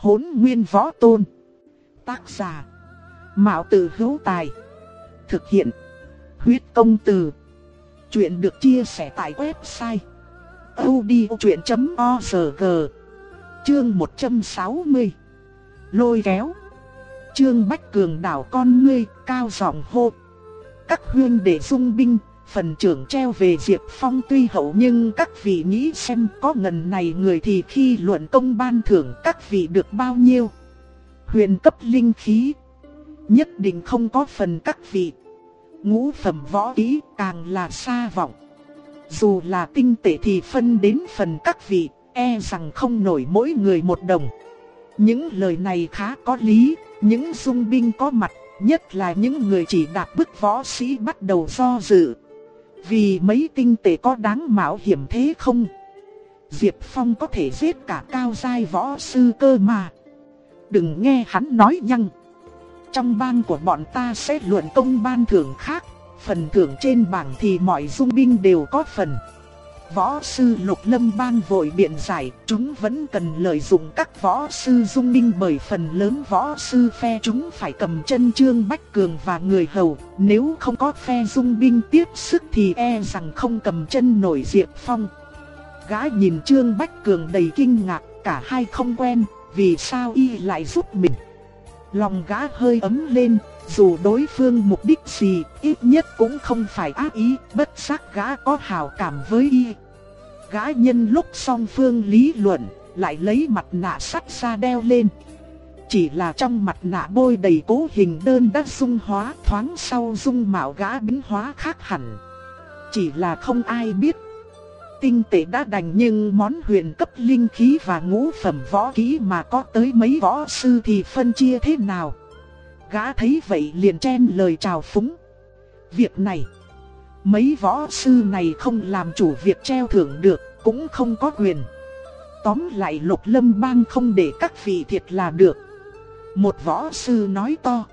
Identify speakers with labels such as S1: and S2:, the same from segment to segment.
S1: Hốn nguyên võ tôn. Tác giả. Mạo tử hữu tài. Thực hiện. Huyết công từ. Chuyện được chia sẻ tại website. odchuyện.org Chương 160 Lôi kéo Trương Bách Cường đảo con ngươi, cao giọng hô. Các huyên để dung binh, phần trưởng treo về Diệp Phong tuy hậu nhưng các vị nghĩ xem có ngần này người thì khi luận công ban thưởng các vị được bao nhiêu. Huyền cấp linh khí, nhất định không có phần các vị. Ngũ phẩm võ kỹ càng là xa vọng. Dù là tinh tệ thì phân đến phần các vị, e rằng không nổi mỗi người một đồng. Những lời này khá có lý, những dung binh có mặt, nhất là những người chỉ đạt bức võ sĩ bắt đầu do dự. Vì mấy tinh tệ có đáng mạo hiểm thế không? Diệp Phong có thể giết cả cao giai võ sư cơ mà. Đừng nghe hắn nói nhăng. Trong bang của bọn ta sẽ luận công ban thưởng khác, phần thưởng trên bảng thì mọi dung binh đều có phần. Võ sư Lục Lâm Bang vội biện giải, chúng vẫn cần lợi dụng các võ sư dung minh bởi phần lớn võ sư phe chúng phải cầm chân Trương Bách Cường và người hầu, nếu không có phe dung binh tiếp sức thì e rằng không cầm chân nổi Diệp Phong. Gã nhìn Trương Bách Cường đầy kinh ngạc, cả hai không quen, vì sao y lại giúp mình. Lòng gã hơi ấm lên, dù đối phương mục đích gì, ít nhất cũng không phải ác ý, bất giác gã có hào cảm với y. Gã nhân lúc song phương lý luận, lại lấy mặt nạ sắt ra đeo lên. Chỉ là trong mặt nạ bôi đầy cố hình đơn đã dung hóa thoáng sau dung mạo gã biến hóa khác hẳn. Chỉ là không ai biết. Tinh tế đã đành nhưng món huyền cấp linh khí và ngũ phẩm võ kỹ mà có tới mấy võ sư thì phân chia thế nào? Gã thấy vậy liền chen lời chào phúng. Việc này, mấy võ sư này không làm chủ việc treo thưởng được, cũng không có quyền. Tóm lại lục lâm bang không để các vị thiệt là được. Một võ sư nói to.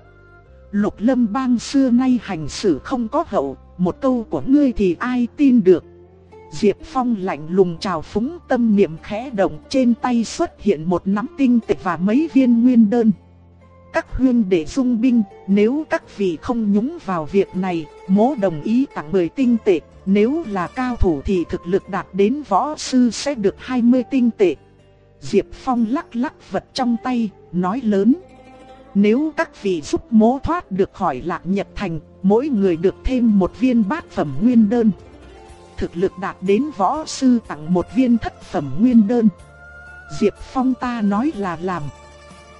S1: Lục lâm bang xưa nay hành xử không có hậu, một câu của ngươi thì ai tin được. Diệp Phong lạnh lùng chào phúng tâm niệm khẽ động trên tay xuất hiện một nắm tinh tịch và mấy viên nguyên đơn. Các huyên để dung binh, nếu các vị không nhúng vào việc này, mố đồng ý tặng 10 tinh tệ, nếu là cao thủ thì thực lực đạt đến võ sư sẽ được 20 tinh tệ. Diệp Phong lắc lắc vật trong tay, nói lớn. Nếu các vị giúp mố thoát được khỏi lạc nhật thành, mỗi người được thêm một viên bát phẩm nguyên đơn. Thực lực đạt đến võ sư tặng một viên thất phẩm nguyên đơn. Diệp Phong ta nói là làm,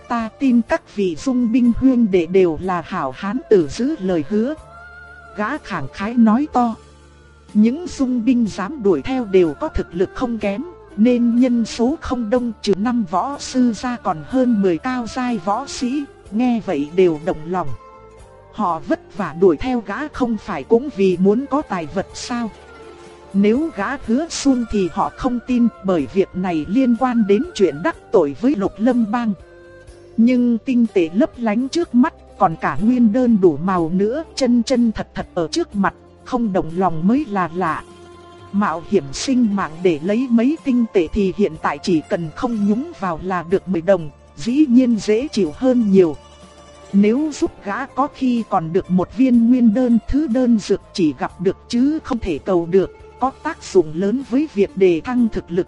S1: ta tin các vị dung binh huyên đệ đều là hảo hán tử giữ lời hứa. Gã khẳng khái nói to. Những dung binh dám đuổi theo đều có thực lực không kém, nên nhân số không đông trừ năm võ sư ra còn hơn 10 cao giai võ sĩ, nghe vậy đều động lòng. Họ vất vả đuổi theo gã không phải cũng vì muốn có tài vật sao? Nếu gã hứa xuân thì họ không tin bởi việc này liên quan đến chuyện đắc tội với lục lâm bang. Nhưng tinh tế lấp lánh trước mắt, còn cả nguyên đơn đủ màu nữa, chân chân thật thật ở trước mặt, không đồng lòng mới là lạ. Mạo hiểm sinh mạng để lấy mấy tinh tệ thì hiện tại chỉ cần không nhúng vào là được 10 đồng, dĩ nhiên dễ chịu hơn nhiều. Nếu giúp gã có khi còn được một viên nguyên đơn thứ đơn dược chỉ gặp được chứ không thể cầu được, có tác dụng lớn với việc đề thăng thực lực.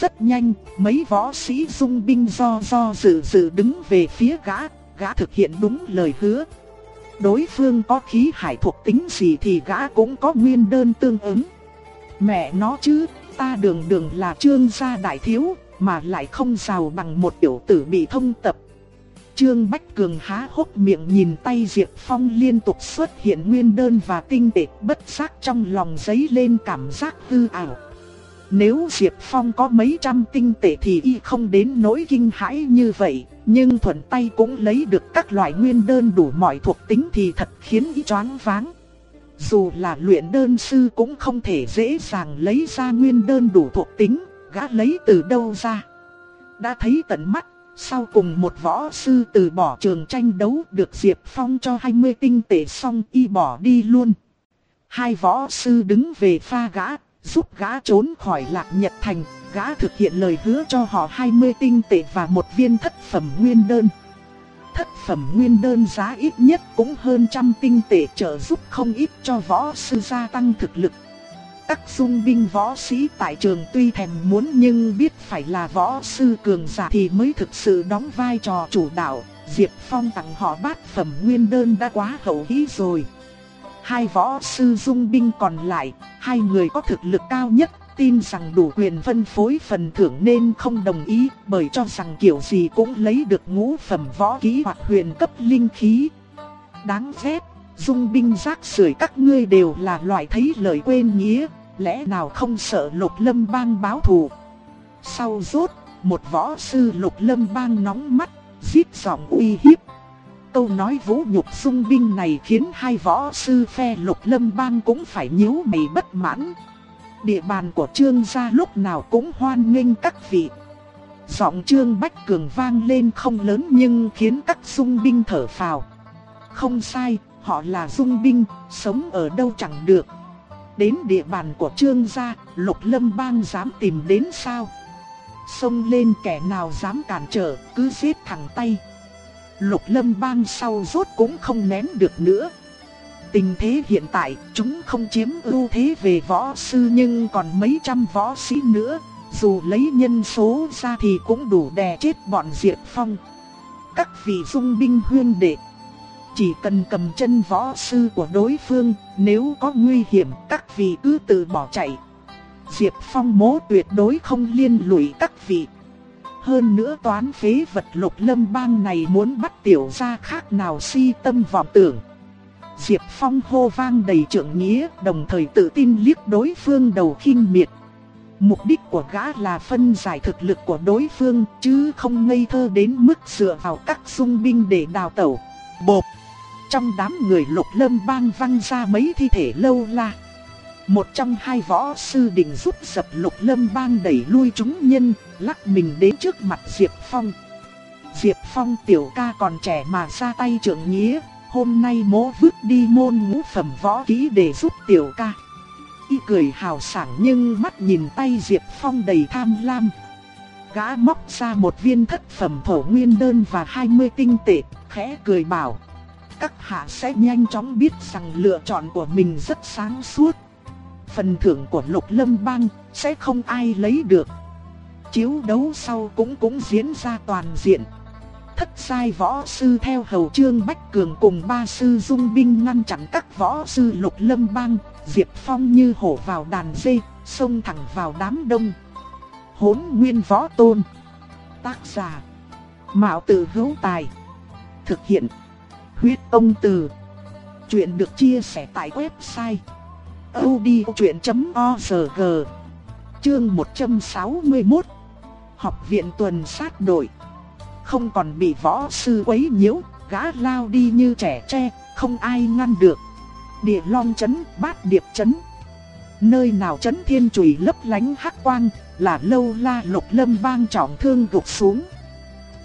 S1: Rất nhanh, mấy võ sĩ dung binh do do dự dự đứng về phía gã, gã thực hiện đúng lời hứa. Đối phương có khí hải thuộc tính gì thì gã cũng có nguyên đơn tương ứng. Mẹ nó chứ, ta đường đường là trương gia đại thiếu, mà lại không giàu bằng một tiểu tử bị thông tập. Trương Bách Cường há hốc miệng nhìn tay Diệp Phong liên tục xuất hiện nguyên đơn và tinh tệ bất giác trong lòng giấy lên cảm giác hư ảo. Nếu Diệp Phong có mấy trăm tinh tệ thì y không đến nỗi kinh hãi như vậy, nhưng thuận tay cũng lấy được các loại nguyên đơn đủ mọi thuộc tính thì thật khiến y choáng váng. Dù là luyện đơn sư cũng không thể dễ dàng lấy ra nguyên đơn đủ thuộc tính, gã lấy từ đâu ra. Đã thấy tận mắt, sau cùng một võ sư từ bỏ trường tranh đấu được Diệp Phong cho 20 tinh tệ xong y bỏ đi luôn. Hai võ sư đứng về pha gã, giúp gã trốn khỏi lạc nhật thành, gã thực hiện lời hứa cho họ 20 tinh tệ và một viên thất phẩm nguyên đơn. Thất phẩm nguyên đơn giá ít nhất cũng hơn trăm tinh tệ trợ giúp không ít cho võ sư gia tăng thực lực. Các dung binh võ sĩ tại trường tuy thèm muốn nhưng biết phải là võ sư cường giả thì mới thực sự đóng vai trò chủ đạo. Diệp Phong tặng họ bát phẩm nguyên đơn đã quá hậu hĩ rồi. Hai võ sư dung binh còn lại, hai người có thực lực cao nhất, tin rằng đủ quyền phân phối phần thưởng nên không đồng ý, bởi cho rằng kiểu gì cũng lấy được ngũ phẩm võ kỹ hoặc huyền cấp linh khí. Đáng ghét, dung binh rác rưởi các ngươi đều là loại thấy lời quên nghĩa, lẽ nào không sợ lục lâm bang báo thù. Sau rốt, một võ sư lục lâm bang nóng mắt, giết giọng uy hiếp. Câu nói vũ nhục dung binh này khiến hai võ sư phe lục lâm bang cũng phải nhíu mày bất mãn. Địa bàn của trương gia lúc nào cũng hoan nghênh các vị. Giọng trương Bách Cường vang lên không lớn nhưng khiến các dung binh thở phào. Không sai, họ là dung binh, sống ở đâu chẳng được. Đến địa bàn của trương gia, lục lâm bang dám tìm đến sao? Xông lên kẻ nào dám cản trở, cứ giết thẳng tay. Lục lâm bang sau rốt cũng không nén được nữa. Tình thế hiện tại, chúng không chiếm ưu thế về võ sư nhưng còn mấy trăm võ sĩ nữa, dù lấy nhân số ra thì cũng đủ đè chết bọn Diệp Phong. Các vị dung binh huyên đệ, chỉ cần cầm chân võ sư của đối phương, nếu có nguy hiểm các vị cứ tự bỏ chạy. Diệp Phong mố tuyệt đối không liên lụy các vị. Hơn nữa toán phế vật lục lâm bang này muốn bắt tiểu gia khác nào si tâm vọng tưởng. Diệp Phong hô vang đầy trượng nghĩa, đồng thời tự tin liếc đối phương đầu khinh miệt. Mục đích của gã là phân giải thực lực của đối phương, chứ không ngây thơ đến mức dựa vào các dung binh để đào tẩu. Bộp! Trong đám người lục lâm bang văng ra mấy thi thể lâu la. Một trong hai võ sư định giúp dập lục lâm bang đẩy lui chúng nhân, lắc mình đến trước mặt Diệp Phong. Diệp Phong tiểu ca còn trẻ mà ra tay trưởng nghĩa, hôm nay mố vứt đi môn ngũ phẩm võ kỹ để giúp tiểu ca. Y cười hào sảng nhưng mắt nhìn tay Diệp Phong đầy tham lam. Gã móc ra một viên thất phẩm thổ nguyên đơn và 20 tinh tệ, khẽ cười bảo. Các hạ sẽ nhanh chóng biết rằng lựa chọn của mình rất sáng suốt. Phần thưởng của lục lâm bang sẽ không ai lấy được. Chiếu đấu sau cũng cũng diễn ra toàn diện thất sai võ sư theo hầu trương Bách Cường cùng ba sư dung binh ngăn chặn các võ sư lục lâm bang, Diệp Phong như hổ vào đàn dê, xông thẳng vào đám đông. Hốn nguyên võ tôn. Tác giả. Mạo tử hữu tài. Thực hiện. Huyết ông từ. Chuyện được chia sẻ tại website. odchuyện.org Chương 161 Học viện tuần sát đội không còn bị võ sư quấy nhiễu, gã lao đi như trẻ tre, không ai ngăn được. Địa long chấn, bát điệp chấn. Nơi nào chấn thiên chùy lấp lánh hắc quang, là lâu la lục lâm bang trọng thương gục xuống.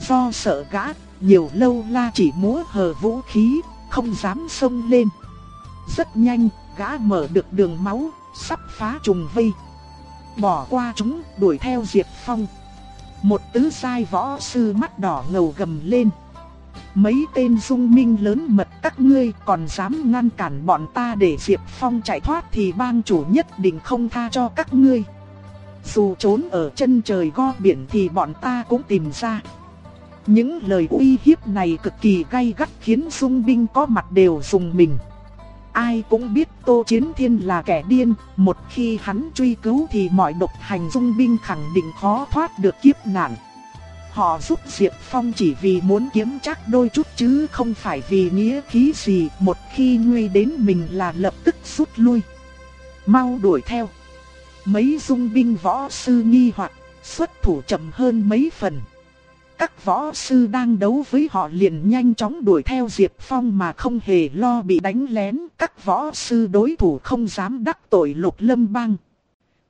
S1: Do sợ gã, nhiều lâu la chỉ múa hờ vũ khí, không dám xông lên. Rất nhanh, gã mở được đường máu, sắp phá trùng vây. Bỏ qua chúng, đuổi theo Diệp Phong. Một tứ sai võ sư mắt đỏ ngầu gầm lên. Mấy tên dung minh lớn mật các ngươi còn dám ngăn cản bọn ta để Diệp Phong chạy thoát thì bang chủ nhất định không tha cho các ngươi. Dù trốn ở chân trời go biển thì bọn ta cũng tìm ra. Những lời uy hiếp này cực kỳ gay gắt khiến dung binh có mặt đều dùng mình. Ai cũng biết Tô Chiến Thiên là kẻ điên, một khi hắn truy cứu thì mọi độc hành dung binh khẳng định khó thoát được kiếp nạn. Họ giúp Diệp Phong chỉ vì muốn kiếm chắc đôi chút chứ không phải vì nghĩa khí gì, một khi nguy đến mình là lập tức rút lui. Mau đuổi theo. Mấy dung binh võ sư nghi hoặc xuất thủ chậm hơn mấy phần. Các võ sư đang đấu với họ liền nhanh chóng đuổi theo Diệp Phong mà không hề lo bị đánh lén. Các võ sư đối thủ không dám đắc tội lục lâm bang.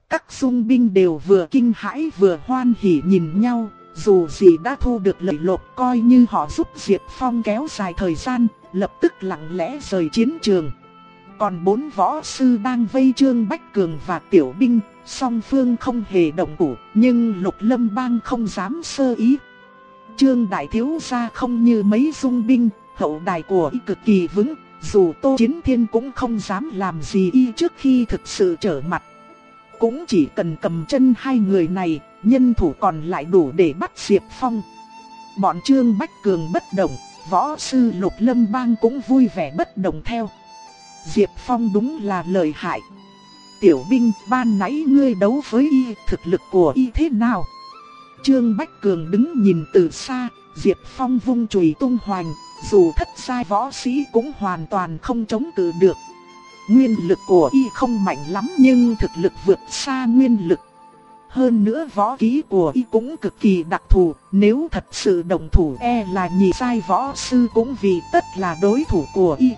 S1: Các dung binh đều vừa kinh hãi vừa hoan hỉ nhìn nhau. Dù gì đã thu được lợi lộc coi như họ giúp Diệp Phong kéo dài thời gian, lập tức lặng lẽ rời chiến trường. Còn bốn võ sư đang vây Trương Bách Cường và Tiểu Binh, song phương không hề động thủ, nhưng Lục Lâm Bang không dám sơ ý. Trương Đại Thiếu Gia không như mấy dung binh, hậu đài của y cực kỳ vững, dù Tô Chiến Thiên cũng không dám làm gì y trước khi thực sự trở mặt. Cũng chỉ cần cầm chân hai người này, nhân thủ còn lại đủ để bắt Diệp Phong. Bọn Trương Bách Cường bất động, võ sư Lục Lâm Bang cũng vui vẻ bất động theo. Diệp Phong đúng là lợi hại. Tiểu binh, ban nãy ngươi đấu với y, thực lực của y thế nào? Trương Bách Cường đứng nhìn từ xa, Diệp Phong vung chùy tung hoành, dù thất sai võ sĩ cũng hoàn toàn không chống cự được. Nguyên lực của y không mạnh lắm nhưng thực lực vượt xa nguyên lực. Hơn nữa võ kỹ của y cũng cực kỳ đặc thù, nếu thật sự đồng thủ e là nhị sai võ sư cũng vì tất là đối thủ của y.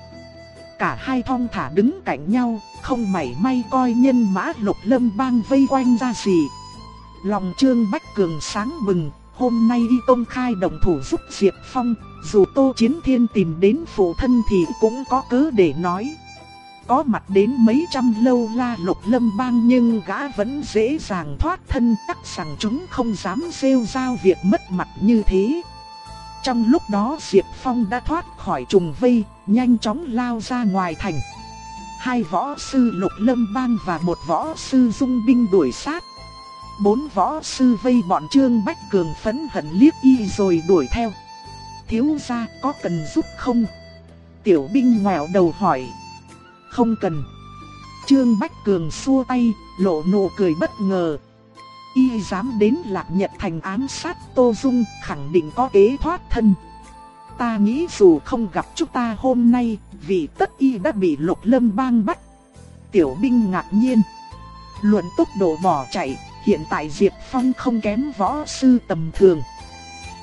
S1: Cả hai thong thả đứng cạnh nhau, không mảy may coi nhân mã lục lâm bang vây quanh ra gì. Lòng trương bách cường sáng bừng, hôm nay y công khai đồng thủ giúp Diệp Phong, dù Tô Chiến Thiên tìm đến phụ thân thì cũng có cớ để nói. Có mặt đến mấy trăm lâu la lục lâm bang nhưng gã vẫn dễ dàng thoát thân chắc rằng chúng không dám rêu rao việc mất mặt như thế. Trong lúc đó Diệp Phong đã thoát khỏi trùng vây, nhanh chóng lao ra ngoài thành. Hai võ sư lục lâm bang và một võ sư dung binh đuổi sát. Bốn võ sư vây bọn Trương Bách Cường phấn hận liếc y rồi đuổi theo. Thiếu gia có cần giúp không? Tiểu binh ngoẹo đầu hỏi. Không cần. Trương Bách Cường xua tay, lộ nụ cười bất ngờ. Y dám đến Lạc Nhật thành ám sát Tô Dung, khẳng định có kế thoát thân. Ta nghĩ dù không gặp chúng ta hôm nay, vì tất y đã bị lục lâm bang bắt. Tiểu binh ngạc nhiên. Luận tốc độ bỏ chạy, hiện tại Diệp Phong không kém võ sư tầm thường.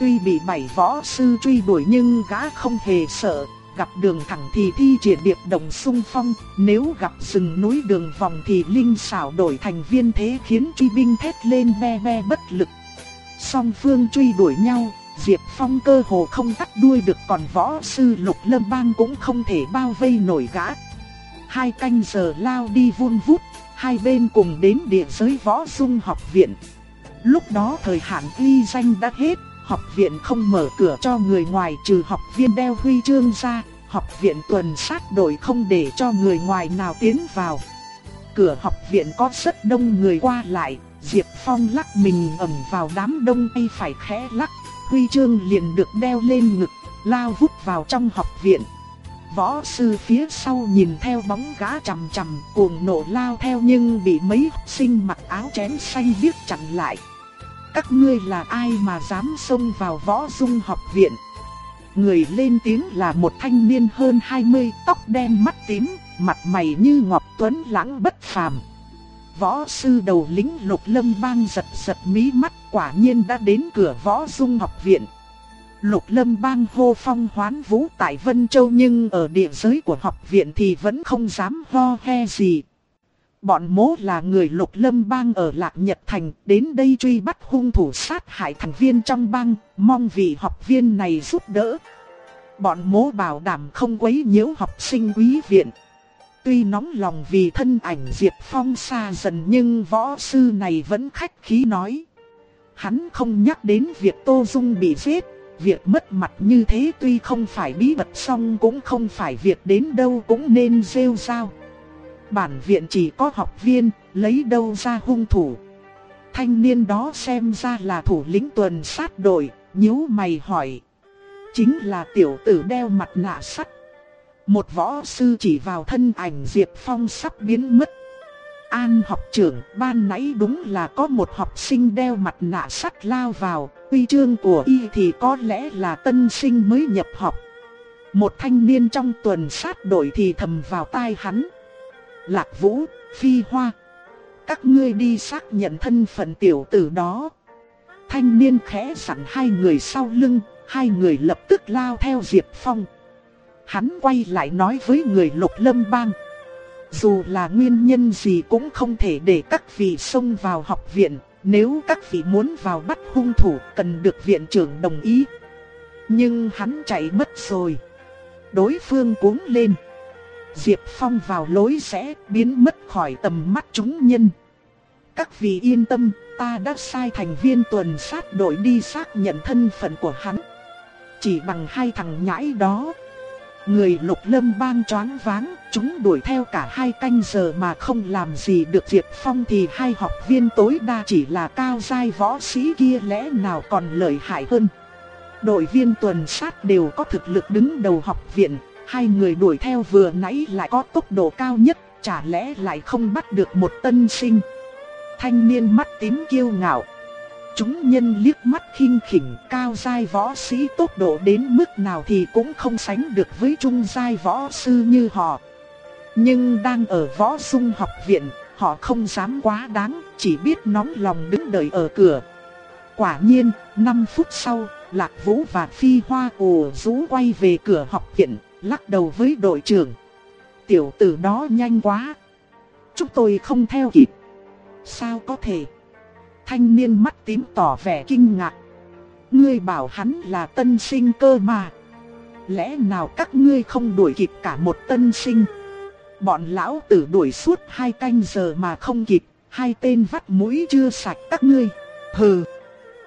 S1: Tuy bị bảy võ sư truy đuổi nhưng gã không hề sợ, gặp đường thẳng thì thi triển điệp đồng sung phong, nếu gặp rừng núi đường vòng thì linh xảo đổi thành viên thế khiến truy binh thét lên be be bất lực. Song phương truy đuổi nhau, Diệp Phong cơ hồ không cắt đuôi được còn võ sư lục lâm bang cũng không thể bao vây nổi gã. Hai canh giờ lao đi vun vút, hai bên cùng đến địa giới võ dung học viện. Lúc đó thời hạn ghi danh đã hết, học viện không mở cửa cho người ngoài trừ học viên đeo huy chương ra, học viện tuần sát đội không để cho người ngoài nào tiến vào. Cửa học viện có rất đông người qua lại, Diệp Phong lắc mình ẩm vào đám đông tay phải khẽ lắc, huy chương liền được đeo lên ngực, lao vút vào trong học viện. Võ sư phía sau nhìn theo bóng gã chằm chằm cuồng nộ lao theo nhưng bị mấy học sinh mặc áo chén xanh biết chặn lại. Các ngươi là ai mà dám xông vào võ dung học viện? Người lên tiếng là một thanh niên hơn 20, tóc đen mắt tím, mặt mày như ngọc tuấn lãng bất phàm. Võ sư đầu lính lục lâm bang giật giật mí mắt quả nhiên đã đến cửa võ dung học viện. Lục lâm bang hô phong hoán vũ tại Vân Châu nhưng ở địa giới của học viện thì vẫn không dám ho he gì. Bọn mố là người lục lâm bang ở Lạc Nhật Thành, đến đây truy bắt hung thủ sát hại thành viên trong bang, mong vị học viên này giúp đỡ. Bọn mố bảo đảm không quấy nhiễu học sinh quý viện. Tuy nóng lòng vì thân ảnh Diệp Phong xa dần nhưng võ sư này vẫn khách khí nói. Hắn không nhắc đến việc Tô Dung bị giết, việc mất mặt như thế tuy không phải bí mật song cũng không phải việc đến đâu cũng nên rêu rao. Bản viện chỉ có học viên, lấy đâu ra hung thủ. Thanh niên đó xem ra là thủ lĩnh tuần sát đội, nhíu mày hỏi. Chính là tiểu tử đeo mặt nạ sắt. Một võ sư chỉ vào thân ảnh Diệp Phong sắp biến mất. An học trưởng, ban nãy đúng là có một học sinh đeo mặt nạ sắt lao vào, huy chương của y thì có lẽ là tân sinh mới nhập học. Một thanh niên trong tuần sát đội thì thầm vào tai hắn. Lạc Vũ, Phi Hoa. Các ngươi đi xác nhận thân phận tiểu tử đó. Thanh niên khẽ sẵn hai người sau lưng, hai người lập tức lao theo Diệp Phong. Hắn quay lại nói với người lục lâm bang. Dù là nguyên nhân gì cũng không thể để các vị xông vào học viện, nếu các vị muốn vào bắt hung thủ cần được viện trưởng đồng ý. Nhưng hắn chạy mất rồi. Đối phương cuống lên. Diệp Phong vào lối rẽ, biến mất khỏi tầm mắt chúng nhân. Các vị yên tâm, ta đã sai thành viên tuần sát đội đi xác nhận thân phận của hắn. Chỉ bằng hai thằng nhãi đó. Người lục lâm bang choáng váng, chúng đuổi theo cả hai canh giờ mà không làm gì được Diệp Phong thì hai học viên tối đa chỉ là cao giai võ sĩ kia lẽ nào còn lợi hại hơn. Đội viên tuần sát đều có thực lực đứng đầu học viện, hai người đuổi theo vừa nãy lại có tốc độ cao nhất, chả lẽ lại không bắt được một tân sinh. Thanh niên mắt tím kiêu ngạo. Chúng nhân liếc mắt khinh khỉnh cao giai võ sĩ tốc độ đến mức nào thì cũng không sánh được với trung giai võ sư như họ. Nhưng đang ở võ sung học viện, họ không dám quá đáng, chỉ biết nóng lòng đứng đợi ở cửa. Quả nhiên, 5 phút sau, Lạc Vũ và Phi Hoa ồ rú quay về cửa học viện, lắc đầu với đội trưởng. Tiểu tử đó nhanh quá. Chúng tôi không theo kịp. Sao có thể? Thanh niên mắt tím tỏ vẻ kinh ngạc. Ngươi bảo hắn là tân sinh cơ mà. Lẽ nào các ngươi không đuổi kịp cả một tân sinh? Bọn lão tử đuổi suốt hai canh giờ mà không kịp, hai tên vắt mũi chưa sạch các ngươi. Hừ.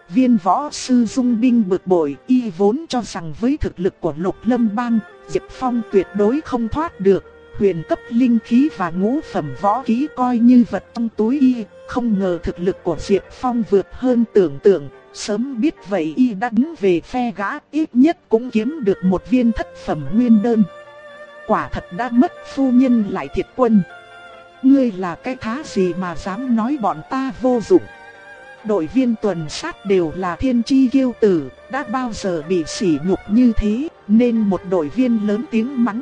S1: Viên võ sư dung binh bực bội y vốn cho rằng với thực lực của lục lâm bang, Diệp Phong tuyệt đối không thoát được. Huyền cấp linh khí và ngũ phẩm võ khí coi như vật trong túi y, không ngờ thực lực của Diệp Phong vượt hơn tưởng tượng. Sớm biết vậy y đã đứng về phe gã ít nhất cũng kiếm được một viên thất phẩm nguyên đơn. Quả thật đã mất phu nhân lại thiệt quân. Ngươi là cái thá gì mà dám nói bọn ta vô dụng. Đội viên tuần sát đều là thiên chi kiêu tử, đã bao giờ bị sỉ nhục như thế, nên một đội viên lớn tiếng mắng.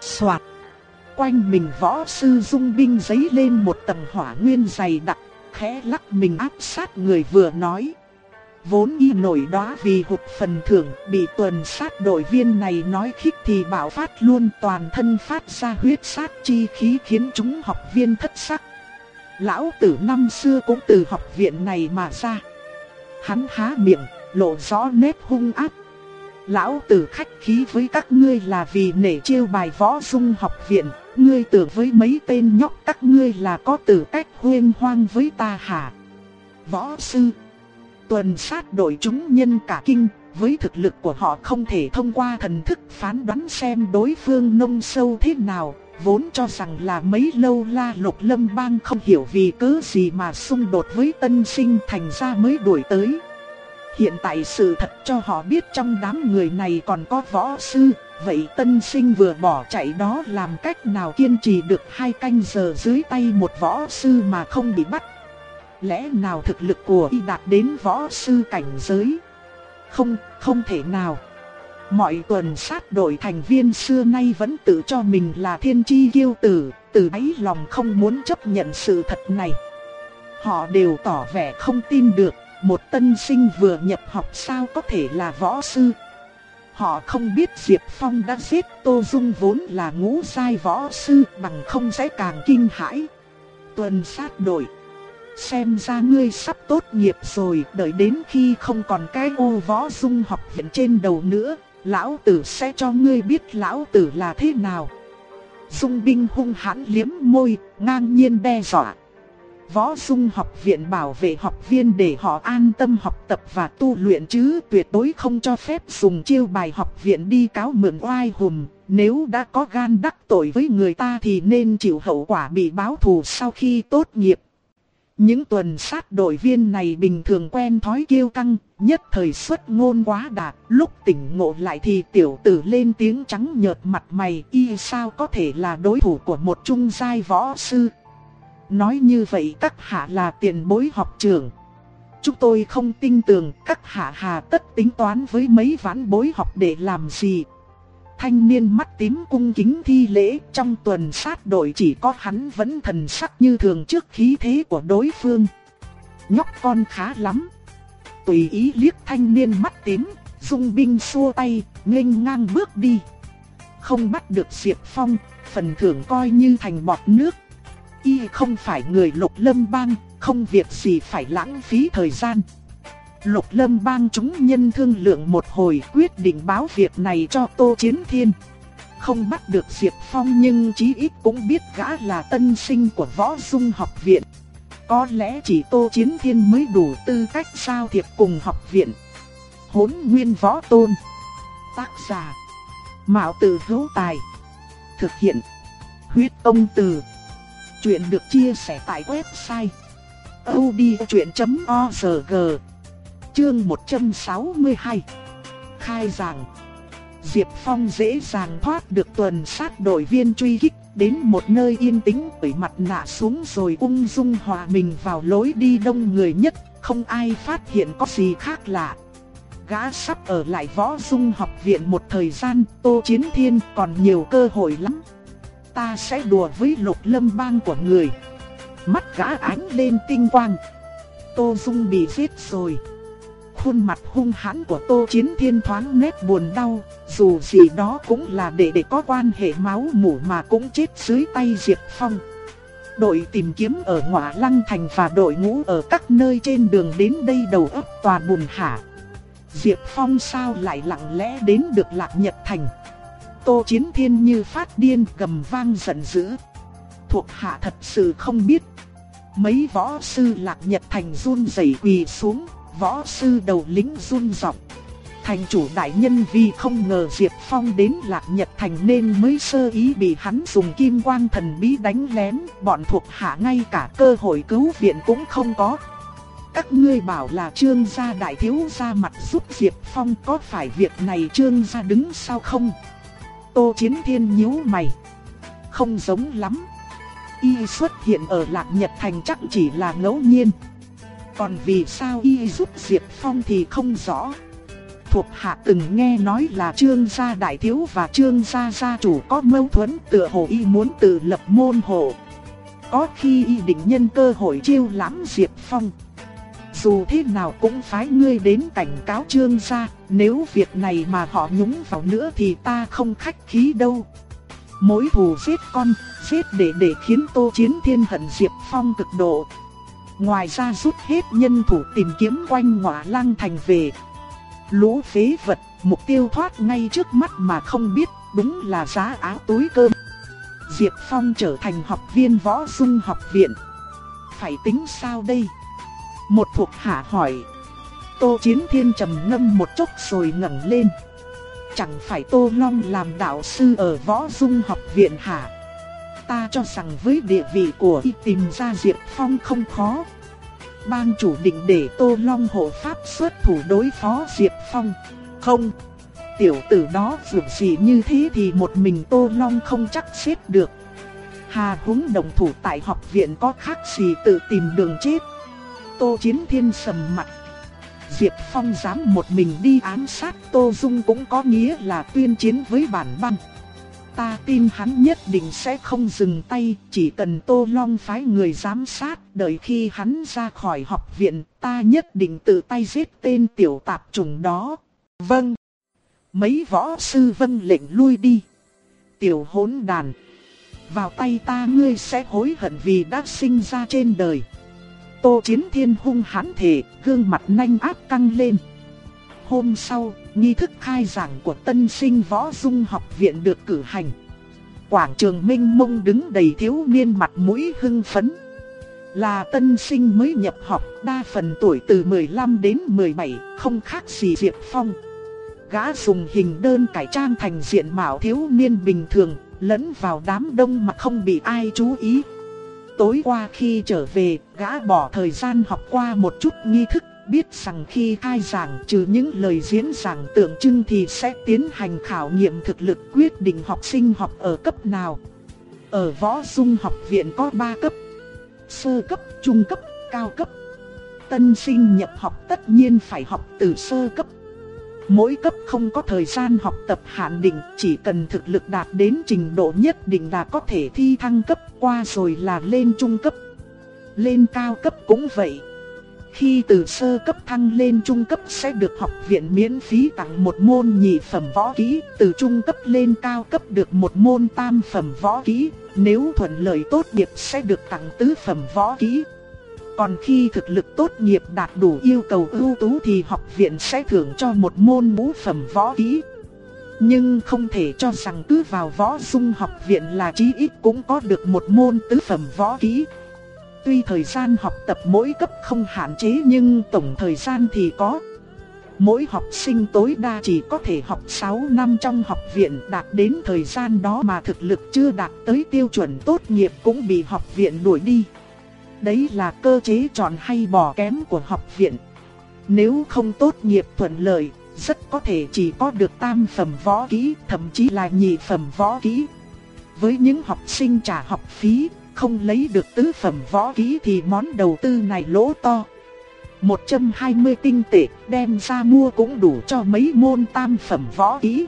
S1: Soạt. Quanh mình võ sư dung binh giấy lên một tầng hỏa nguyên dày đặc, khẽ lắc mình áp sát người vừa nói. Vốn y nổi đó vì hụt phần thưởng bị tuần sát đội viên này nói khích thì bảo phát luôn toàn thân phát ra huyết sát chi khí khiến chúng học viên thất sắc. Lão tử năm xưa cũng từ học viện này mà ra. Hắn há miệng, lộ rõ nét hung ác. Lão tử khách khí với các ngươi là vì nể chiêu bài võ dung học viện, ngươi tưởng với mấy tên nhóc các ngươi là có tử cách huyên hoang với ta hả? Võ sư Tuần sát đội chúng nhân cả kinh, với thực lực của họ không thể thông qua thần thức phán đoán xem đối phương nông sâu thế nào, vốn cho rằng là mấy lâu la lục lâm bang không hiểu vì cớ gì mà xung đột với tân sinh thành ra mới đuổi tới. Hiện tại sự thật cho họ biết trong đám người này còn có võ sư, vậy tân sinh vừa bỏ chạy đó làm cách nào kiên trì được hai canh giờ dưới tay một võ sư mà không bị bắt. Lẽ nào thực lực của y đạt đến võ sư cảnh giới? Không, không thể nào. Mọi tuần sát đội thành viên xưa nay vẫn tự cho mình là thiên chi kiêu tử, từ ấy lòng không muốn chấp nhận sự thật này. Họ đều tỏ vẻ không tin được, một tân sinh vừa nhập học sao có thể là võ sư. Họ không biết Diệp Phong đã giết Tô Dung vốn là ngũ sai võ sư bằng không sẽ càng kinh hãi. Tuần sát đội Xem ra ngươi sắp tốt nghiệp rồi, đợi đến khi không còn cái ô võ dung học viện trên đầu nữa, lão tử sẽ cho ngươi biết lão tử là thế nào. Dung binh hung hãn liếm môi, ngang nhiên đe dọa. Võ dung học viện bảo vệ học viên để họ an tâm học tập và tu luyện chứ tuyệt đối không cho phép dùng chiêu bài học viện đi cáo mượn oai hùm. Nếu đã có gan đắc tội với người ta thì nên chịu hậu quả bị báo thù sau khi tốt nghiệp. Những tuần sát đội viên này bình thường quen thói kiêu căng, nhất thời xuất ngôn quá đạt, lúc tỉnh ngộ lại thì tiểu tử lên tiếng trắng nhợt mặt mày y sao có thể là đối thủ của một trung giai võ sư. Nói như vậy các hạ là tiền bối học trưởng. Chúng tôi không tin tưởng các hạ hà tất tính toán với mấy ván bối học để làm gì. Thanh niên mắt tím cung kính thi lễ trong tuần sát đội chỉ có hắn vẫn thần sắc như thường trước khí thế của đối phương. Nhóc con khá lắm. Tùy ý liếc thanh niên mắt tím, dung binh xua tay, nghênh ngang bước đi. Không bắt được Diệp Phong, phần thưởng coi như thành bọt nước. Y không phải người lục lâm bang, không việc gì phải lãng phí thời gian. Lục lâm bang chúng nhân thương lượng một hồi quyết định báo việc này cho Tô Chiến Thiên. không bắt được Diệp Phong nhưng chí ít cũng biết gã là tân sinh của võ dung học viện. Có lẽ chỉ Tô Chiến Thiên mới đủ tư cách sao thiệp cùng học viện. Hốn nguyên võ tôn. Tác giả. Mạo tử hữu tài. Thực hiện. Huyết ông từ. Chuyện được chia sẻ tại website. odchuyện.org Chương 162 Khai giảng Diệp Phong dễ dàng thoát được tuần sát đội viên truy kích đến một nơi yên tĩnh bởi mặt nạ xuống rồi ung dung hòa mình vào lối đi đông người nhất, không ai phát hiện có gì khác lạ. Gã sắp ở lại võ dung học viện một thời gian, Tô Chiến Thiên còn nhiều cơ hội lắm. Ta sẽ đùa với lục lâm bang của người. Mắt gã ánh lên tinh quang. Tô Dung bị giết rồi. Khuôn mặt hung hãn của Tô Chiến Thiên thoáng nét buồn đau, dù gì đó cũng là để để có quan hệ máu mủ mà cũng chết dưới tay Diệp Phong. Đội tìm kiếm ở Ngọa Lăng Thành và đội ngũ ở các nơi trên đường đến đây đầu ấp toàn bùn hả. Diệp Phong sao lại lặng lẽ đến được Lạc Nhật Thành. Tô Chiến Thiên như phát điên gầm vang giận dữ. Thuộc hạ thật sự không biết. Mấy võ sư Lạc Nhật Thành run rẩy quỳ xuống võ sư đầu lính run rộng. Thành chủ đại nhân vì không ngờ Diệp Phong đến Lạc Nhật Thành nên mới sơ ý bị hắn dùng kim quang thần bí đánh lén, bọn thuộc hạ ngay cả cơ hội cứu viện cũng không có. Các ngươi bảo là trương gia đại thiếu gia mặt giúp Diệp Phong có phải việc này trương gia đứng sau không? Tô Chiến Thiên nhíu mày. Không giống lắm. Y xuất hiện ở Lạc Nhật Thành chắc chỉ là ngẫu nhiên. Còn vì sao y giúp Diệp Phong thì không rõ. Thuộc hạ từng nghe nói là trương gia đại thiếu và trương gia gia chủ có mâu thuẫn tựa hồ y muốn tự lập môn hộ. Có khi y định nhân cơ hội chiêu lãm Diệp Phong. Dù thế nào cũng phái ngươi đến cảnh cáo trương gia, nếu việc này mà họ nhúng vào nữa thì ta không khách khí đâu. Mối thù giết con, giết để để khiến Tô Chiến Thiên hận Diệp Phong cực độ, Ngoài ra rút hết nhân thủ tìm kiếm quanh ngọa lăng thành về. Lũ phế vật, mục tiêu thoát ngay trước mắt mà không biết, đúng là giá áo túi cơm. Diệp Phong trở thành học viên võ dung học viện. Phải tính sao đây? Một thuộc hạ hỏi. Tô Chiến Thiên trầm ngâm một chút rồi ngẩng lên. Chẳng phải Tô Long làm đạo sư ở võ dung học viện hả? ta cho rằng với địa vị của y tìm ra Diệp Phong không khó. Bang chủ định để Tô Long hộ pháp xuất thủ đối phó Diệp Phong. Không, tiểu tử đó dù gì như thế thì một mình Tô Long không chắc xếp được. Hà húng đồng thủ tại học viện có khác gì tự tìm đường chết. Tô Chiến Thiên sầm mặt. Diệp Phong dám một mình đi ám sát Tô Dung cũng có nghĩa là tuyên chiến với bản băng ta tin hắn nhất định sẽ không dừng tay, chỉ cần Tô Long phái người giám sát, đợi khi hắn ra khỏi học viện, ta nhất định tự tay giết tên tiểu tạp trùng đó. Vâng. Mấy võ sư vâng lệnh lui đi. Tiểu hỗn đàn. Vào tay ta ngươi sẽ hối hận vì đã sinh ra trên đời. Tô Chiến Thiên hung hãn thể, gương mặt nhanh áp căng lên. Hôm sau, nghi thức khai giảng của tân sinh võ dung học viện được cử hành. Quảng trường minh mông đứng đầy thiếu niên mặt mũi hưng phấn. Là tân sinh mới nhập học, đa phần tuổi từ 15 đến 17, không khác gì Diệp Phong. Gã dùng hình đơn cải trang thành diện mạo thiếu niên bình thường, lẫn vào đám đông mà không bị ai chú ý. Tối qua khi trở về, gã bỏ thời gian học qua một chút nghi thức biết rằng khi khai giảng trừ những lời diễn giảng tượng trưng thì sẽ tiến hành khảo nghiệm thực lực quyết định học sinh học ở cấp nào. Ở võ dung học viện có 3 cấp, sơ cấp, trung cấp, cao cấp. Tân sinh nhập học tất nhiên phải học từ sơ cấp. Mỗi cấp không có thời gian học tập hạn định, chỉ cần thực lực đạt đến trình độ nhất định là có thể thi thăng cấp qua rồi là lên trung cấp. Lên cao cấp cũng vậy. Khi từ sơ cấp thăng lên trung cấp sẽ được học viện miễn phí tặng một môn nhị phẩm võ kỹ, từ trung cấp lên cao cấp được một môn tam phẩm võ kỹ, nếu thuận lợi tốt nghiệp sẽ được tặng tứ phẩm võ kỹ. Còn khi thực lực tốt nghiệp đạt đủ yêu cầu ưu tú thì học viện sẽ thưởng cho một môn ngũ phẩm võ kỹ. Nhưng không thể cho rằng cứ vào võ dung học viện là chí ít cũng có được một môn tứ phẩm võ kỹ. Tuy thời gian học tập mỗi cấp không hạn chế nhưng tổng thời gian thì có. Mỗi học sinh tối đa chỉ có thể học 6 năm trong học viện, đạt đến thời gian đó mà thực lực chưa đạt tới tiêu chuẩn tốt nghiệp cũng bị học viện đuổi đi. Đấy là cơ chế chọn hay bỏ kém của học viện. Nếu không tốt nghiệp thuận lợi, rất có thể chỉ có được tam phẩm võ kỹ, thậm chí là nhị phẩm võ kỹ. Với những học sinh trả học phí, không lấy được tứ phẩm võ kỹ thì món đầu tư này lỗ to. 120 tinh tệ đem ra mua cũng đủ cho mấy môn tam phẩm võ kỹ.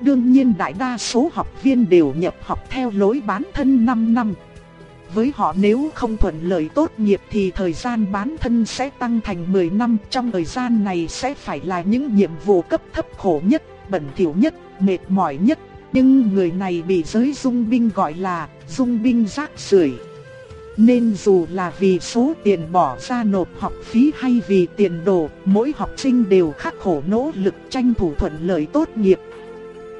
S1: Đương nhiên đại đa số học viên đều nhập học theo lối bán thân 5 năm. Với họ nếu không thuận lợi tốt nghiệp thì thời gian bán thân sẽ tăng thành 10 năm. Trong thời gian này sẽ phải là những nhiệm vụ cấp thấp khổ nhất, bẩn thỉu nhất, mệt mỏi nhất. Nhưng người này bị giới dung binh gọi là dung binh rác rưởi. Nên dù là vì số tiền bỏ ra nộp học phí hay vì tiền đồ, mỗi học sinh đều khắc khổ nỗ lực tranh thủ thuận lợi tốt nghiệp.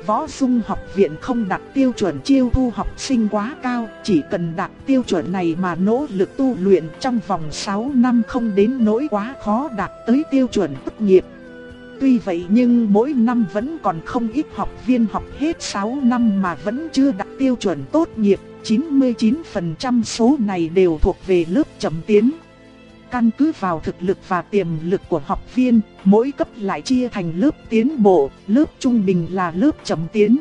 S1: Võ Dung học viện không đặt tiêu chuẩn chiêu thu học sinh quá cao, chỉ cần đạt tiêu chuẩn này mà nỗ lực tu luyện trong vòng 6 năm không đến nỗi quá khó đạt tới tiêu chuẩn tốt nghiệp. Tuy vậy nhưng mỗi năm vẫn còn không ít học viên học hết 6 năm mà vẫn chưa đạt tiêu chuẩn tốt nghiệp, 99% số này đều thuộc về lớp chậm tiến. Căn cứ vào thực lực và tiềm lực của học viên, mỗi cấp lại chia thành lớp tiến bộ, lớp trung bình là lớp chậm tiến.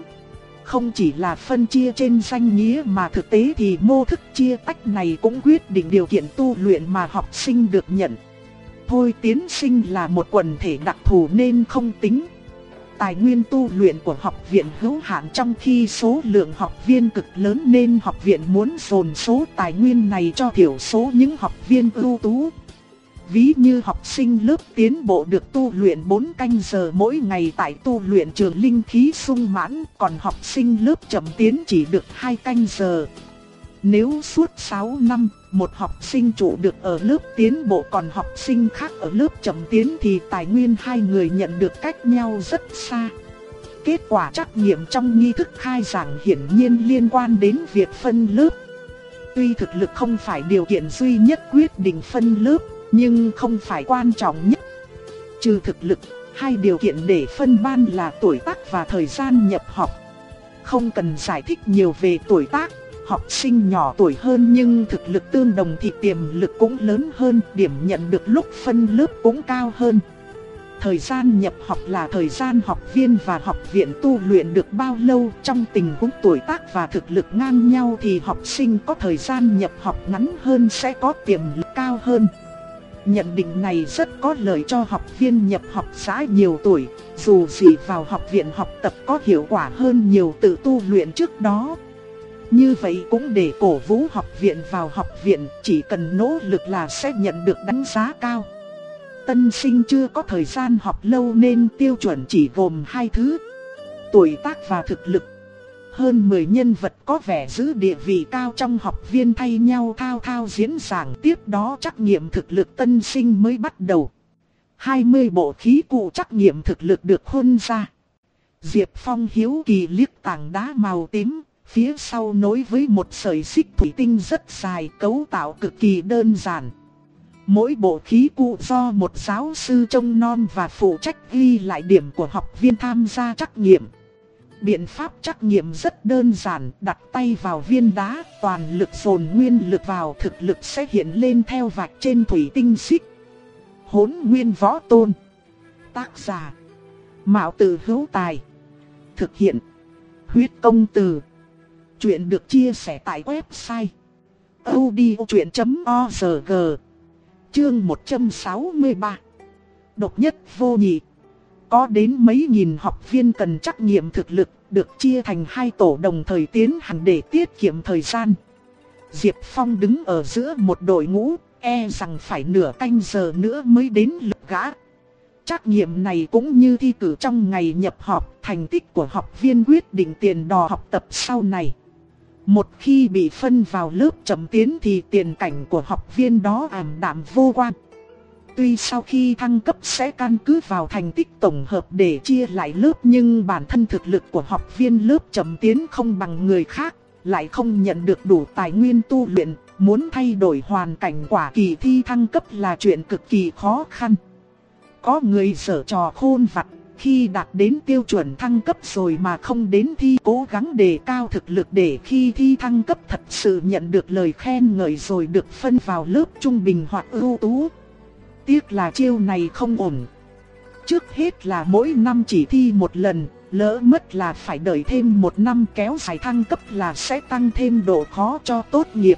S1: Không chỉ là phân chia trên danh nghĩa mà thực tế thì mô thức chia tách này cũng quyết định điều kiện tu luyện mà học sinh được nhận. Thôi tiến sinh là một quần thể đặc thù nên không tính. Tài nguyên tu luyện của học viện hữu hạn trong khi số lượng học viên cực lớn nên học viện muốn dồn số tài nguyên này cho thiểu số những học viên ưu tú. Ví như học sinh lớp tiến bộ được tu luyện 4 canh giờ mỗi ngày tại tu luyện trường linh khí sung mãn, còn học sinh lớp chậm tiến chỉ được 2 canh giờ. Nếu suốt 6 năm, một học sinh trụ được ở lớp tiến bộ còn học sinh khác ở lớp chậm tiến thì tài nguyên hai người nhận được cách nhau rất xa. Kết quả trắc nghiệm trong nghi thức khai giảng hiển nhiên liên quan đến việc phân lớp. Tuy thực lực không phải điều kiện duy nhất quyết định phân lớp, nhưng không phải quan trọng nhất. Trừ thực lực, hai điều kiện để phân ban là tuổi tác và thời gian nhập học. Không cần giải thích nhiều về tuổi tác, học sinh nhỏ tuổi hơn nhưng thực lực tương đồng thì tiềm lực cũng lớn hơn, điểm nhận được lúc phân lớp cũng cao hơn. Thời gian nhập học là thời gian học viên và học viện tu luyện được bao lâu trong tình huống tuổi tác và thực lực ngang nhau thì học sinh có thời gian nhập học ngắn hơn sẽ có tiềm lực cao hơn. Nhận định này rất có lợi cho học viên nhập học xã nhiều tuổi, dù gì vào học viện học tập có hiệu quả hơn nhiều tự tu luyện trước đó. Như vậy cũng để cổ vũ học viện vào học viện, chỉ cần nỗ lực là sẽ nhận được đánh giá cao. Tân sinh chưa có thời gian học lâu nên tiêu chuẩn chỉ gồm hai thứ. Tuổi tác và thực lực. Hơn 10 nhân vật có vẻ giữ địa vị cao trong học viên thay nhau thao thao diễn giảng tiếp đó trắc nghiệm thực lực tân sinh mới bắt đầu. 20 bộ khí cụ trắc nghiệm thực lực được hôn ra. Diệp Phong hiếu kỳ liếc tảng đá màu tím, Phía sau nối với một sợi xích thủy tinh rất dài cấu tạo cực kỳ đơn giản. Mỗi bộ khí cụ do một giáo sư trông non và phụ trách ghi lại điểm của học viên tham gia trắc nghiệm. Biện pháp trắc nghiệm rất đơn giản, đặt tay vào viên đá, toàn lực dồn nguyên lực vào thực lực sẽ hiện lên theo vạch trên thủy tinh xích. Hốn nguyên võ tôn. Tác giả. Mạo tử hữu tài. Thực hiện. Huyết công từ. Chuyện được chia sẻ tại website odchuyện.org Chương 163 Độc nhất vô nhị Có đến mấy nghìn học viên cần trắc nghiệm thực lực được chia thành hai tổ đồng thời tiến hành để tiết kiệm thời gian. Diệp Phong đứng ở giữa một đội ngũ, e rằng phải nửa canh giờ nữa mới đến lượt gã. Trắc nghiệm này cũng như thi cử trong ngày nhập học, thành tích của học viên quyết định tiền đò học tập sau này. Một khi bị phân vào lớp chậm tiến thì tiền cảnh của học viên đó ảm đạm vô quan. Tuy sau khi thăng cấp sẽ căn cứ vào thành tích tổng hợp để chia lại lớp nhưng bản thân thực lực của học viên lớp chậm tiến không bằng người khác, lại không nhận được đủ tài nguyên tu luyện, muốn thay đổi hoàn cảnh quả kỳ thi thăng cấp là chuyện cực kỳ khó khăn. Có người sở trò khôn vặt, khi đạt đến tiêu chuẩn thăng cấp rồi mà không đến thi cố gắng đề cao thực lực để khi thi thăng cấp thật sự nhận được lời khen ngợi rồi được phân vào lớp trung bình hoặc ưu tú. Tiếc là chiêu này không ổn. Trước hết là mỗi năm chỉ thi một lần, lỡ mất là phải đợi thêm một năm kéo dài thăng cấp là sẽ tăng thêm độ khó cho tốt nghiệp.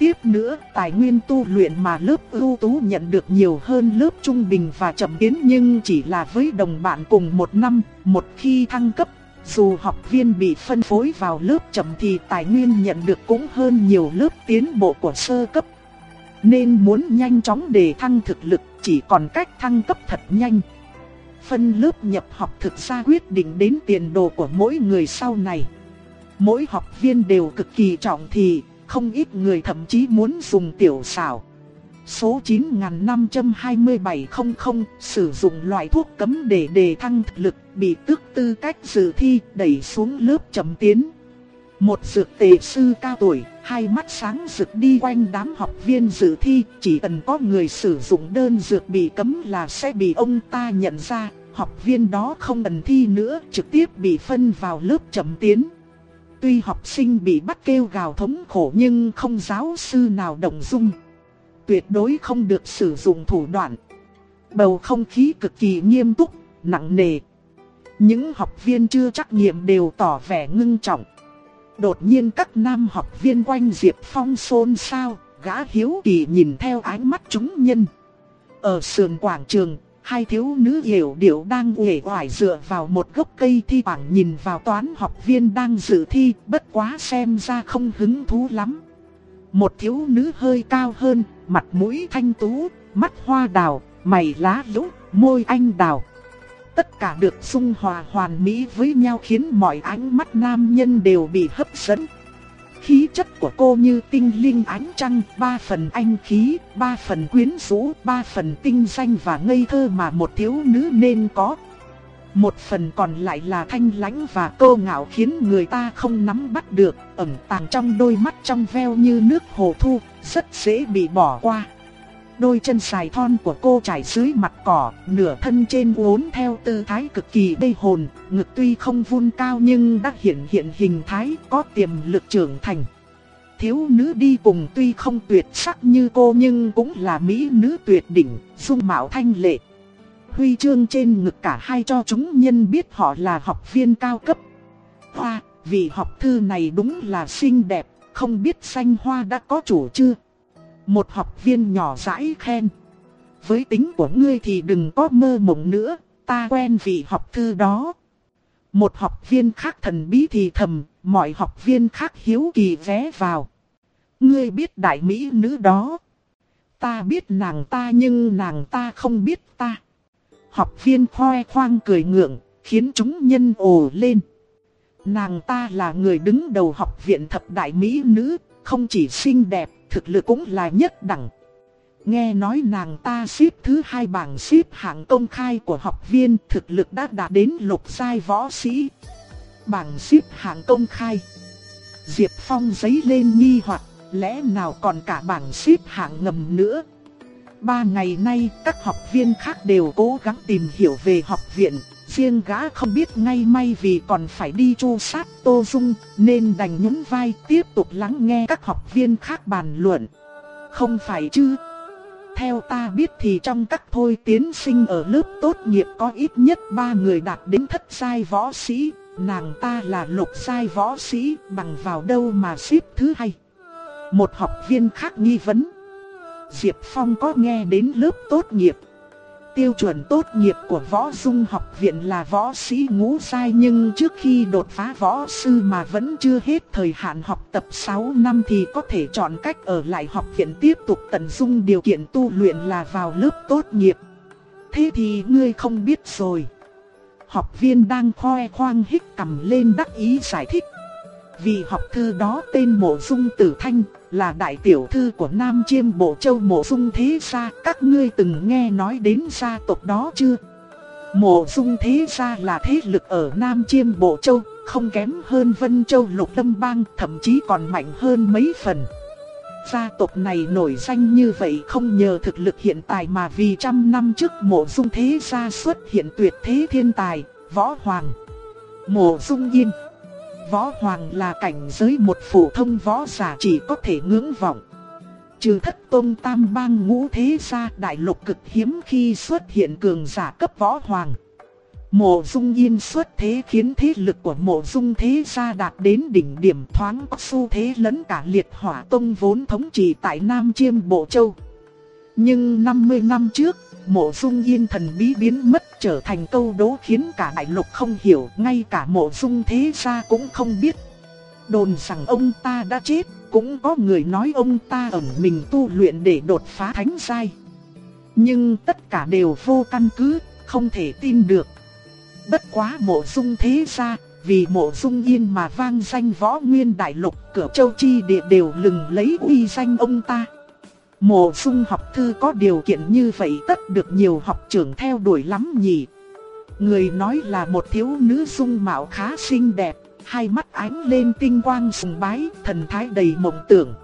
S1: Tiếp nữa, tài nguyên tu luyện mà lớp ưu tú nhận được nhiều hơn lớp trung bình và chậm tiến nhưng chỉ là với đồng bạn cùng một năm, một khi thăng cấp. Dù học viên bị phân phối vào lớp chậm thì tài nguyên nhận được cũng hơn nhiều lớp tiến bộ của sơ cấp. Nên muốn nhanh chóng để thăng thực lực chỉ còn cách thăng cấp thật nhanh. Phân lớp nhập học thực ra quyết định đến tiền đồ của mỗi người sau này. Mỗi học viên đều cực kỳ trọng thị không ít người thậm chí muốn dùng tiểu xảo. Số 952700 sử dụng loại thuốc cấm để đề thăng thực lực bị tước tư cách dự thi đẩy xuống lớp chậm tiến. Một dược tề sư cao tuổi, hai mắt sáng rực đi quanh đám học viên dự thi, chỉ cần có người sử dụng đơn dược bị cấm là sẽ bị ông ta nhận ra, học viên đó không cần thi nữa, trực tiếp bị phân vào lớp chậm tiến. Tuy học sinh bị bắt kêu gào thống khổ nhưng không giáo sư nào động dung. Tuyệt đối không được sử dụng thủ đoạn. Bầu không khí cực kỳ nghiêm túc, nặng nề. Những học viên chưa trắc nghiệm đều tỏ vẻ ngưng trọng. Đột nhiên các nam học viên quanh Diệp Phong xôn xao, gã hiếu kỳ nhìn theo ánh mắt chúng nhân. Ở sườn quảng trường, Hai thiếu nữ hiểu điệu đang uể oải dựa vào một gốc cây thi bảng nhìn vào toán học viên đang dự thi, bất quá xem ra không hứng thú lắm. Một thiếu nữ hơi cao hơn, mặt mũi thanh tú, mắt hoa đào, mày lá lũ, môi anh đào. Tất cả được dung hòa hoàn mỹ với nhau khiến mọi ánh mắt nam nhân đều bị hấp dẫn. Khí chất của cô như tinh linh ánh trăng, ba phần anh khí, ba phần quyến rũ, ba phần tinh danh và ngây thơ mà một thiếu nữ nên có. Một phần còn lại là thanh lãnh và cô ngạo khiến người ta không nắm bắt được, ẩn tàng trong đôi mắt trong veo như nước hồ thu, rất dễ bị bỏ qua. Đôi chân dài thon của cô trải dưới mặt cỏ, nửa thân trên uốn theo tư thái cực kỳ đầy hồn, ngực tuy không vun cao nhưng đã hiện hiện hình thái có tiềm lực trưởng thành. Thiếu nữ đi cùng tuy không tuyệt sắc như cô nhưng cũng là mỹ nữ tuyệt đỉnh, dung mạo thanh lệ. Huy chương trên ngực cả hai cho chúng nhân biết họ là học viên cao cấp. Hoa, vị học thư này đúng là xinh đẹp, không biết xanh hoa đã có chủ chưa? Một học viên nhỏ rãi khen. Với tính của ngươi thì đừng có mơ mộng nữa, ta quen vị học thư đó. Một học viên khác thần bí thì thầm, mọi học viên khác hiếu kỳ vé vào. Ngươi biết đại mỹ nữ đó. Ta biết nàng ta nhưng nàng ta không biết ta. Học viên khoe khoang cười ngượng, khiến chúng nhân ồ lên. Nàng ta là người đứng đầu học viện thập đại mỹ nữ, không chỉ xinh đẹp, thực lực cũng là nhất đẳng. Nghe nói nàng ta xếp thứ hai bảng xếp hạng công khai của học viên thực lực đã đạt đến lục giai võ sĩ. Bảng xếp hạng công khai. Diệp Phong giấy lên nghi hoặc lẽ nào còn cả bảng xếp hạng ngầm nữa. Ba ngày nay các học viên khác đều cố gắng tìm hiểu về học viện, riêng gã không biết ngay may vì còn phải đi chu sát Tô Dung, nên đành nhún vai tiếp tục lắng nghe các học viên khác bàn luận. Không phải chứ? Theo ta biết thì trong các thôi tiến sinh ở lớp tốt nghiệp có ít nhất ba người đạt đến thất sai võ sĩ, nàng ta là lục sai võ sĩ, bằng vào đâu mà xếp thứ hai. Một học viên khác nghi vấn. Diệp Phong có nghe đến lớp tốt nghiệp Tiêu chuẩn tốt nghiệp của võ dung học viện là võ sĩ ngũ sai nhưng trước khi đột phá võ sư mà vẫn chưa hết thời hạn học tập 6 năm thì có thể chọn cách ở lại học viện tiếp tục tận dung điều kiện tu luyện là vào lớp tốt nghiệp. Thế thì ngươi không biết rồi. Học viên đang khoe khoang hít cầm lên đắc ý giải thích vì học thư đó tên Mộ Dung Tử Thanh, là đại tiểu thư của Nam Chiêm Bộ Châu Mộ Dung Thế Gia. Các ngươi từng nghe nói đến gia tộc đó chưa? Mộ Dung Thế Gia là thế lực ở Nam Chiêm Bộ Châu, không kém hơn Vân Châu Lục Lâm Bang, thậm chí còn mạnh hơn mấy phần. Gia tộc này nổi danh như vậy không nhờ thực lực hiện tại mà vì trăm năm trước mộ dung thế gia xuất hiện tuyệt thế thiên tài, Võ Hoàng. Mộ dung yên. Võ Hoàng là cảnh giới một phổ thông võ giả chỉ có thể ngưỡng vọng. Trừ thất tôn tam bang ngũ thế gia đại lục cực hiếm khi xuất hiện cường giả cấp Võ Hoàng. Mộ dung yên xuất thế khiến thế lực của mộ dung thế gia đạt đến đỉnh điểm thoáng có xu thế lẫn cả liệt hỏa tông vốn thống trị tại Nam Chiêm Bộ Châu. Nhưng 50 năm trước, mộ dung yên thần bí biến mất trở thành câu đố khiến cả đại lục không hiểu, ngay cả mộ dung thế gia cũng không biết. Đồn rằng ông ta đã chết, cũng có người nói ông ta ẩn mình tu luyện để đột phá thánh giai. Nhưng tất cả đều vô căn cứ, không thể tin được. Bất quá mộ dung thế gia, vì mộ dung yên mà vang danh võ nguyên đại lục, cửa châu chi địa đều lừng lấy uy danh ông ta. Mộ dung học thư có điều kiện như vậy tất được nhiều học trưởng theo đuổi lắm nhỉ. Người nói là một thiếu nữ dung mạo khá xinh đẹp, hai mắt ánh lên tinh quang sùng bái, thần thái đầy mộng tưởng.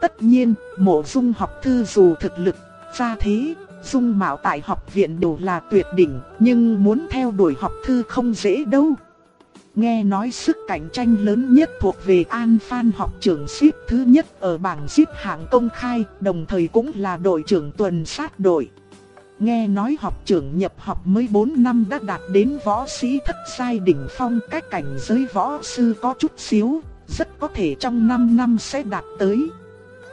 S1: Tất nhiên, mộ dung học thư dù thực lực, ra thế, dung mạo tại học viện đều là tuyệt đỉnh, nhưng muốn theo đuổi học thư không dễ đâu. Nghe nói sức cạnh tranh lớn nhất thuộc về An Phan học trưởng xếp thứ nhất ở bảng xếp hạng công khai, đồng thời cũng là đội trưởng tuần sát đội. Nghe nói học trưởng nhập học mới 4 năm đã đạt đến võ sĩ thất sai đỉnh phong cách cảnh giới võ sư có chút xíu, rất có thể trong 5 năm sẽ đạt tới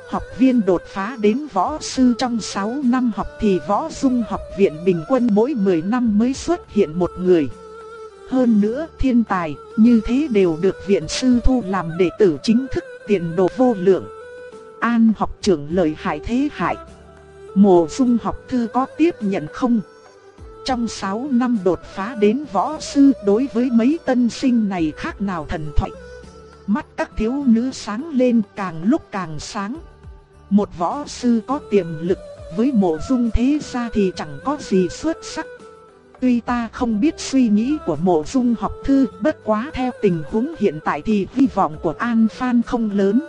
S1: học viên đột phá đến võ sư trong 6 năm học thì võ dung học viện bình quân mỗi 10 năm mới xuất hiện một người. Hơn nữa thiên tài như thế đều được viện sư thu làm đệ tử chính thức tiền đồ vô lượng. An học trưởng lời hại thế hại. Mộ dung học thư có tiếp nhận không? Trong 6 năm đột phá đến võ sư đối với mấy tân sinh này khác nào thần thoại. Mắt các thiếu nữ sáng lên càng lúc càng sáng. Một võ sư có tiềm lực, với mộ dung thế gia thì chẳng có gì xuất sắc. Tuy ta không biết suy nghĩ của mộ dung học thư, bất quá theo tình huống hiện tại thì hy vọng của An Phan không lớn.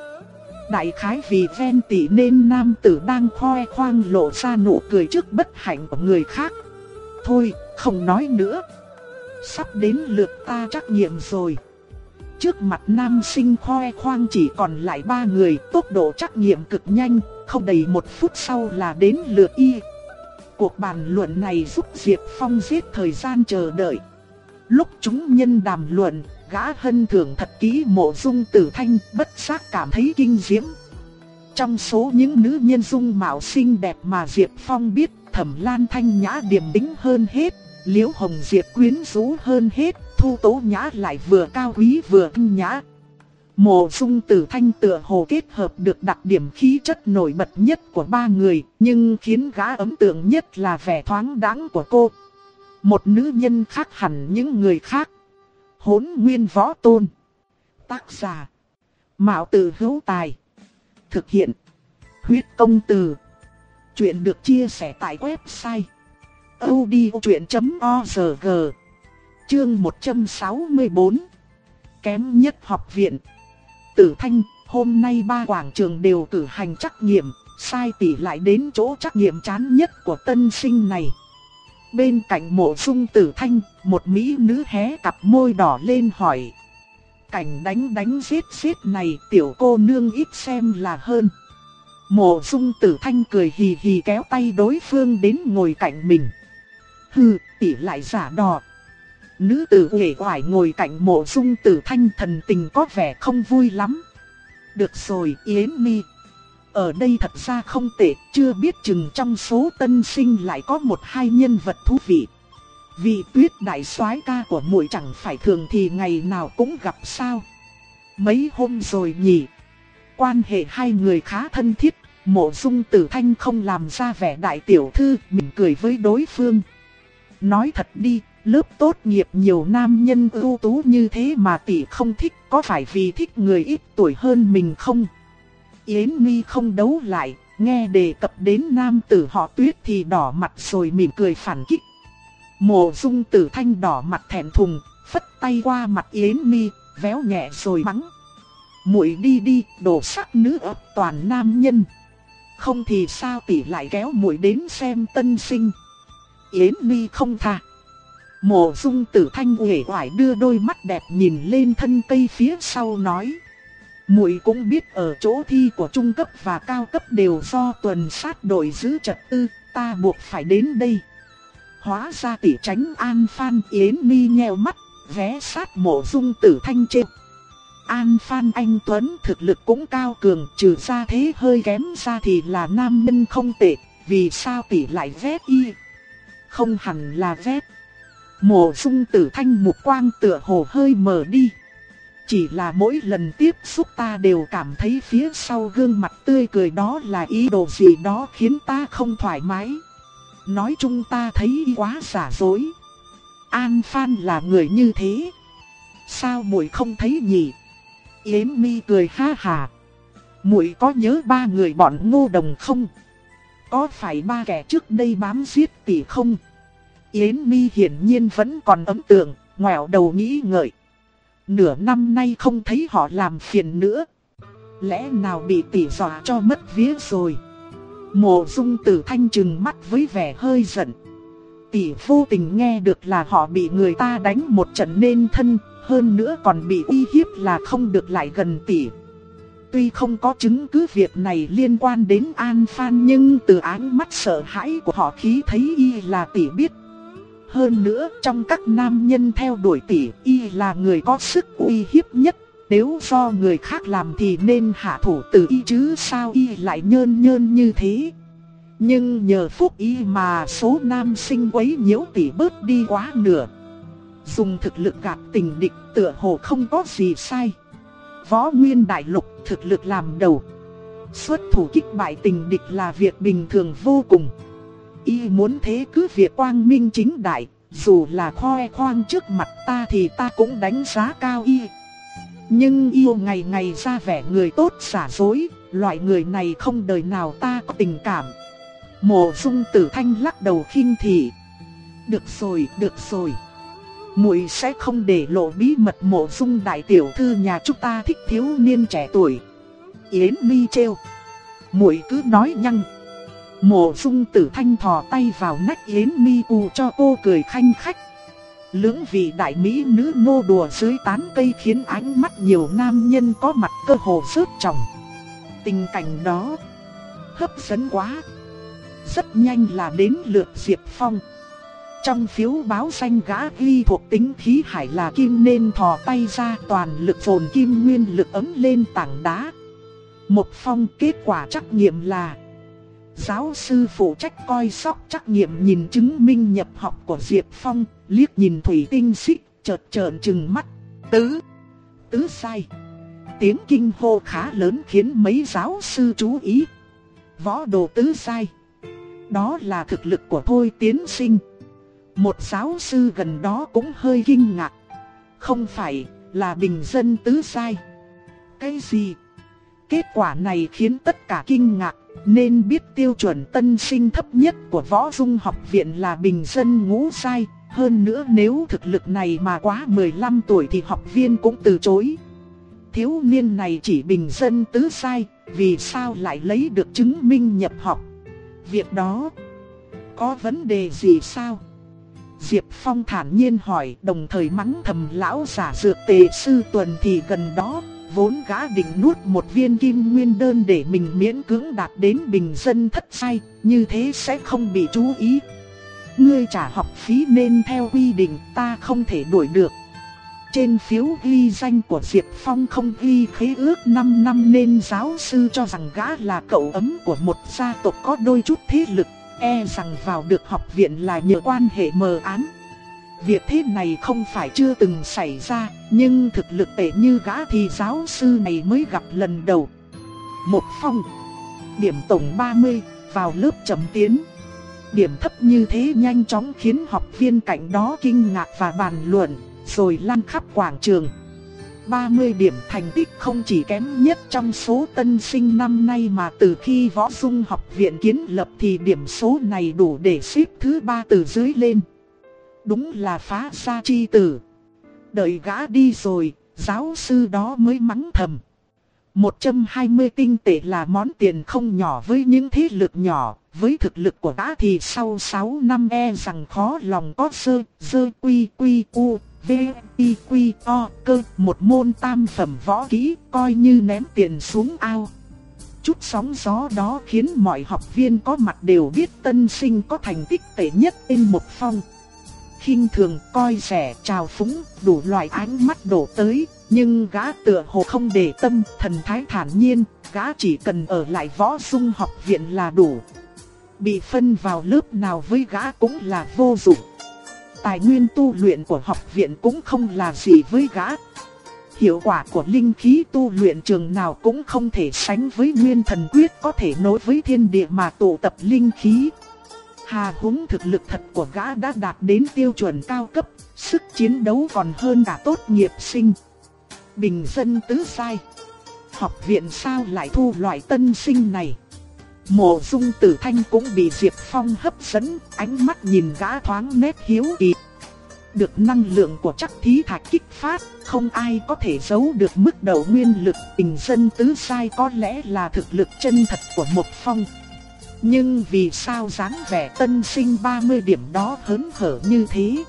S1: Đại khái vì ven tỷ nên nam tử đang khoe khoang lộ ra nụ cười trước bất hạnh của người khác. Thôi, không nói nữa. Sắp đến lượt ta trắc nghiệm rồi. Trước mặt nam sinh khoe khoang chỉ còn lại ba người, tốc độ trắc nghiệm cực nhanh, không đầy một phút sau là đến lượt y. Cuộc bàn luận này giúp Diệp Phong giết thời gian chờ đợi. Lúc chúng nhân đàm luận, gã hân thưởng thật kỹ mộ dung tử thanh bất giác cảm thấy kinh diễm. Trong số những nữ nhân dung mạo xinh đẹp mà Diệp Phong biết, Thẩm Lan Thanh Nhã điềm tĩnh hơn hết, Liễu Hồng Diệp quyến rũ hơn hết, Thu Tố Nhã lại vừa cao quý vừa kinh nhã. Mộ dung tử thanh tựa hồ kết hợp được đặc điểm khí chất nổi bật nhất của ba người, nhưng khiến gã ấn tượng nhất là vẻ thoáng đáng của cô. Một nữ nhân khác hẳn những người khác. Hốn nguyên võ tôn. Tác giả. Mạo tử hữu tài. Thực hiện. Huyết công từ. Chuyện được chia sẻ tại website. odchuyện.org Chương 164 Kém nhất học viện Tử Thanh, hôm nay ba quảng trường đều cử hành trắc nghiệm, sai tỷ lại đến chỗ trắc nghiệm chán nhất của tân sinh này. Bên cạnh mộ dung tử thanh, một mỹ nữ hé cặp môi đỏ lên hỏi. Cảnh đánh đánh giết giết này tiểu cô nương ít xem là hơn. Mộ dung tử thanh cười hì hì kéo tay đối phương đến ngồi cạnh mình. Hừ, tỷ lại giả đò. Nữ tử uể quải ngồi cạnh mộ dung tử thanh thần tình có vẻ không vui lắm. Được rồi Yến Mi. Ở đây thật ra không tệ, chưa biết chừng trong số tân sinh lại có một hai nhân vật thú vị. Vị tuyết đại soái ca của muội chẳng phải thường thì ngày nào cũng gặp sao. Mấy hôm rồi nhỉ. Quan hệ hai người khá thân thiết, mộ dung tử thanh không làm ra vẻ đại tiểu thư, mình cười với đối phương. Nói thật đi, Lớp tốt nghiệp nhiều nam nhân ưu tú như thế mà tỷ không thích có phải vì thích người ít tuổi hơn mình không? Yến Nhi không đấu lại, nghe đề cập đến nam tử họ tuyết thì đỏ mặt rồi mỉm cười phản kích. Mộ dung tử thanh đỏ mặt thẹn thùng, phất tay qua mặt Yến Nhi, véo nhẹ rồi mắng. muội đi đi, đổ sắc nữ ấp toàn nam nhân. Không thì sao tỷ lại kéo muội đến xem tân sinh. Yến Nhi không tha. Mộ dung tử thanh uể oải đưa đôi mắt đẹp nhìn lên thân cây phía sau nói. Muội cũng biết ở chỗ thi của trung cấp và cao cấp đều do tuần sát đội giữ trật tư, ta buộc phải đến đây. Hóa ra tỷ tránh An Phan Yến Mi nheo mắt, vé sát mộ dung tử thanh trên. An Phan Anh Tuấn thực lực cũng cao cường, trừ ra thế hơi kém ra thì là nam nhân không tệ, vì sao tỷ lại vét y? Không hẳn là vét. Mộ dung tử thanh mục quang tựa hồ hơi mờ đi. Chỉ là mỗi lần tiếp xúc ta đều cảm thấy phía sau gương mặt tươi cười đó là ý đồ gì đó khiến ta không thoải mái. Nói chung ta thấy quá giả dối. An Phan là người như thế. Sao muội không thấy nhỉ? Yến Mi cười ha hà. Muội có nhớ ba người bọn ngô đồng không? Có phải ba kẻ trước đây bám giết tỷ không? Yến Mi hiển nhiên vẫn còn ấn tượng, ngoẹo đầu nghĩ ngợi. Nửa năm nay không thấy họ làm phiền nữa. Lẽ nào bị tỷ dọa cho mất vía rồi? Mộ dung tử thanh trừng mắt với vẻ hơi giận. Tỷ vô tình nghe được là họ bị người ta đánh một trận nên thân, hơn nữa còn bị uy hiếp là không được lại gần tỷ. Tuy không có chứng cứ việc này liên quan đến An Phan nhưng từ ánh mắt sợ hãi của họ khí thấy y là tỷ biết hơn nữa, trong các nam nhân theo đuổi tỷ y là người có sức uy hiếp nhất. Nếu do người khác làm thì nên hạ thủ từ y chứ sao y lại nhơn nhơn như thế. Nhưng nhờ phúc y mà số nam sinh quấy nhiễu tỷ bớt đi quá nửa. Dùng thực lực gạt tình địch tựa hồ không có gì sai. Võ Nguyên Đại Lục thực lực làm đầu. Xuất thủ kích bại tình địch là việc bình thường vô cùng. Y muốn thế cứ việc quang minh chính đại, dù là khoe khoang trước mặt ta thì ta cũng đánh giá cao y. Nhưng yêu ngày ngày ra vẻ người tốt giả dối, loại người này không đời nào ta có tình cảm. Mộ dung tử thanh lắc đầu khinh thị. Được rồi, được rồi. muội sẽ không để lộ bí mật mộ dung đại tiểu thư nhà chúng ta thích thiếu niên trẻ tuổi. Yến mi treo. muội cứ nói nhăng. Mộ dung tử thanh thò tay vào nách yến mi u cho cô cười khanh khách. Lưỡng vị đại mỹ nữ ngô đùa dưới tán cây khiến ánh mắt nhiều nam nhân có mặt cơ hồ rớt trọng. Tình cảnh đó hấp dẫn quá. Rất nhanh là đến lượt Diệp Phong. Trong phiếu báo danh gã ghi thuộc tính khí hải là kim nên thò tay ra toàn lực phồn kim nguyên lực ấm lên tảng đá. Một phong kết quả trắc nghiệm là Giáo sư phụ trách coi sóc trắc nghiệm nhìn chứng minh nhập học của Diệp Phong, liếc nhìn thủy tinh xích, chợt trợn trừng mắt. Tứ, tứ sai. Tiếng kinh hô khá lớn khiến mấy giáo sư chú ý. Võ đồ tứ sai. Đó là thực lực của Thôi Tiến Sinh. Một giáo sư gần đó cũng hơi kinh ngạc. Không phải là bình dân tứ sai. Cái gì? Kết quả này khiến tất cả kinh ngạc nên biết tiêu chuẩn tân sinh thấp nhất của võ dung học viện là bình dân ngũ sai. Hơn nữa nếu thực lực này mà quá 15 tuổi thì học viên cũng từ chối. Thiếu niên này chỉ bình dân tứ sai, vì sao lại lấy được chứng minh nhập học? Việc đó có vấn đề gì sao? Diệp Phong thản nhiên hỏi đồng thời mắng thầm lão giả dược tề sư tuần thì gần đó Vốn gã định nuốt một viên kim nguyên đơn để mình miễn cưỡng đạt đến bình dân thất sai, như thế sẽ không bị chú ý. Ngươi trả học phí nên theo quy định ta không thể đuổi được. Trên phiếu ghi danh của Diệp Phong không ghi khế ước 5 năm nên giáo sư cho rằng gã là cậu ấm của một gia tộc có đôi chút thế lực, e rằng vào được học viện là nhờ quan hệ mờ ám. Việc thế này không phải chưa từng xảy ra, nhưng thực lực tệ như gã thì giáo sư này mới gặp lần đầu. Một phong, điểm tổng 30, vào lớp chấm tiến. Điểm thấp như thế nhanh chóng khiến học viên cạnh đó kinh ngạc và bàn luận, rồi lan khắp quảng trường. 30 điểm thành tích không chỉ kém nhất trong số tân sinh năm nay mà từ khi võ dung học viện kiến lập thì điểm số này đủ để xếp thứ ba từ dưới lên. Đúng là phá ra chi tử. Đợi gã đi rồi, giáo sư đó mới mắng thầm. 120 tinh tệ là món tiền không nhỏ với những thế lực nhỏ, với thực lực của gã thì sau 6 năm e rằng khó lòng có sơ, dơ quy quy u, v, i quy o, cơ, một môn tam phẩm võ kỹ, coi như ném tiền xuống ao. Chút sóng gió đó khiến mọi học viên có mặt đều biết tân sinh có thành tích tệ nhất in một phong khinh thường, coi rẻ, trào phúng, đủ loại ánh mắt đổ tới, nhưng gã tựa hồ không để tâm, thần thái thản nhiên, gã chỉ cần ở lại võ dung học viện là đủ. Bị phân vào lớp nào với gã cũng là vô dụng. Tài nguyên tu luyện của học viện cũng không là gì với gã. Hiệu quả của linh khí tu luyện trường nào cũng không thể sánh với nguyên thần quyết có thể nối với thiên địa mà tụ tập linh khí. Hà húng thực lực thật của gã đã đạt đến tiêu chuẩn cao cấp, sức chiến đấu còn hơn cả tốt nghiệp sinh. Bình dân tứ sai. Học viện sao lại thu loại tân sinh này? Mộ dung tử thanh cũng bị Diệp Phong hấp dẫn, ánh mắt nhìn gã thoáng nét hiếu kỳ. Được năng lượng của chắc thí thạch kích phát, không ai có thể giấu được mức đầu nguyên lực bình dân tứ sai có lẽ là thực lực chân thật của một phong. Nhưng vì sao dáng vẻ tân sinh 30 điểm đó hớn hở như thế?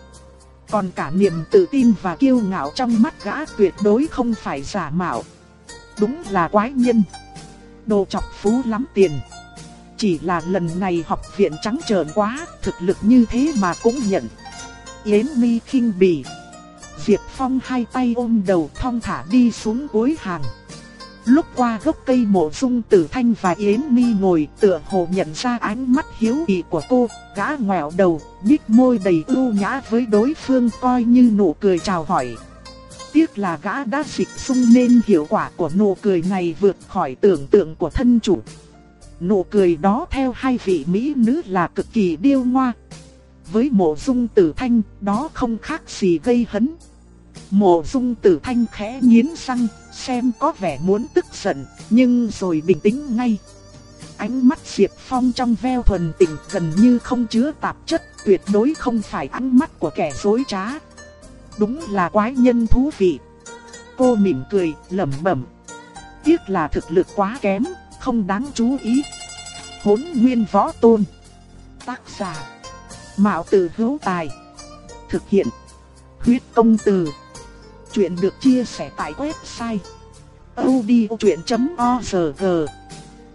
S1: Còn cả niềm tự tin và kiêu ngạo trong mắt gã tuyệt đối không phải giả mạo. Đúng là quái nhân. Đồ chọc phú lắm tiền. Chỉ là lần này học viện trắng trợn quá, thực lực như thế mà cũng nhận. Yến mi khinh bỉ. Diệp Phong hai tay ôm đầu thong thả đi xuống cuối hàng. Lúc qua gốc cây mộ dung tử thanh và Yến Mi ngồi tựa hồ nhận ra ánh mắt hiếu kỳ của cô, gã ngoẹo đầu, nhích môi đầy ưu nhã với đối phương coi như nụ cười chào hỏi. Tiếc là gã đã dịch sung nên hiệu quả của nụ cười này vượt khỏi tưởng tượng của thân chủ. Nụ cười đó theo hai vị mỹ nữ là cực kỳ điêu ngoa. Với mộ dung tử thanh, đó không khác gì gây hấn. Mộ dung tử thanh khẽ nghiến răng, xem có vẻ muốn tức giận, nhưng rồi bình tĩnh ngay. Ánh mắt Diệp Phong trong veo thuần tình gần như không chứa tạp chất, tuyệt đối không phải ánh mắt của kẻ dối trá. Đúng là quái nhân thú vị. Cô mỉm cười, lẩm bẩm. Tiếc là thực lực quá kém, không đáng chú ý. Hốn nguyên võ tôn. Tác giả. Mạo tử hữu tài. Thực hiện. Huyết công từ. Chuyện được chia sẻ tại website odchuyện.org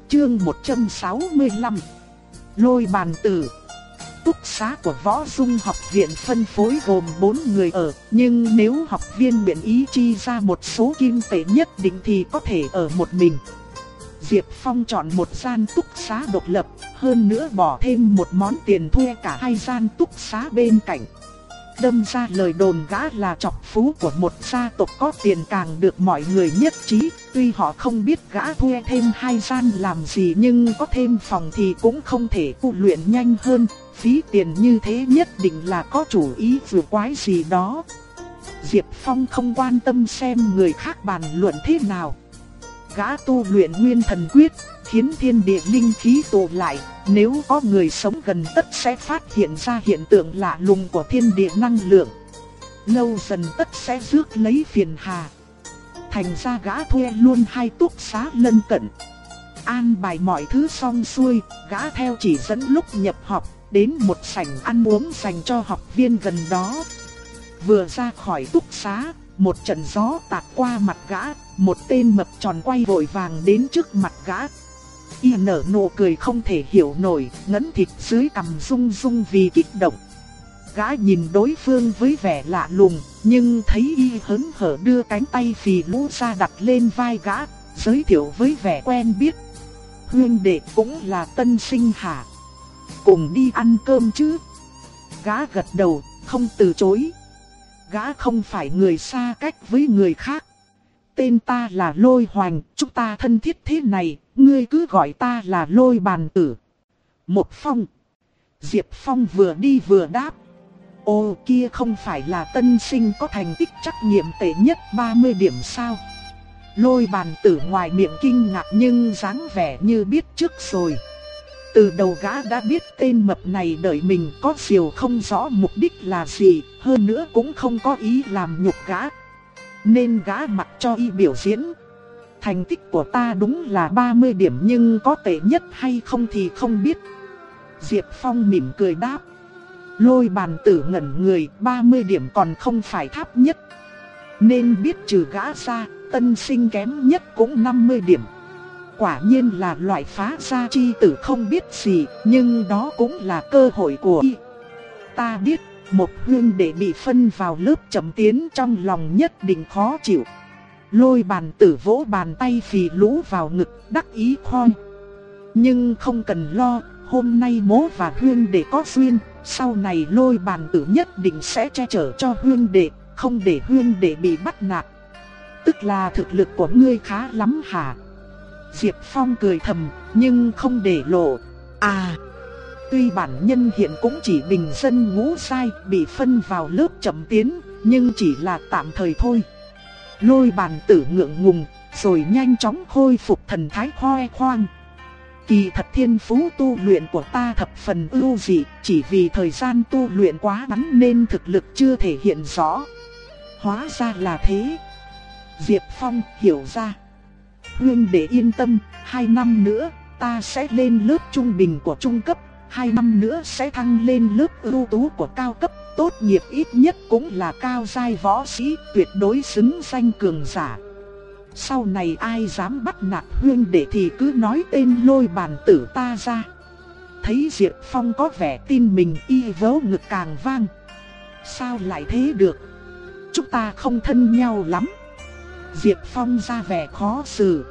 S1: Chương 165 Lôi bàn tử. Túc xá của võ dung học viện phân phối gồm 4 người ở, Nhưng nếu học viên nguyện ý chi ra một số kim tệ nhất định thì có thể ở một mình. Diệp Phong chọn một gian túc xá độc lập, Hơn nữa bỏ thêm một món tiền thuê cả hai gian túc xá bên cạnh. Đâm ra lời đồn gã là trọc phú của một gia tộc có tiền càng được mọi người nhất trí, tuy họ không biết gã thuê thêm hai gian làm gì nhưng có thêm phòng thì cũng không thể tu luyện nhanh hơn, phí tiền như thế nhất định là có chủ ý vừa quái gì đó. Diệp Phong không quan tâm xem người khác bàn luận thế nào. Gã tu luyện nguyên thần quyết, khiến thiên địa linh khí tụ lại, nếu có người sống gần tất sẽ phát hiện ra hiện tượng lạ lùng của thiên địa năng lượng. Lâu dần tất sẽ rước lấy phiền hà. Thành ra gã thuê luôn hai túc xá lân cận. An bài mọi thứ xong xuôi, gã theo chỉ dẫn lúc nhập học, đến một sảnh ăn uống dành cho học viên gần đó. Vừa ra khỏi túc xá, một trận gió tạt qua mặt gã, một tên mập tròn quay vội vàng đến trước mặt gã, Y nở nụ cười không thể hiểu nổi, ngấn thịt dưới cằm rung rung vì kích động. Gã nhìn đối phương với vẻ lạ lùng, nhưng thấy y hớn hở đưa cánh tay phì lũ ra đặt lên vai gã, giới thiệu với vẻ quen biết. Hương đệ cũng là tân sinh hả? Cùng đi ăn cơm chứ? Gã gật đầu, không từ chối. Gã không phải người xa cách với người khác. Tên ta là Lôi Hoành, chúng ta thân thiết thế này, ngươi cứ gọi ta là lôi bàn tử. Một phong. Diệp Phong vừa đi vừa đáp. Ô kia không phải là tân sinh có thành tích trắc nghiệm tệ nhất 30 điểm sao? Lôi bàn tử ngoài miệng kinh ngạc nhưng dáng vẻ như biết trước rồi. Từ đầu gã đã biết tên mập này đợi mình có diều không rõ mục đích là gì, hơn nữa cũng không có ý làm nhục gã. Nên gã mặc cho y biểu diễn. Thành tích của ta đúng là 30 điểm nhưng có tệ nhất hay không thì không biết. Diệp Phong mỉm cười đáp. Lôi bàn tử ngẩn người 30 điểm còn không phải thấp nhất. Nên biết trừ gã ra, tân sinh kém nhất cũng 50 điểm. Quả nhiên là loại phá gia chi tử không biết gì, nhưng đó cũng là cơ hội của y. Ta biết, một huyên để bị phân vào lớp chậm tiến trong lòng nhất định khó chịu. Lôi bàn tử vỗ bàn tay phì lũ vào ngực, đắc ý khoi. Nhưng không cần lo, hôm nay mố và huyên để có duyên, sau này lôi bàn tử nhất định sẽ che chở cho huyên đệ, không để huyên đệ bị bắt nạt. Tức là thực lực của ngươi khá lắm hả? Diệp Phong cười thầm, nhưng không để lộ. À, tuy bản nhân hiện cũng chỉ bình dân ngũ sai, bị phân vào lớp chậm tiến, nhưng chỉ là tạm thời thôi. Lôi bàn tử ngượng ngùng, rồi nhanh chóng khôi phục thần thái khoe khoang. Kỳ thật thiên phú tu luyện của ta thập phần ưu dị, chỉ vì thời gian tu luyện quá ngắn nên thực lực chưa thể hiện rõ. Hóa ra là thế. Diệp Phong hiểu ra. Huyên để yên tâm, hai năm nữa ta sẽ lên lớp trung bình của trung cấp, hai năm nữa sẽ thăng lên lớp ưu tú của cao cấp, tốt nghiệp ít nhất cũng là cao giai võ sĩ, tuyệt đối xứng danh cường giả. Sau này ai dám bắt nạt huyên đệ thì cứ nói tên lôi bàn tử ta ra. Thấy Diệp Phong có vẻ tin mình y vớ ngực càng vang. Sao lại thế được? Chúng ta không thân nhau lắm. Diệp Phong ra vẻ khó xử.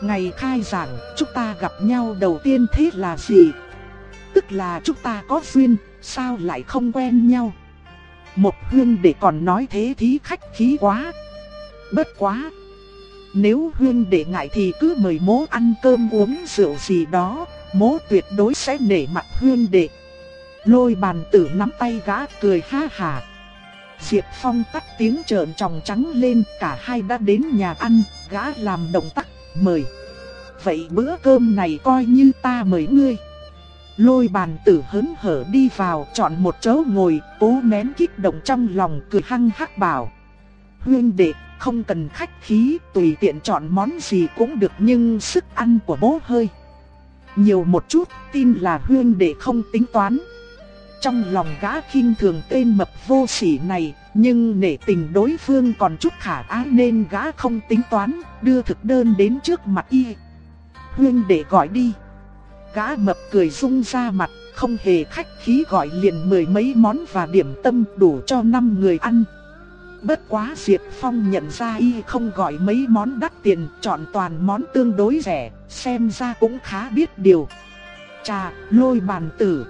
S1: Ngày khai giảng, chúng ta gặp nhau đầu tiên thế là gì? Tức là chúng ta có duyên, sao lại không quen nhau? Một huyên để còn nói thế thí khách khí quá. Bất quá. Nếu huyên đệ ngại thì cứ mời mố ăn cơm uống rượu gì đó, mố tuyệt đối sẽ nể mặt huyên đệ. Lôi bàn tử nắm tay gã cười ha hà. Diệp Phong tắt tiếng trợn tròng trắng lên, cả hai đã đến nhà ăn, gã làm động tác, mời. Vậy bữa cơm này coi như ta mời ngươi. Lôi bàn tử hớn hở đi vào, chọn một chỗ ngồi, cố nén kích động trong lòng cười hăng hắc bảo. Huyên đệ, không cần khách khí, tùy tiện chọn món gì cũng được nhưng sức ăn của bố hơi. Nhiều một chút, tin là huyên đệ không tính toán. Trong lòng gã khinh thường tên mập vô sỉ này, nhưng nể tình đối phương còn chút khả ái nên gã không tính toán, đưa thực đơn đến trước mặt y. Huyên đệ gọi đi. Gã mập cười rung ra mặt, không hề khách khí gọi liền mười mấy món và điểm tâm đủ cho năm người ăn. Bất quá Diệp Phong nhận ra y không gọi mấy món đắt tiền, chọn toàn món tương đối rẻ, xem ra cũng khá biết điều. Chà, lôi bàn tử.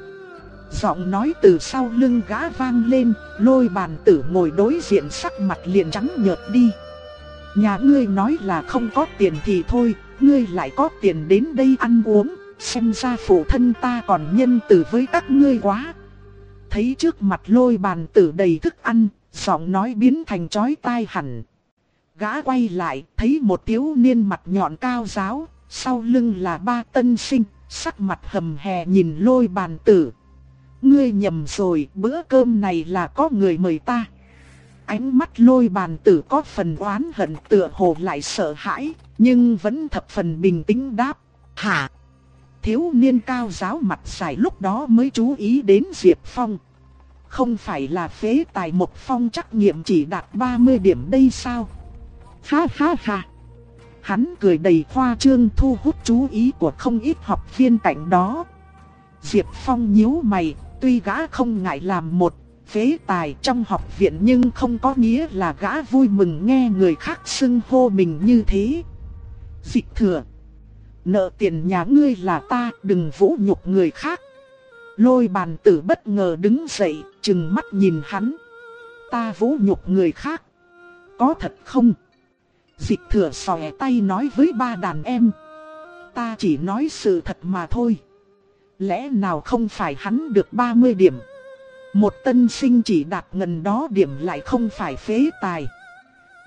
S1: Giọng nói từ sau lưng gã vang lên, lôi bàn tử ngồi đối diện sắc mặt liền trắng nhợt đi. Nhà ngươi nói là không có tiền thì thôi, ngươi lại có tiền đến đây ăn uống, xem ra phụ thân ta còn nhân từ với các ngươi quá. Thấy trước mặt lôi bàn tử đầy thức ăn, giọng nói biến thành chói tai hẳn. Gã quay lại, thấy một thiếu niên mặt nhọn cao giáo, sau lưng là ba tân sinh, sắc mặt hầm hè nhìn lôi bàn tử. Ngươi nhầm rồi, bữa cơm này là có người mời ta. Ánh mắt lôi bàn tử có phần oán hận tựa hồ lại sợ hãi, nhưng vẫn thập phần bình tĩnh đáp. Hả? Thiếu niên cao giáo mặt dài lúc đó mới chú ý đến Diệp Phong. Không phải là phế tài một phong trắc nghiệm chỉ đạt 30 điểm đây sao? Ha ha ha! Hắn cười đầy khoa trương thu hút chú ý của không ít học viên cạnh đó. Diệp Phong nhíu mày, tuy gã không ngại làm một phế tài trong học viện nhưng không có nghĩa là gã vui mừng nghe người khác xưng hô mình như thế. Dịch thừa, nợ tiền nhà ngươi là ta, đừng vũ nhục người khác. Lôi bàn tử bất ngờ đứng dậy, chừng mắt nhìn hắn. Ta vũ nhục người khác. Có thật không? Dịch thừa sòe tay nói với ba đàn em. Ta chỉ nói sự thật mà thôi. lẽ nào không phải hắn được 30 điểm. Một tân sinh chỉ đạt ngần đó điểm lại không phải phế tài.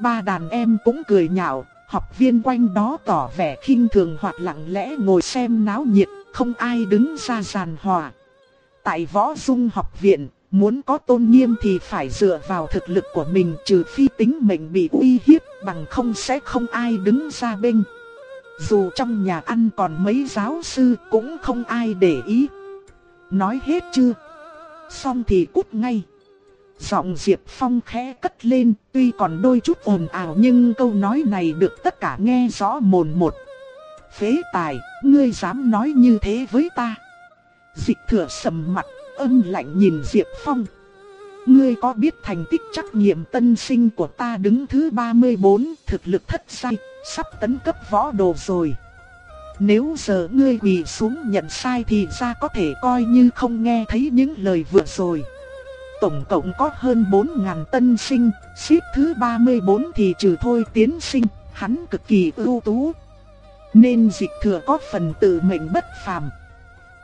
S1: Ba đàn em cũng cười nhạo, học viên quanh đó tỏ vẻ khinh thường hoặc lặng lẽ ngồi xem náo nhiệt, không ai đứng ra giàn hòa. Tại võ dung học viện, muốn có tôn nghiêm thì phải dựa vào thực lực của mình trừ phi tính mệnh bị uy hiếp bằng không sẽ không ai đứng ra bên. Dù trong nhà ăn còn mấy giáo sư cũng không ai để ý. Nói hết chưa? Xong thì cút ngay. Giọng Diệp Phong khẽ cất lên, tuy còn đôi chút ồn ào nhưng câu nói này được tất cả nghe rõ mồn một. Phế tài, ngươi dám nói như thế với ta. Dịch thừa sầm mặt, âm lạnh nhìn Diệp Phong. Ngươi có biết thành tích trắc nghiệm tân sinh của ta đứng thứ 34, thực lực thất sai, sắp tấn cấp võ đồ rồi. Nếu giờ ngươi quỳ xuống nhận sai thì ra có thể coi như không nghe thấy những lời vừa rồi. Tổng cộng có hơn 4.000 tân sinh, xếp thứ 34 thì trừ thôi tiến sinh, hắn cực kỳ ưu tú. Nên dịch thừa có phần tự mệnh bất phàm.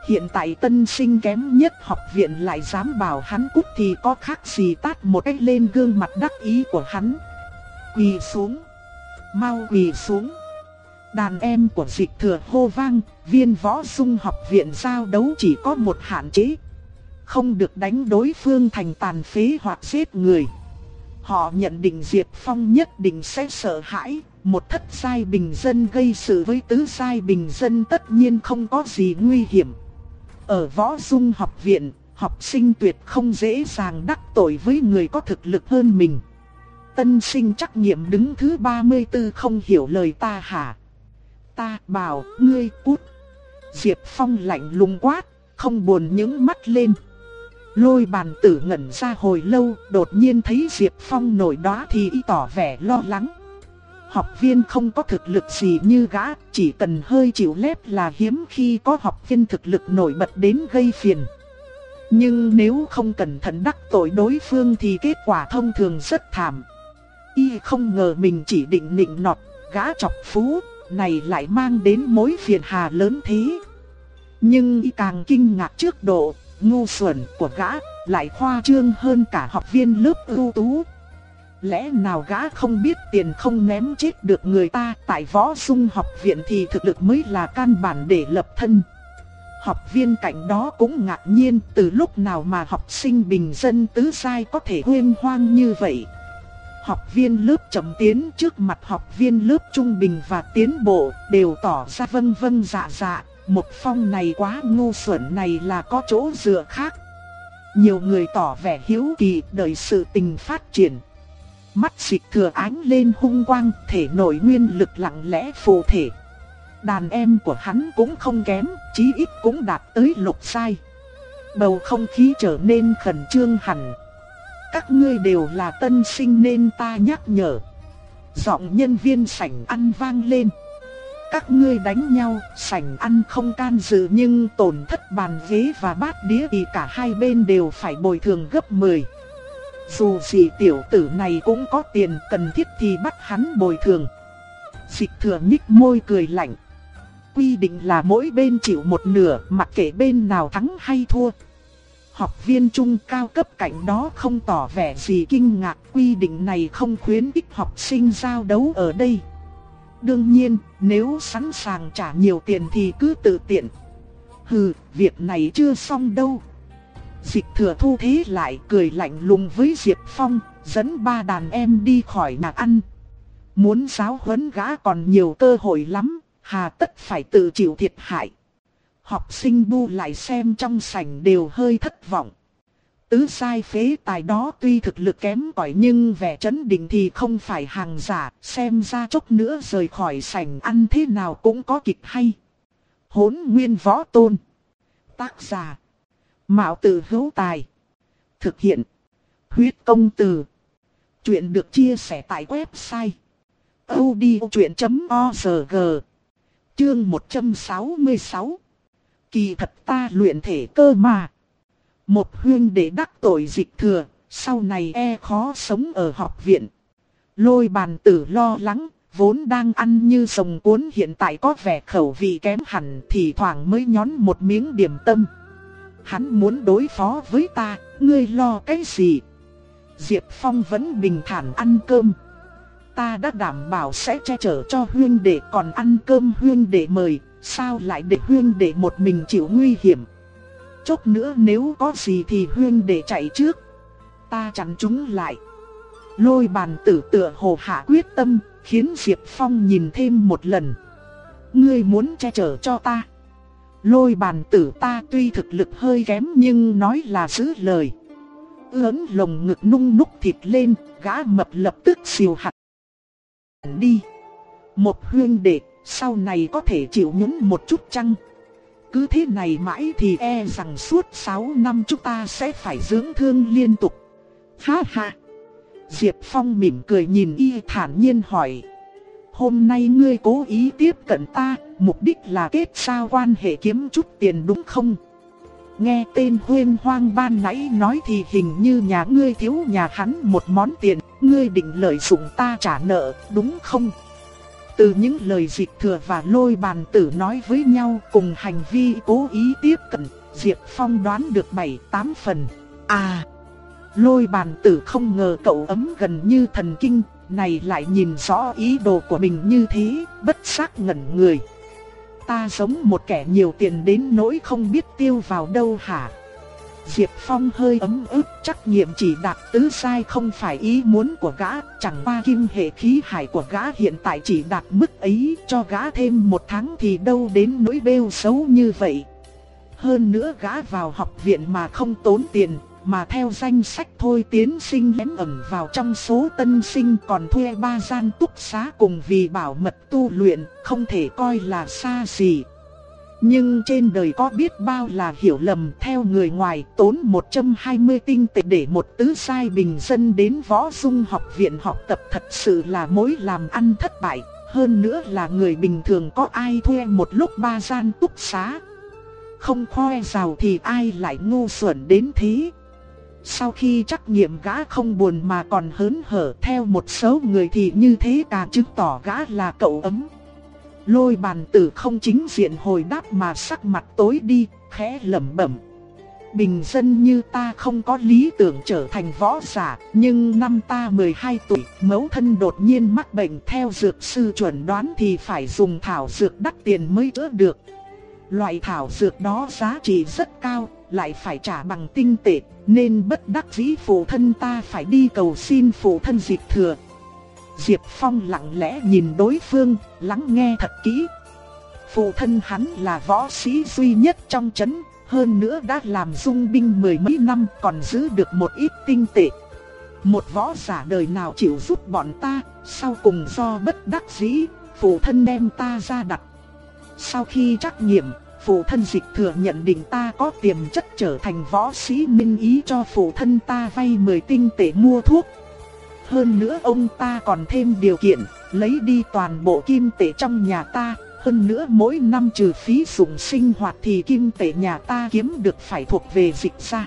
S1: Hiện tại tân sinh kém nhất học viện lại dám bảo hắn cút thì có khác gì tát một cách lên gương mặt đắc ý của hắn. Quỳ xuống. Mau quỳ xuống. Đàn em của dịch thừa hô vang, viên võ dung học viện giao đấu chỉ có một hạn chế. Không được đánh đối phương thành tàn phế hoặc giết người. Họ nhận định Diệp Phong nhất định sẽ sợ hãi, một thất sai bình dân gây sự với tứ sai bình dân tất nhiên không có gì nguy hiểm. Ở võ dung học viện, học sinh tuyệt không dễ dàng đắc tội với người có thực lực hơn mình. Tân sinh trắc nghiệm đứng thứ 34 không hiểu lời ta hả? Ta bảo ngươi cút. Diệp Phong lạnh lùng quát, không buồn những mắt lên. Lôi bàn tử ngẩn ra hồi lâu, đột nhiên thấy Diệp Phong nổi đó thì y tỏ vẻ lo lắng. Học viên không có thực lực gì như gã, chỉ cần hơi chịu lép là hiếm khi có học viên thực lực nổi bật đến gây phiền. Nhưng nếu không cẩn thận đắc tội đối phương thì kết quả thông thường rất thảm. Y không ngờ mình chỉ định nịnh nọt, gã chọc phú, này lại mang đến mối phiền hà lớn thế. Nhưng y càng kinh ngạc trước độ, ngu xuẩn của gã, lại khoa trương hơn cả học viên lớp ưu tú. Lẽ nào gã không biết tiền không ném chết được người ta tại võ sung học viện thì thực lực mới là căn bản để lập thân. Học viên cạnh đó cũng ngạc nhiên từ lúc nào mà học sinh bình dân tứ sai có thể huyên hoang như vậy. Học viên lớp chậm tiến trước mặt học viên lớp trung bình và tiến bộ đều tỏ ra vân vân dạ dạ. Một phong này quá ngu xuẩn này là có chỗ dựa khác. Nhiều người tỏ vẻ hiếu kỳ đợi sự tình phát triển. Mắt dịch thừa ánh lên hung quang, thể nội nguyên lực lặng lẽ phù thể. Đàn em của hắn cũng không kém, chí ít cũng đạt tới lục sai. Bầu không khí trở nên khẩn trương hẳn. Các ngươi đều là tân sinh nên ta nhắc nhở. Giọng nhân viên sảnh ăn vang lên. Các ngươi đánh nhau, sảnh ăn không can dự nhưng tổn thất bàn ghế và bát đĩa thì cả hai bên đều phải bồi thường gấp 10. Dù gì tiểu tử này cũng có tiền cần thiết thì bắt hắn bồi thường. Dịch thừa nhích môi cười lạnh. Quy định là mỗi bên chịu một nửa mặc kệ bên nào thắng hay thua. Học viên trung cao cấp cạnh đó không tỏ vẻ gì kinh ngạc quy định này không khuyến khích học sinh giao đấu ở đây. Đương nhiên, nếu sẵn sàng trả nhiều tiền thì cứ tự tiện. Hừ, việc này chưa xong đâu. Dịch thừa thu thế lại cười lạnh lùng với Diệp Phong, dẫn ba đàn em đi khỏi nhà ăn. Muốn giáo huấn gã còn nhiều cơ hội lắm, hà tất phải tự chịu thiệt hại. Học sinh bu lại xem trong sảnh đều hơi thất vọng. Tứ sai phế tài đó tuy thực lực kém cỏi nhưng vẻ chấn định thì không phải hàng giả, xem ra chốc nữa rời khỏi sảnh ăn thế nào cũng có kịch hay. Hốn nguyên võ tôn. Tác giả. Mạo tử hữu tài. Thực hiện. Huyết công từ. Chuyện được chia sẻ tại website. odchuyện.org Chương 166 Kỳ thật ta luyện thể cơ mà. Một huyên để đắc tội dịch thừa, sau này e khó sống ở học viện. Lôi bàn tử lo lắng, vốn đang ăn như sồng cuốn hiện tại có vẻ khẩu vị kém hẳn thì thoảng mới nhón một miếng điểm tâm. Hắn muốn đối phó với ta, ngươi lo cái gì? Diệp Phong vẫn bình thản ăn cơm. Ta đã đảm bảo sẽ che chở cho huyên đệ còn ăn cơm huyên đệ mời, sao lại để huyên đệ một mình chịu nguy hiểm. Chốc nữa nếu có gì thì huyên để chạy trước. Ta chặn chúng lại. Lôi bàn tử tựa hồ hạ quyết tâm, khiến Diệp Phong nhìn thêm một lần. Ngươi muốn che chở cho ta. Lôi bàn tử ta tuy thực lực hơi kém nhưng nói là giữ lời. Ướn lồng ngực nung núc thịt lên, gã mập lập tức siêu hẳn. Đi. Một huyên đệ, sau này có thể chịu nhẫn một chút chăng? Cứ thế này mãi thì e rằng suốt 6 năm chúng ta sẽ phải dưỡng thương liên tục. Ha ha. Diệp Phong mỉm cười nhìn y thản nhiên hỏi. Hôm nay ngươi cố ý tiếp cận ta, mục đích là kết sao quan hệ kiếm chút tiền đúng không? Nghe tên huyên hoang ban nãy nói thì hình như nhà ngươi thiếu nhà hắn một món tiền, ngươi định lợi dụng ta trả nợ, đúng không? Từ những lời dịch thừa và lôi bàn tử nói với nhau cùng hành vi cố ý tiếp cận, Diệp Phong đoán được 7-8 phần. À, lôi bàn tử không ngờ cậu ấm gần như thần kinh, này lại nhìn rõ ý đồ của mình như thế, bất giác ngẩn người. Ta giống một kẻ nhiều tiền đến nỗi không biết tiêu vào đâu hả? Diệp Phong hơi ấm ức chắc nghiệm chỉ đạt tứ sai không phải ý muốn của gã, chẳng qua kim hệ khí hải của gã hiện tại chỉ đạt mức ấy, cho gã thêm một tháng thì đâu đến nỗi bêu xấu như vậy. Hơn nữa gã vào học viện mà không tốn tiền, mà theo danh sách thôi tiến sinh lén ẩn vào trong số tân sinh còn thuê ba gian túc xá cùng vì bảo mật tu luyện, không thể coi là xa xỉ. Nhưng trên đời có biết bao là hiểu lầm theo người ngoài tốn 120 tinh tệ để một tứ sai bình dân đến võ dung học viện học tập thật sự là mối làm ăn thất bại. Hơn nữa là người bình thường có ai thuê một lúc ba gian túc xá. Không khoe giàu thì ai lại ngu xuẩn đến thế. Sau khi trắc nghiệm gã không buồn mà còn hớn hở theo một số người thì như thế càng chứng tỏ gã là cậu ấm. Lôi bàn tử không chính diện hồi đáp mà sắc mặt tối đi, khẽ lẩm bẩm. Bình dân như ta không có lý tưởng trở thành võ giả, nhưng năm ta 12 tuổi, mẫu thân đột nhiên mắc bệnh theo dược sư chuẩn đoán thì phải dùng thảo dược đắt tiền mới chữa được. Loại thảo dược đó giá trị rất cao, lại phải trả bằng tinh tệ, nên bất đắc dĩ phụ thân ta phải đi cầu xin phụ thân dịch thừa. Diệp Phong lặng lẽ nhìn đối phương, lắng nghe thật kỹ. Phụ thân hắn là võ sĩ duy nhất trong chấn, hơn nữa đã làm dung binh mười mấy năm còn giữ được một ít tinh tệ. Một võ giả đời nào chịu giúp bọn ta, sau cùng do bất đắc dĩ, phụ thân đem ta ra đặt. Sau khi trắc nghiệm, phụ thân dịch thừa nhận định ta có tiềm chất trở thành võ sĩ minh ý cho phụ thân ta vay 10 tinh tệ mua thuốc. Hơn nữa ông ta còn thêm điều kiện, lấy đi toàn bộ kim tệ trong nhà ta, hơn nữa mỗi năm trừ phí dùng sinh hoạt thì kim tệ nhà ta kiếm được phải thuộc về dịch ra.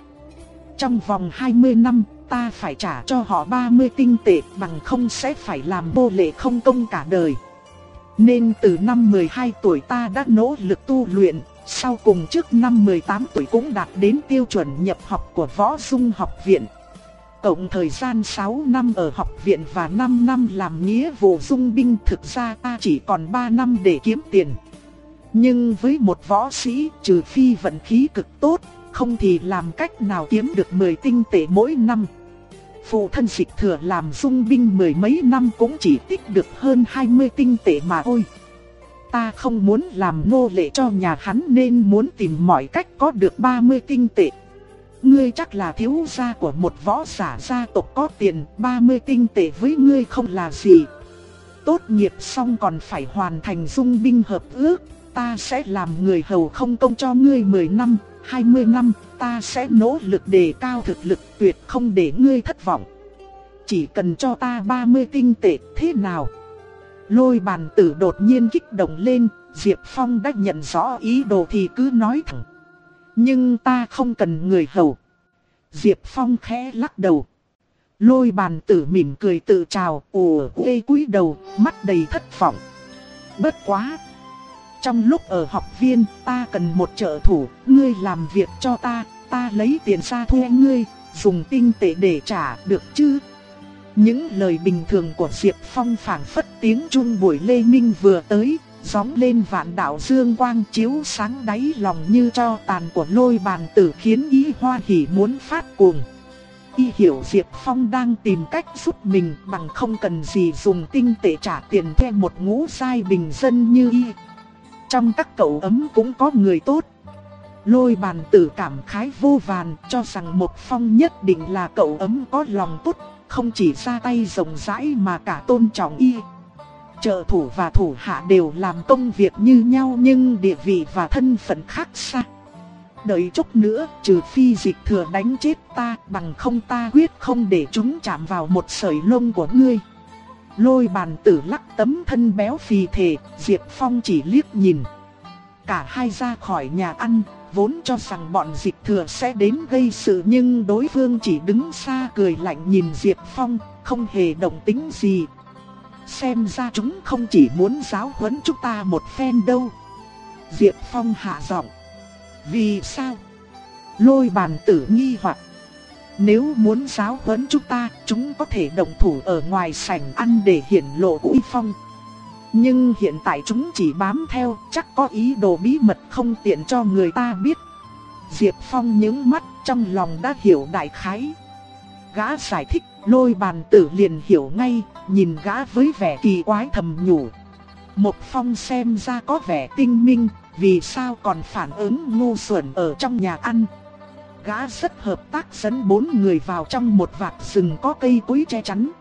S1: Trong vòng 20 năm, ta phải trả cho họ 30 tinh tệ bằng không sẽ phải làm bô lệ không công cả đời. Nên từ năm 12 tuổi ta đã nỗ lực tu luyện, sau cùng trước năm 18 tuổi cũng đạt đến tiêu chuẩn nhập học của Võ Dung học viện. Cộng thời gian 6 năm ở học viện và 5 năm làm nghĩa vụ dung binh thực ra ta chỉ còn 3 năm để kiếm tiền. Nhưng với một võ sĩ trừ phi vận khí cực tốt, không thì làm cách nào kiếm được 10 tinh tệ mỗi năm. Phụ thân dịch thừa làm dung binh mười mấy năm cũng chỉ tích được hơn 20 tinh tệ mà thôi. Ta không muốn làm nô lệ cho nhà hắn nên muốn tìm mọi cách có được 30 tinh tệ. Ngươi chắc là thiếu gia của một võ giả gia tộc có tiền, 30 tinh tệ với ngươi không là gì. Tốt nghiệp xong còn phải hoàn thành dung binh hợp ước, ta sẽ làm người hầu không công cho ngươi 10 năm, 20 năm, ta sẽ nỗ lực đề cao thực lực tuyệt không để ngươi thất vọng. Chỉ cần cho ta 30 tinh tệ thế nào? Lôi bàn tử đột nhiên kích động lên, Diệp Phong đã nhận rõ ý đồ thì cứ nói thẳng. Nhưng ta không cần người hầu. Diệp Phong khẽ lắc đầu. Lôi bàn tử mỉm cười tự chào, ồ quê cúi đầu, mắt đầy thất vọng. Bất quá! Trong lúc ở học viên, ta cần một trợ thủ, ngươi làm việc cho ta, ta lấy tiền xa thuê ngươi, dùng tinh tệ để trả được chứ? Những lời bình thường của Diệp Phong phảng phất tiếng chuông buổi lê minh vừa tới, gióng lên vạn đạo dương quang chiếu sáng đáy lòng như cho tàn của lôi bàn tử khiến ý hoa hỉ muốn phát cuồng. Y hiểu Diệp Phong đang tìm cách giúp mình bằng không cần gì dùng tinh tệ trả tiền thuê một ngũ sai bình dân như Y. Trong các cậu ấm cũng có người tốt. Lôi bàn tử cảm khái vô vàn cho rằng một phong nhất định là cậu ấm có lòng tốt, không chỉ ra tay rộng rãi mà cả tôn trọng y. Trợ thủ và thủ hạ đều làm công việc như nhau nhưng địa vị và thân phận khác xa. Đợi chút nữa, trừ phi dịch thừa đánh chết ta, bằng không ta quyết không để chúng chạm vào một sợi lông của ngươi. Lôi bàn tử lắc tấm thân béo phì thể, Diệp Phong chỉ liếc nhìn. Cả hai ra khỏi nhà ăn, vốn cho rằng bọn dịch thừa sẽ đến gây sự nhưng đối phương chỉ đứng xa cười lạnh nhìn Diệp Phong, không hề động tính gì. Xem ra chúng không chỉ muốn giáo huấn chúng ta một phen đâu. Diệp Phong hạ giọng. Vì sao? Lôi bàn tử nghi hoặc. Nếu muốn giáo huấn chúng ta, chúng có thể động thủ ở ngoài sảnh ăn để hiển lộ uy phong. Nhưng hiện tại chúng chỉ bám theo, chắc có ý đồ bí mật không tiện cho người ta biết. Diệp Phong nhướng mắt trong lòng đã hiểu đại khái. Gã giải thích, lôi bàn tử liền hiểu ngay, nhìn gã với vẻ kỳ quái thầm nhủ. Một phong xem ra có vẻ tinh minh, vì sao còn phản ứng ngu xuẩn ở trong nhà ăn. Gã rất hợp tác dẫn bốn người vào trong một vạt rừng có cây cối che chắn.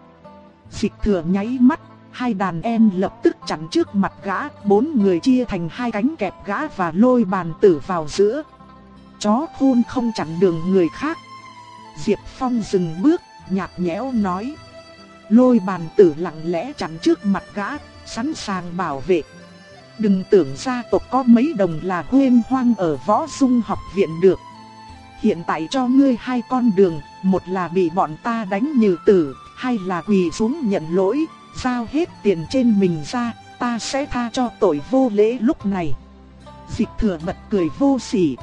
S1: Dịch thừa nháy mắt, hai đàn em lập tức chắn trước mặt gã, bốn người chia thành hai cánh kẹp gã và lôi bàn tử vào giữa. Chó khôn không chặn đường người khác. Diệp Phong dừng bước, nhạt nhẽo nói. Lôi bàn tử lặng lẽ chắn trước mặt gã, sẵn sàng bảo vệ. Đừng tưởng gia tộc có mấy đồng là huyên hoang ở võ dung học viện được. Hiện tại cho ngươi hai con đường, một là bị bọn ta đánh như tử, hai là quỳ xuống nhận lỗi, giao hết tiền trên mình ra, ta sẽ tha cho tội vô lễ lúc này. Dịch thừa bật cười vô sỉ.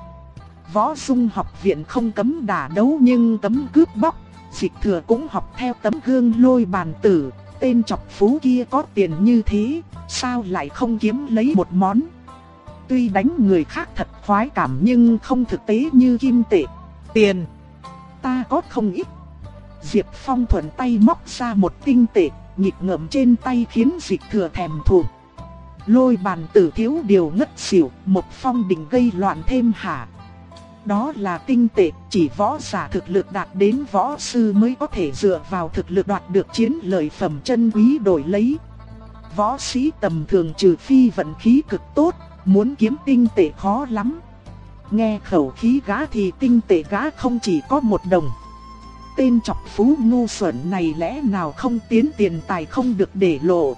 S1: Võ dung học viện không cấm đả đấu nhưng cấm cướp bóc, dịch thừa cũng học theo tấm gương lôi bàn tử, tên chọc phú kia có tiền như thế, sao lại không kiếm lấy một món. Tuy đánh người khác thật khoái cảm nhưng không thực tế như kim tệ. Tiền, ta có không ít. Diệp Phong thuận tay móc ra một tinh tệ, nhịp ngậm trên tay khiến dịch thừa thèm thuồng. Lôi bàn tử thiếu điều ngất xỉu, một phong định gây loạn thêm hả. Đó là tinh tệ, chỉ võ giả thực lực đạt đến võ sư mới có thể dựa vào thực lực đoạt được chiến lợi phẩm chân quý đổi lấy. Võ sĩ tầm thường trừ phi vận khí cực tốt, muốn kiếm tinh tệ khó lắm. Nghe khẩu khí gã thì tinh tệ gã không chỉ có một đồng. Tên chọc phú ngu xuẩn này lẽ nào không tiến tiền tài không được để lộ.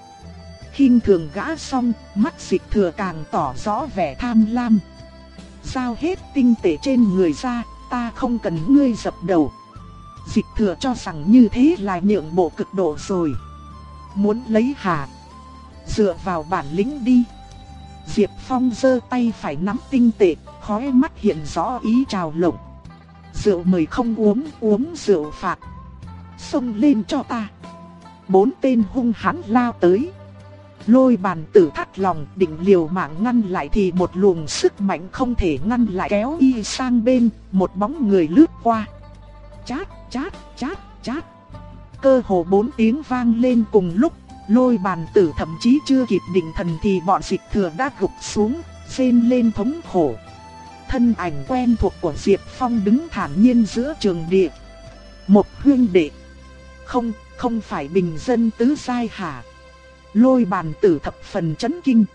S1: khinh thường gã xong, mắt dịch thừa càng tỏ rõ vẻ tham lam. Giao hết tinh tế trên người ra, ta không cần ngươi dập đầu. Dịch thừa cho rằng như thế là nhượng bộ cực độ rồi. Muốn lấy hà. Dựa vào bản lĩnh đi. Diệp Phong giơ tay phải nắm tinh tệ, khóe mắt hiện rõ ý trào lộng. Rượu mời không uống, uống rượu phạt. Xông lên cho ta. Bốn tên hung hãn lao tới. Lôi bàn tử thắt lòng định liều mạng ngăn lại thì một luồng sức mạnh không thể ngăn lại kéo y sang bên, một bóng người lướt qua. Chát, chát, chát, chát. Cơ hồ bốn tiếng vang lên cùng lúc, lôi bàn tử thậm chí chưa kịp định thần thì bọn dịch thừa đã gục xuống, rên lên thống khổ. Thân ảnh quen thuộc của Diệp Phong đứng thản nhiên giữa trường địa. Một huyên đệ. Không, không phải bình dân tứ sai hả? Lôi bàn tử thập phần chấn kinh.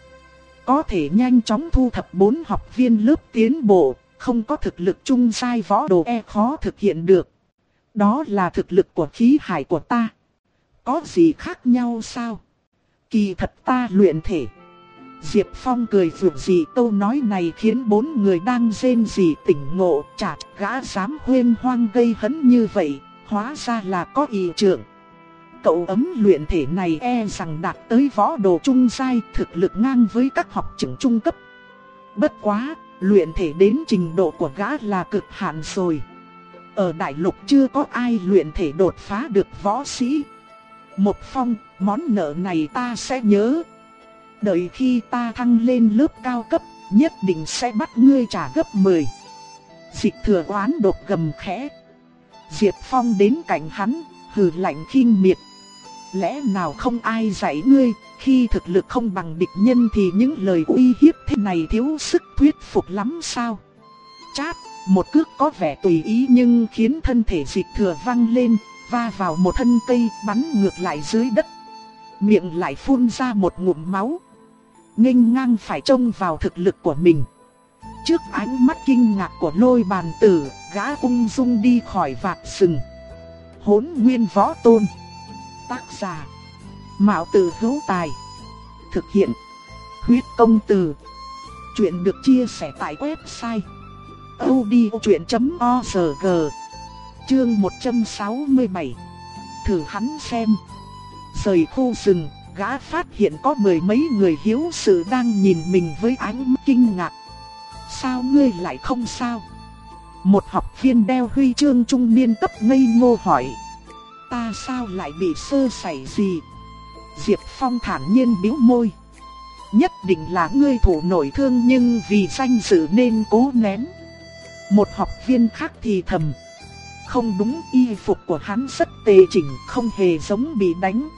S1: Có thể nhanh chóng thu thập bốn học viên lớp tiến bộ, không có thực lực chung sai võ đồ e khó thực hiện được. Đó là thực lực của khí hải của ta. Có gì khác nhau sao? Kỳ thật ta luyện thể. Diệp Phong cười vượt gì câu nói này khiến bốn người đang rên gì tỉnh ngộ chả gã dám huyên hoang gây hấn như vậy, hóa ra là có ý trưởng. Cậu ấm luyện thể này e rằng đạt tới võ đồ trung giai thực lực ngang với các học trưởng trung cấp. Bất quá, luyện thể đến trình độ của gã là cực hạn rồi. Ở đại lục chưa có ai luyện thể đột phá được võ sĩ. Một phong, món nợ này ta sẽ nhớ. Đợi khi ta thăng lên lớp cao cấp, nhất định sẽ bắt ngươi trả gấp 10. Dịch thừa oán đột gầm khẽ. Diệp Phong đến cạnh hắn, hừ lạnh khinh miệt. Lẽ nào không ai dạy ngươi, khi thực lực không bằng địch nhân thì những lời uy hiếp thế này thiếu sức thuyết phục lắm sao? Chát, một cước có vẻ tùy ý nhưng khiến thân thể dịch thừa văng lên, va vào một thân cây bắn ngược lại dưới đất. Miệng lại phun ra một ngụm máu. nghênh ngang phải trông vào thực lực của mình. Trước ánh mắt kinh ngạc của lôi bàn tử, gã ung dung đi khỏi vạt sừng. Hốn nguyên võ tôn. Tác giả. Mạo tử hữu tài. Thực hiện. Huyết công từ. Chuyện được chia sẻ tại website. odchuyện.org Chương 167 Thử hắn xem. Rời khu rừng, gã phát hiện có mười mấy người hiếu sự đang nhìn mình với ánh mắt kinh ngạc. Sao ngươi lại không sao? Một học viên đeo huy chương trung niên cấp ngây ngô hỏi. Ta sao lại bị sơ sẩy gì? Diệp Phong thản nhiên biếu môi. Nhất định là ngươi thủ nổi thương nhưng vì danh dự nên cố nén. Một học viên khác thì thầm. Không đúng y phục của hắn rất tề chỉnh không hề giống bị đánh.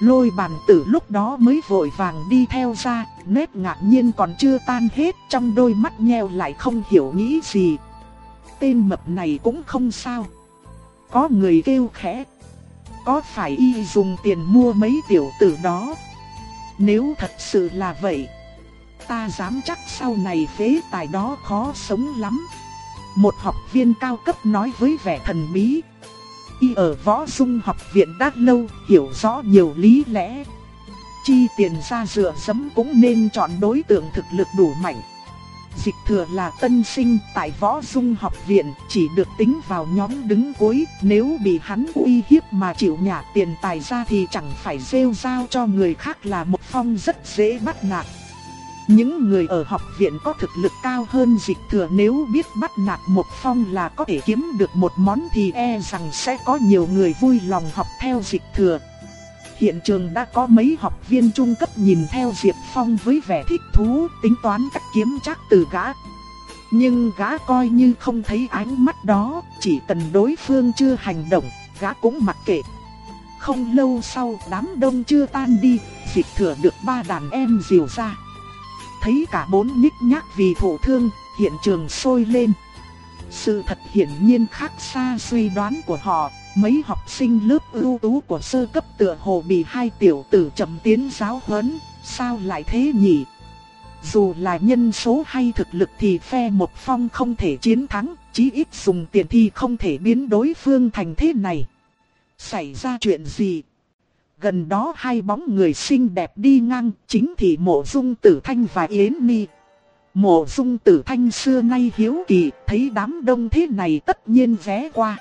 S1: Lôi bàn tử lúc đó mới vội vàng đi theo ra, nét ngạc nhiên còn chưa tan hết trong đôi mắt nheo lại không hiểu nghĩ gì. Tên mập này cũng không sao. Có người kêu khẽ. Có phải y dùng tiền mua mấy tiểu tử đó? Nếu thật sự là vậy, ta dám chắc sau này phế tài đó khó sống lắm. Một học viên cao cấp nói với vẻ thần bí. Y ở võ dung học viện đã lâu, hiểu rõ nhiều lý lẽ. Chi tiền ra dựa dẫm cũng nên chọn đối tượng thực lực đủ mạnh. Dịch thừa là tân sinh tại võ dung học viện, chỉ được tính vào nhóm đứng cuối Nếu bị hắn uy hiếp mà chịu nhả tiền tài ra thì chẳng phải rêu rao cho người khác là một phong rất dễ bắt nạt những người ở học viện có thực lực cao hơn dịch thừa nếu biết bắt nạt một phong là có thể kiếm được một món thì e rằng sẽ có nhiều người vui lòng học theo dịch thừa. Hiện trường đã có mấy học viên trung cấp nhìn theo Diệp Phong với vẻ thích thú, tính toán cách kiếm chắc từ gã. Nhưng gã coi như không thấy ánh mắt đó, chỉ cần đối phương chưa hành động, gã cũng mặc kệ. Không lâu sau, đám đông chưa tan đi, dịch thừa được ba đàn em dìu ra thấy cả bốn nhích nhác vì thổ thương, hiện trường sôi lên. Sự thật hiển nhiên khác xa suy đoán của họ, mấy học sinh lớp ưu tú của sơ cấp tựa hồ bị hai tiểu tử chậm tiến giáo huấn, sao lại thế nhỉ? Dù là nhân số hay thực lực thì phe một phong không thể chiến thắng, chí ít dùng tiền thì không thể biến đối phương thành thế này. Xảy ra chuyện gì? Gần đó hai bóng người xinh đẹp đi ngang, chính thì mộ dung tử thanh và Yến Ni. Mộ dung tử thanh xưa nay hiếu kỳ, thấy đám đông thế này tất nhiên vé qua.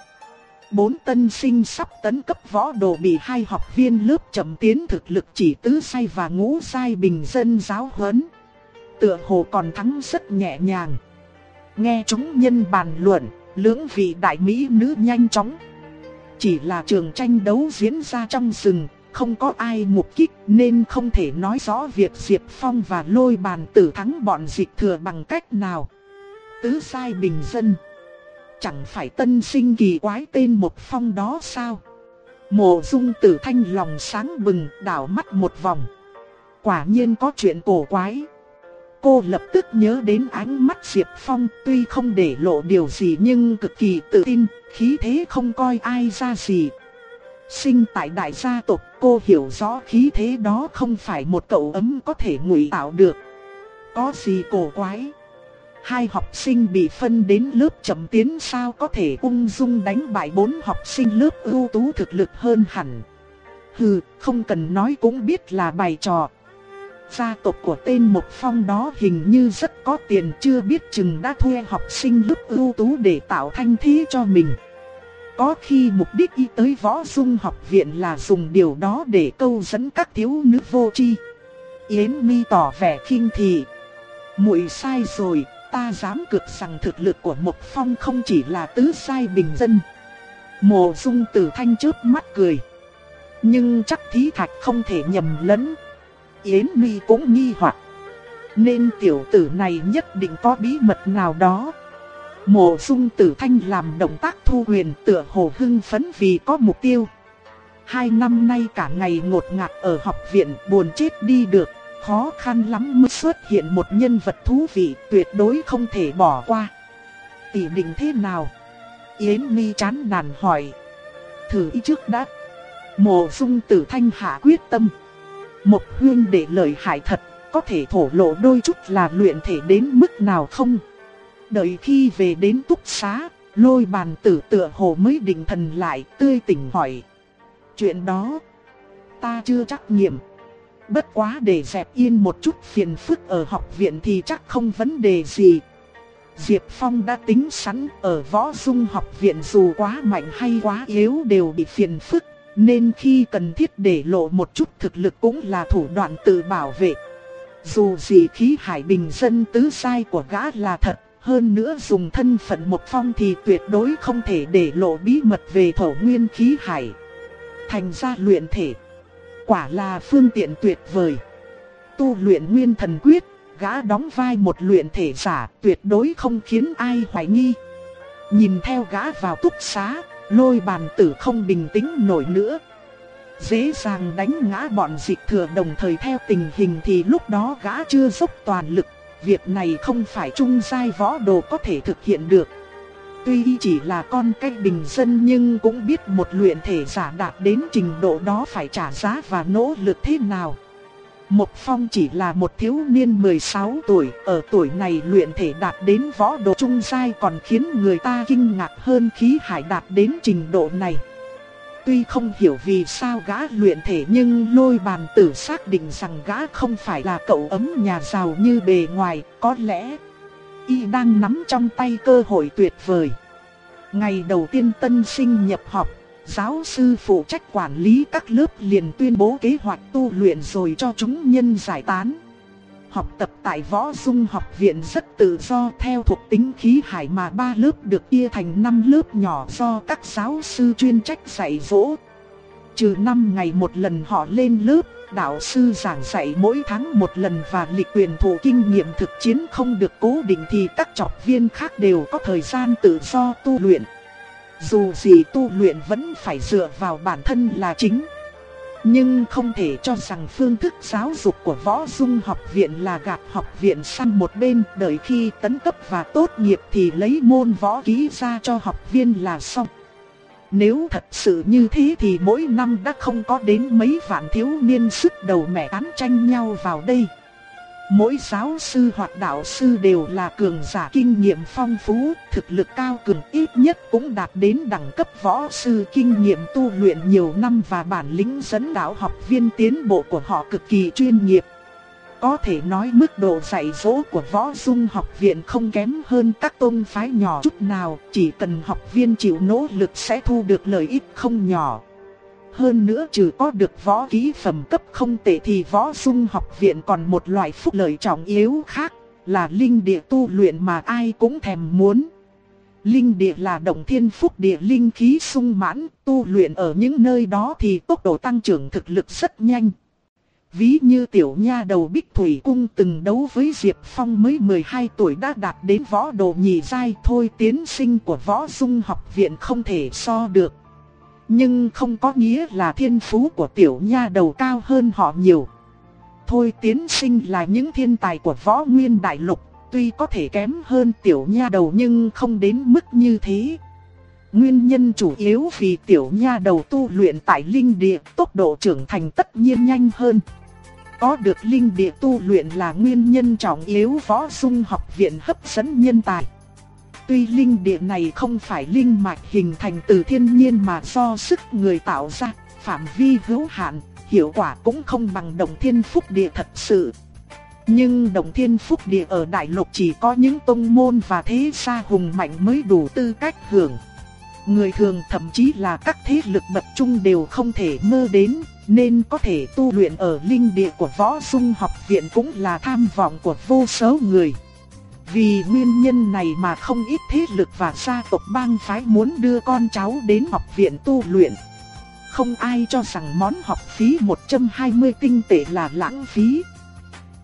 S1: Bốn tân sinh sắp tấn cấp võ đồ bị hai học viên lớp chậm tiến thực lực chỉ tứ sai và ngũ sai bình dân giáo huấn. Tựa hồ còn thắng rất nhẹ nhàng. Nghe chúng nhân bàn luận, lưỡng vị đại mỹ nữ nhanh chóng. Chỉ là trường tranh đấu diễn ra trong rừng, không có ai mục kích nên không thể nói rõ việc Diệp Phong và lôi bàn tử thắng bọn dịch thừa bằng cách nào. Tứ sai bình dân. Chẳng phải tân sinh kỳ quái tên một phong đó sao? Mộ dung tử thanh lòng sáng bừng đảo mắt một vòng. Quả nhiên có chuyện cổ quái. Cô lập tức nhớ đến ánh mắt Diệp Phong tuy không để lộ điều gì nhưng cực kỳ tự tin, khí thế không coi ai ra gì. Sinh tại đại gia tộc cô hiểu rõ khí thế đó không phải một cậu ấm có thể ngụy tạo được. Có gì cổ quái? Hai học sinh bị phân đến lớp chậm tiến sao có thể ung dung đánh bại bốn học sinh lớp ưu tú thực lực hơn hẳn. Hừ, không cần nói cũng biết là bài trò. Gia tộc của tên Mộc Phong đó hình như rất có tiền chưa biết chừng đã thuê học sinh lớp ưu tú để tạo thanh thế cho mình. Có khi mục đích y tới võ dung học viện là dùng điều đó để câu dẫn các thiếu nữ vô tri. Yến mi tỏ vẻ khinh thị. muội sai rồi, ta dám cược rằng thực lực của Mộc phong không chỉ là tứ sai bình dân. Mộ dung tử thanh chớp mắt cười. Nhưng chắc thí thạch không thể nhầm lẫn. Yến Ly cũng nghi hoặc. Nên tiểu tử này nhất định có bí mật nào đó. Mộ dung tử thanh làm động tác thu huyền, tựa hồ hưng phấn vì có mục tiêu. Hai năm nay cả ngày ngột ngạt ở học viện buồn chết đi được, khó khăn lắm mới xuất hiện một nhân vật thú vị tuyệt đối không thể bỏ qua. Tỷ định thế nào? Yến mi chán nản hỏi. Thử ý trước đã. Mộ dung tử thanh hạ quyết tâm. Một huyên để lời hại thật, có thể thổ lộ đôi chút là luyện thể đến mức nào không? Đợi khi về đến túc xá, lôi bàn tử tựa hồ mới định thần lại tươi tỉnh hỏi. Chuyện đó, ta chưa chắc nghiệm. Bất quá để dẹp yên một chút phiền phức ở học viện thì chắc không vấn đề gì. Diệp Phong đã tính sẵn ở võ dung học viện dù quá mạnh hay quá yếu đều bị phiền phức. Nên khi cần thiết để lộ một chút thực lực cũng là thủ đoạn tự bảo vệ. Dù gì khí hải bình dân tứ sai của gã là thật, hơn nữa dùng thân phận một phong thì tuyệt đối không thể để lộ bí mật về thổ nguyên khí hải. Thành ra luyện thể, quả là phương tiện tuyệt vời. Tu luyện nguyên thần quyết, gã đóng vai một luyện thể giả tuyệt đối không khiến ai hoài nghi. Nhìn theo gã vào túc xá, lôi bàn tử không bình tĩnh nổi nữa. Dễ dàng đánh ngã bọn dịch thừa đồng thời theo tình hình thì lúc đó gã chưa dốc toàn lực Việc này không phải trung giai võ đồ có thể thực hiện được. Tuy chỉ là con cái bình dân nhưng cũng biết một luyện thể giả đạt đến trình độ đó phải trả giá và nỗ lực thế nào. Một phong chỉ là một thiếu niên 16 tuổi, ở tuổi này luyện thể đạt đến võ độ trung giai còn khiến người ta kinh ngạc hơn khí hải đạt đến trình độ này. Tuy không hiểu vì sao gã luyện thể nhưng lôi bàn tử xác định rằng gã không phải là cậu ấm nhà giàu như bề ngoài, có lẽ y đang nắm trong tay cơ hội tuyệt vời. Ngày đầu tiên tân sinh nhập học, giáo sư phụ trách quản lý các lớp liền tuyên bố kế hoạch tu luyện rồi cho chúng nhân giải tán học tập tại võ dung học viện rất tự do theo thuộc tính khí hải mà ba lớp được chia thành năm lớp nhỏ do các giáo sư chuyên trách dạy dỗ. Trừ 5 ngày một lần họ lên lớp, đạo sư giảng dạy mỗi tháng một lần và lịch quyền thủ kinh nghiệm thực chiến không được cố định thì các trọc viên khác đều có thời gian tự do tu luyện. Dù gì tu luyện vẫn phải dựa vào bản thân là chính. Nhưng không thể cho rằng phương thức giáo dục của võ dung học viện là gạt học viện sang một bên đợi khi tấn cấp và tốt nghiệp thì lấy môn võ ký ra cho học viên là xong. Nếu thật sự như thế thì mỗi năm đã không có đến mấy vạn thiếu niên sức đầu mẹ tán tranh nhau vào đây. Mỗi giáo sư hoặc đạo sư đều là cường giả kinh nghiệm phong phú, thực lực cao cường ít nhất cũng đạt đến đẳng cấp võ sư kinh nghiệm tu luyện nhiều năm và bản lĩnh dẫn đạo học viên tiến bộ của họ cực kỳ chuyên nghiệp. Có thể nói mức độ dạy dỗ của võ dung học viện không kém hơn các tôn phái nhỏ chút nào, chỉ cần học viên chịu nỗ lực sẽ thu được lợi ích không nhỏ. Hơn nữa trừ có được võ kỹ phẩm cấp không tệ thì võ dung học viện còn một loại phúc lợi trọng yếu khác, là linh địa tu luyện mà ai cũng thèm muốn. Linh địa là động thiên phúc địa linh khí sung mãn, tu luyện ở những nơi đó thì tốc độ tăng trưởng thực lực rất nhanh. Ví như tiểu nha đầu Bích Thủy Cung từng đấu với Diệp Phong mới 12 tuổi đã đạt đến võ đồ nhị giai thôi tiến sinh của võ dung học viện không thể so được. Nhưng không có nghĩa là thiên phú của tiểu nha đầu cao hơn họ nhiều. Thôi tiến sinh là những thiên tài của võ nguyên đại lục, tuy có thể kém hơn tiểu nha đầu nhưng không đến mức như thế. Nguyên nhân chủ yếu vì tiểu nha đầu tu luyện tại linh địa, tốc độ trưởng thành tất nhiên nhanh hơn. Có được linh địa tu luyện là nguyên nhân trọng yếu võ dung học viện hấp dẫn nhân tài. Tuy linh địa này không phải linh mạch hình thành từ thiên nhiên mà do sức người tạo ra, phạm vi hữu hạn, hiệu quả cũng không bằng đồng thiên phúc địa thật sự. Nhưng đồng thiên phúc địa ở đại lục chỉ có những tông môn và thế gia hùng mạnh mới đủ tư cách hưởng. người thường thậm chí là các thế lực bậc trung đều không thể mơ đến, nên có thể tu luyện ở linh địa của võ dung học viện cũng là tham vọng của vô số người. Vì nguyên nhân này mà không ít thế lực và gia tộc bang phái muốn đưa con cháu đến học viện tu luyện. Không ai cho rằng món học phí 120 tinh tệ là lãng phí.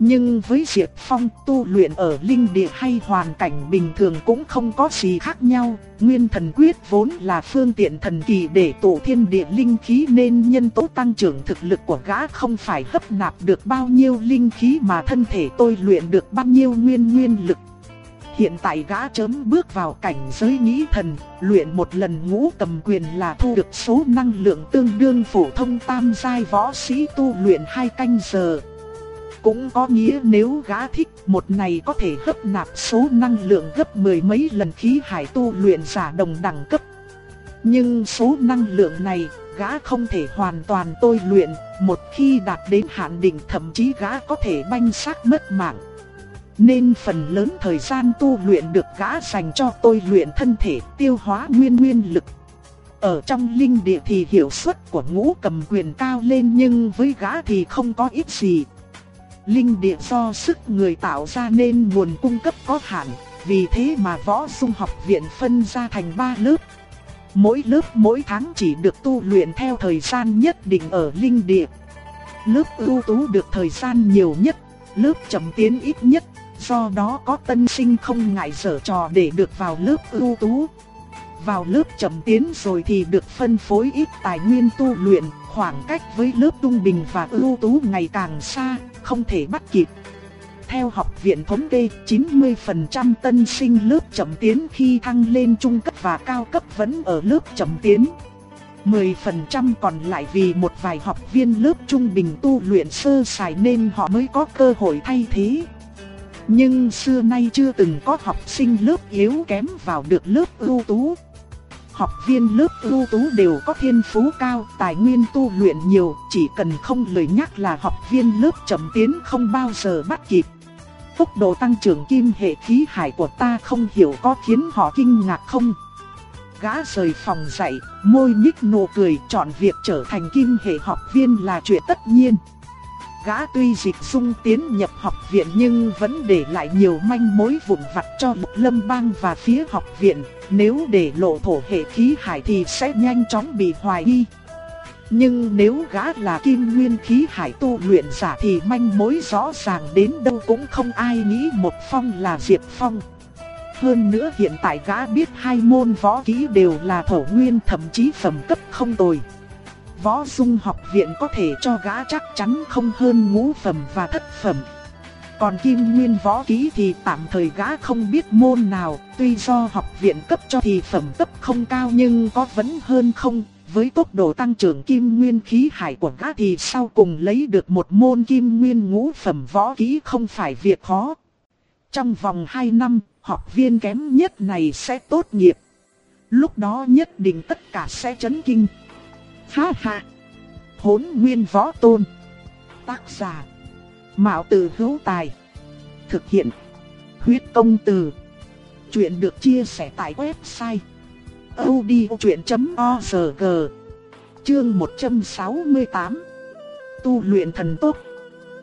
S1: Nhưng với Diệp Phong tu luyện ở linh địa hay hoàn cảnh bình thường cũng không có gì khác nhau. Nguyên thần quyết vốn là phương tiện thần kỳ để tổ thiên địa linh khí nên nhân tố tăng trưởng thực lực của gã không phải hấp nạp được bao nhiêu linh khí mà thân thể tôi luyện được bao nhiêu nguyên nguyên lực. Hiện tại gã chớm bước vào cảnh giới nghĩ thần, luyện một lần ngũ cầm quyền là thu được số năng lượng tương đương phổ thông tam giai võ sĩ tu luyện hai canh giờ. Cũng có nghĩa nếu gã thích một này có thể hấp nạp số năng lượng gấp mười mấy lần khí hải tu luyện giả đồng đẳng cấp. Nhưng số năng lượng này gã không thể hoàn toàn tôi luyện, một khi đạt đến hạn định thậm chí gã có thể banh xác mất mạng. Nên phần lớn thời gian tu luyện được gã dành cho tôi luyện thân thể tiêu hóa nguyên nguyên lực. Ở trong linh địa thì hiệu suất của ngũ cầm quyền cao lên nhưng với gã thì không có ít gì. Linh địa do sức người tạo ra nên nguồn cung cấp có hạn, vì thế mà võ dung học viện phân ra thành 3 lớp. Mỗi lớp mỗi tháng chỉ được tu luyện theo thời gian nhất định ở linh địa. Lớp ưu tú được thời gian nhiều nhất, lớp chậm tiến ít nhất, do đó có tân sinh không ngại dở trò để được vào lớp ưu tú. Vào lớp chậm tiến rồi thì được phân phối ít tài nguyên tu luyện, khoảng cách với lớp trung bình và ưu tú ngày càng xa, không thể bắt kịp. Theo học viện thống kê, 90% tân sinh lớp chậm tiến khi thăng lên trung cấp và cao cấp vẫn ở lớp chậm tiến. 10% còn lại vì một vài học viên lớp trung bình tu luyện sơ sài nên họ mới có cơ hội thay thế. Nhưng xưa nay chưa từng có học sinh lớp yếu kém vào được lớp ưu tú. Học viên lớp ưu tú đều có thiên phú cao, tài nguyên tu luyện nhiều, chỉ cần không lời nhắc là học viên lớp chậm tiến không bao giờ bắt kịp. Tốc độ tăng trưởng kim hệ khí hải của ta không hiểu có khiến họ kinh ngạc không? Gã rời phòng dạy, môi nhích nụ cười chọn việc trở thành kim hệ học viên là chuyện tất nhiên. Gã tuy dịch dung tiến nhập học viện nhưng vẫn để lại nhiều manh mối vụn vặt cho Lục Lâm Bang và phía học viện. Nếu để lộ thổ hệ khí hải thì sẽ nhanh chóng bị hoài nghi. Nhưng nếu gã là kim nguyên khí hải tu luyện giả thì manh mối rõ ràng đến đâu cũng không ai nghĩ một phong là Diệp Phong. Hơn nữa hiện tại gã biết hai môn võ kỹ đều là thổ nguyên thậm chí phẩm cấp không tồi võ dung học viện có thể cho gã chắc chắn không hơn ngũ phẩm và thất phẩm. Còn kim nguyên võ ký thì tạm thời gã không biết môn nào, tuy do học viện cấp cho thì phẩm cấp không cao nhưng có vẫn hơn không. Với tốc độ tăng trưởng kim nguyên khí hải của gã thì sau cùng lấy được một môn kim nguyên ngũ phẩm võ ký không phải việc khó. Trong vòng 2 năm, học viên kém nhất này sẽ tốt nghiệp. Lúc đó nhất định tất cả sẽ chấn kinh. Ha ha. Hốn nguyên võ tôn. Tác giả. Mạo tử hữu tài. Thực hiện. Huyết công từ. Chuyện được chia sẻ tại website. odchuyện.org Chương 168 Tu luyện thần tốt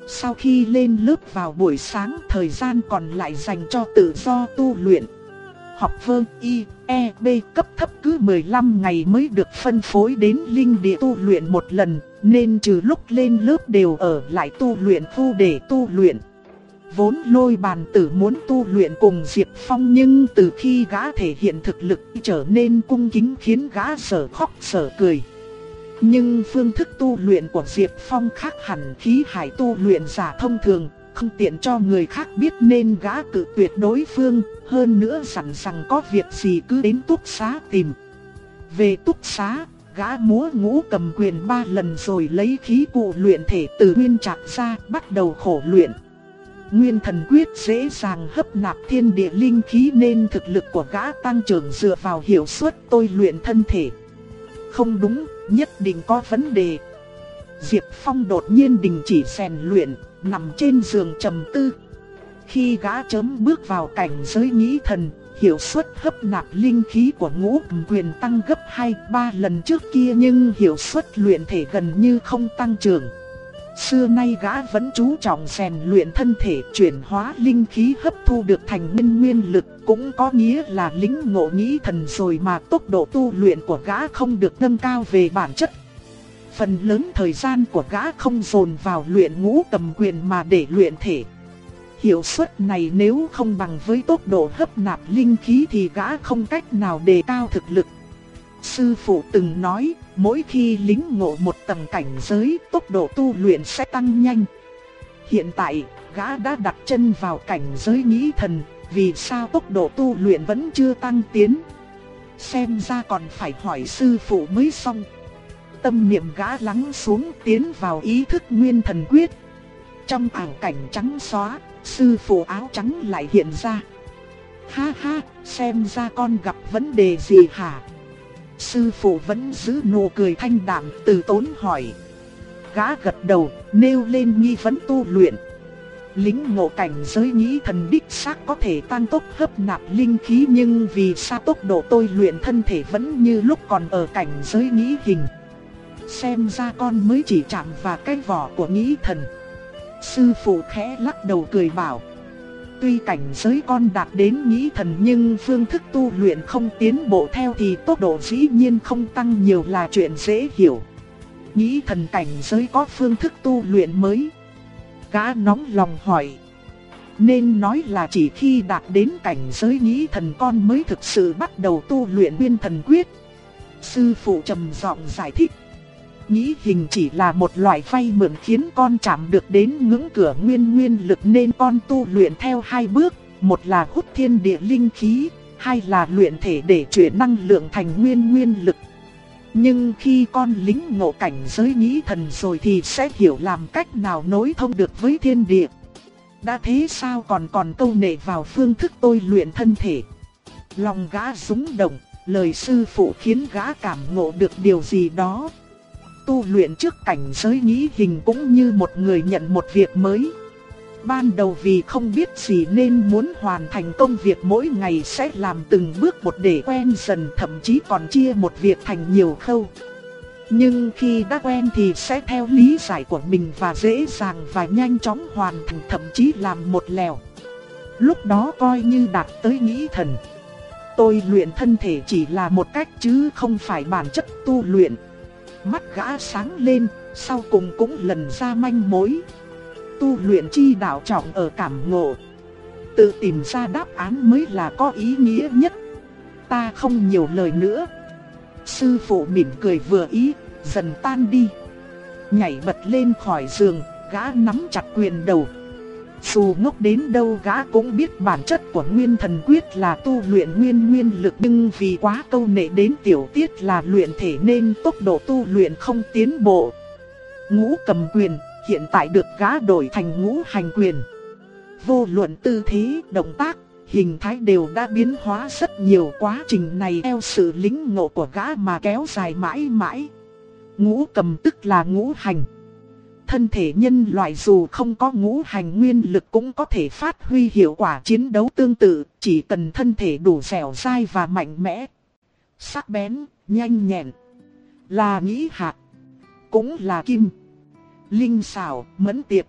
S1: Sau khi lên lớp vào buổi sáng, thời gian còn lại dành cho tự do tu luyện học vơ y, e, b cấp thấp cứ 15 ngày mới được phân phối đến linh địa tu luyện một lần, nên trừ lúc lên lớp đều ở lại tu luyện khu để tu luyện. Vốn lôi bàn tử muốn tu luyện cùng Diệp Phong nhưng từ khi gã thể hiện thực lực trở nên cung kính khiến gã sở khóc sở cười. Nhưng phương thức tu luyện của Diệp Phong khác hẳn khí hải tu luyện giả thông thường, không tiện cho người khác biết nên gã cự tuyệt đối phương, hơn nữa sẵn sàng có việc gì cứ đến túc xá tìm. Về túc xá, gã múa ngũ cầm quyền ba lần rồi lấy khí cụ luyện thể từ nguyên trạc ra bắt đầu khổ luyện. Nguyên thần quyết dễ dàng hấp nạp thiên địa linh khí nên thực lực của gã tăng trưởng dựa vào hiệu suất tôi luyện thân thể. Không đúng, nhất định có vấn đề. Diệp Phong đột nhiên đình chỉ rèn luyện, nằm trên giường trầm tư. Khi gã chấm bước vào cảnh giới nghĩ thần, hiệu suất hấp nạp linh khí của ngũ quyền tăng gấp 2-3 lần trước kia nhưng hiệu suất luyện thể gần như không tăng trưởng. Xưa nay gã vẫn chú trọng rèn luyện thân thể chuyển hóa linh khí hấp thu được thành nguyên nguyên lực cũng có nghĩa là lính ngộ nghĩ thần rồi mà tốc độ tu luyện của gã không được nâng cao về bản chất. Phần lớn thời gian của gã không dồn vào luyện ngũ cầm quyền mà để luyện thể. Hiệu suất này nếu không bằng với tốc độ hấp nạp linh khí thì gã không cách nào đề cao thực lực. Sư phụ từng nói, mỗi khi lính ngộ một tầng cảnh giới, tốc độ tu luyện sẽ tăng nhanh. Hiện tại, gã đã đặt chân vào cảnh giới nghĩ thần, vì sao tốc độ tu luyện vẫn chưa tăng tiến? Xem ra còn phải hỏi sư phụ mới xong. Tâm niệm gã lắng xuống tiến vào ý thức nguyên thần quyết. Trong ảo cảnh trắng xóa, sư phụ áo trắng lại hiện ra. Ha ha, xem ra con gặp vấn đề gì hả? Sư phụ vẫn giữ nụ cười thanh đạm từ tốn hỏi. Gã gật đầu, nêu lên nghi vấn tu luyện. Lính ngộ cảnh giới nghĩ thần đích xác có thể tăng tốc hấp nạp linh khí nhưng vì sao tốc độ tôi luyện thân thể vẫn như lúc còn ở cảnh giới nghĩ hình. Xem ra con mới chỉ chạm vào cái vỏ của nghĩ thần. Sư phụ khẽ lắc đầu cười bảo. Tuy cảnh giới con đạt đến nghĩ thần nhưng phương thức tu luyện không tiến bộ theo thì tốc độ dĩ nhiên không tăng nhiều là chuyện dễ hiểu. Nghĩ thần cảnh giới có phương thức tu luyện mới. Gã nóng lòng hỏi. Nên nói là chỉ khi đạt đến cảnh giới nghĩ thần con mới thực sự bắt đầu tu luyện nguyên thần quyết. Sư phụ trầm giọng giải thích. Nghĩ hình chỉ là một loại vay mượn khiến con chạm được đến ngưỡng cửa nguyên nguyên lực nên con tu luyện theo hai bước, một là hút thiên địa linh khí, hai là luyện thể để chuyển năng lượng thành nguyên nguyên lực. Nhưng khi con lính ngộ cảnh giới nghĩ thần rồi thì sẽ hiểu làm cách nào nối thông được với thiên địa. Đã thế sao còn còn câu nệ vào phương thức tôi luyện thân thể. Lòng gã rúng động, lời sư phụ khiến gã cảm ngộ được điều gì đó tu luyện trước cảnh giới nghĩ hình cũng như một người nhận một việc mới. Ban đầu vì không biết gì nên muốn hoàn thành công việc mỗi ngày sẽ làm từng bước một để quen dần, thậm chí còn chia một việc thành nhiều khâu. Nhưng khi đã quen thì sẽ theo lý giải của mình và dễ dàng và nhanh chóng hoàn thành, thậm chí làm một lèo. Lúc đó coi như đạt tới nghĩ thần. Tôi luyện thân thể chỉ là một cách chứ không phải bản chất tu luyện. Mắt gã sáng lên, sau cùng cũng lần ra manh mối. Tu luyện chi đạo trọng ở cảm ngộ. Tự tìm ra đáp án mới là có ý nghĩa nhất. Ta không nhiều lời nữa. Sư phụ mỉm cười vừa ý, dần tan đi. Nhảy bật lên khỏi giường, gã nắm chặt quyền đầu. Dù ngốc đến đâu gã cũng biết bản chất của nguyên thần quyết là tu luyện nguyên nguyên lực nhưng vì quá câu nệ đến tiểu tiết là luyện thể nên tốc độ tu luyện không tiến bộ. Ngũ cầm quyền hiện tại được gã đổi thành ngũ hành quyền. Vô luận tư thế, động tác, hình thái đều đã biến hóa rất nhiều quá trình này theo sự lính ngộ của gã mà kéo dài mãi mãi. Ngũ cầm tức là ngũ hành thân thể nhân loại dù không có ngũ hành nguyên lực cũng có thể phát huy hiệu quả chiến đấu tương tự, chỉ cần thân thể đủ dẻo dai và mạnh mẽ. Sắc bén, nhanh nhẹn, là nghĩ hạt, cũng là kim. Linh xảo, mẫn tiệp,